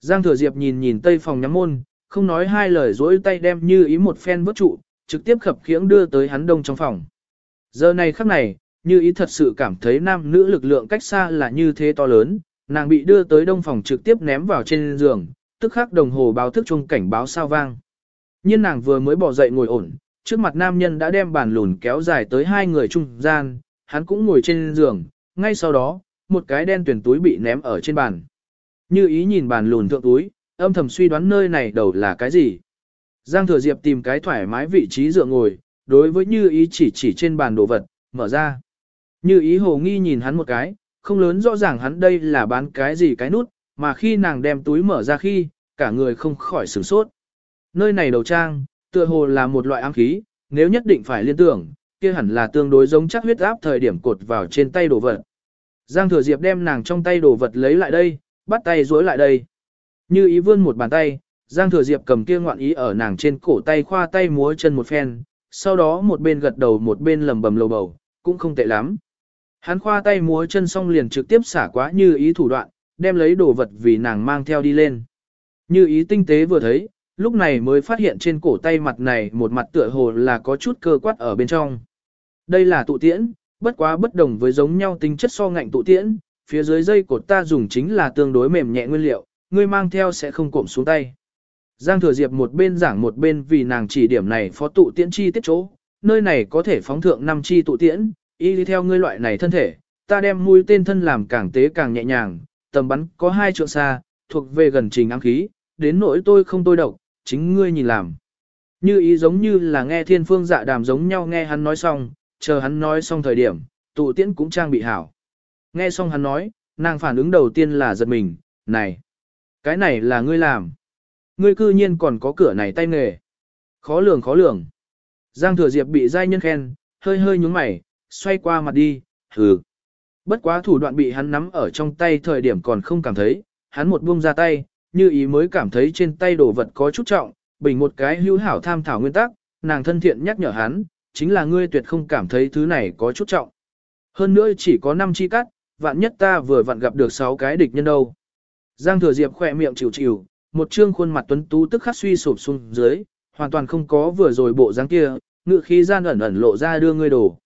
Giang Thừa Diệp nhìn nhìn tây phòng nhắm môn, không nói hai lời dỗi tay đem như ý một phen vớt trụ, trực tiếp khập khiễng đưa tới hắn đông trong phòng. Giờ này khắc này, như ý thật sự cảm thấy nam nữ lực lượng cách xa là như thế to lớn, nàng bị đưa tới đông phòng trực tiếp ném vào trên giường, tức khắc đồng hồ báo thức chung cảnh báo sao vang. Nhưng nàng vừa mới bỏ dậy ngồi ổn, trước mặt nam nhân đã đem bàn lùn kéo dài tới hai người trung gian, hắn cũng ngồi trên giường, ngay sau đó, một cái đen tuyển túi bị ném ở trên bàn. Như ý nhìn bàn lùn thượng túi, âm thầm suy đoán nơi này đầu là cái gì. Giang Thừa Diệp tìm cái thoải mái vị trí dựa ngồi, đối với Như ý chỉ chỉ trên bàn đồ vật, mở ra. Như ý hồ nghi nhìn hắn một cái, không lớn rõ ràng hắn đây là bán cái gì cái nút, mà khi nàng đem túi mở ra khi, cả người không khỏi sửng sốt. Nơi này đầu trang, tựa hồ là một loại ám khí, nếu nhất định phải liên tưởng, kia hẳn là tương đối giống chắc huyết áp thời điểm cột vào trên tay đồ vật. Giang Thừa Diệp đem nàng trong tay đồ vật lấy lại đây, bắt tay duỗi lại đây. Như ý vươn một bàn tay, Giang Thừa Diệp cầm kia ngoạn ý ở nàng trên cổ tay khoa tay múa chân một phen, sau đó một bên gật đầu một bên lầm bầm lầu bầu, cũng không tệ lắm. Hắn khoa tay múa chân xong liền trực tiếp xả quá như ý thủ đoạn, đem lấy đồ vật vì nàng mang theo đi lên. Như ý tinh tế vừa thấy, lúc này mới phát hiện trên cổ tay mặt này một mặt tựa hồ là có chút cơ quát ở bên trong. Đây là tụ tiễn, bất quá bất đồng với giống nhau tính chất so ngạnh tụ tiễn, phía dưới dây cột ta dùng chính là tương đối mềm nhẹ nguyên liệu, ngươi mang theo sẽ không cộm xuống tay. Giang Thừa Diệp một bên giảng một bên vì nàng chỉ điểm này phó tụ tiễn chi tiết chỗ, nơi này có thể phóng thượng năm chi tụ tiễn, y đi theo ngươi loại này thân thể, ta đem mũi tên thân làm càng tế càng nhẹ nhàng, tầm bắn có hai trượng xa, thuộc về gần trình ám khí, đến nỗi tôi không tôi độc, chính ngươi nhìn làm. Như ý giống như là nghe thiên phương dạ đàm giống nhau nghe hắn nói xong, chờ hắn nói xong thời điểm, tụ tiễn cũng trang bị hảo. Nghe xong hắn nói, nàng phản ứng đầu tiên là giật mình, này, cái này là ngươi làm. Ngươi cư nhiên còn có cửa này tay nghề. Khó lường khó lường. Giang thừa diệp bị giai nhân khen, hơi hơi nhúng mày, xoay qua mặt đi, hừ. Bất quá thủ đoạn bị hắn nắm ở trong tay thời điểm còn không cảm thấy, hắn một buông ra tay, như ý mới cảm thấy trên tay đồ vật có chút trọng, bình một cái hữu hảo tham thảo nguyên tắc, nàng thân thiện nhắc nhở hắn, chính là ngươi tuyệt không cảm thấy thứ này có chút trọng. Hơn nữa chỉ có 5 chi cắt, vạn nhất ta vừa vặn gặp được 6 cái địch nhân đâu. Giang thừa diệp khỏe miệng chịu chịu, một trương khuôn mặt tuấn tú tức khắc suy sụp xuống dưới, hoàn toàn không có vừa rồi bộ dáng kia, ngự khí gian ẩn ẩn lộ ra đưa ngươi đổ.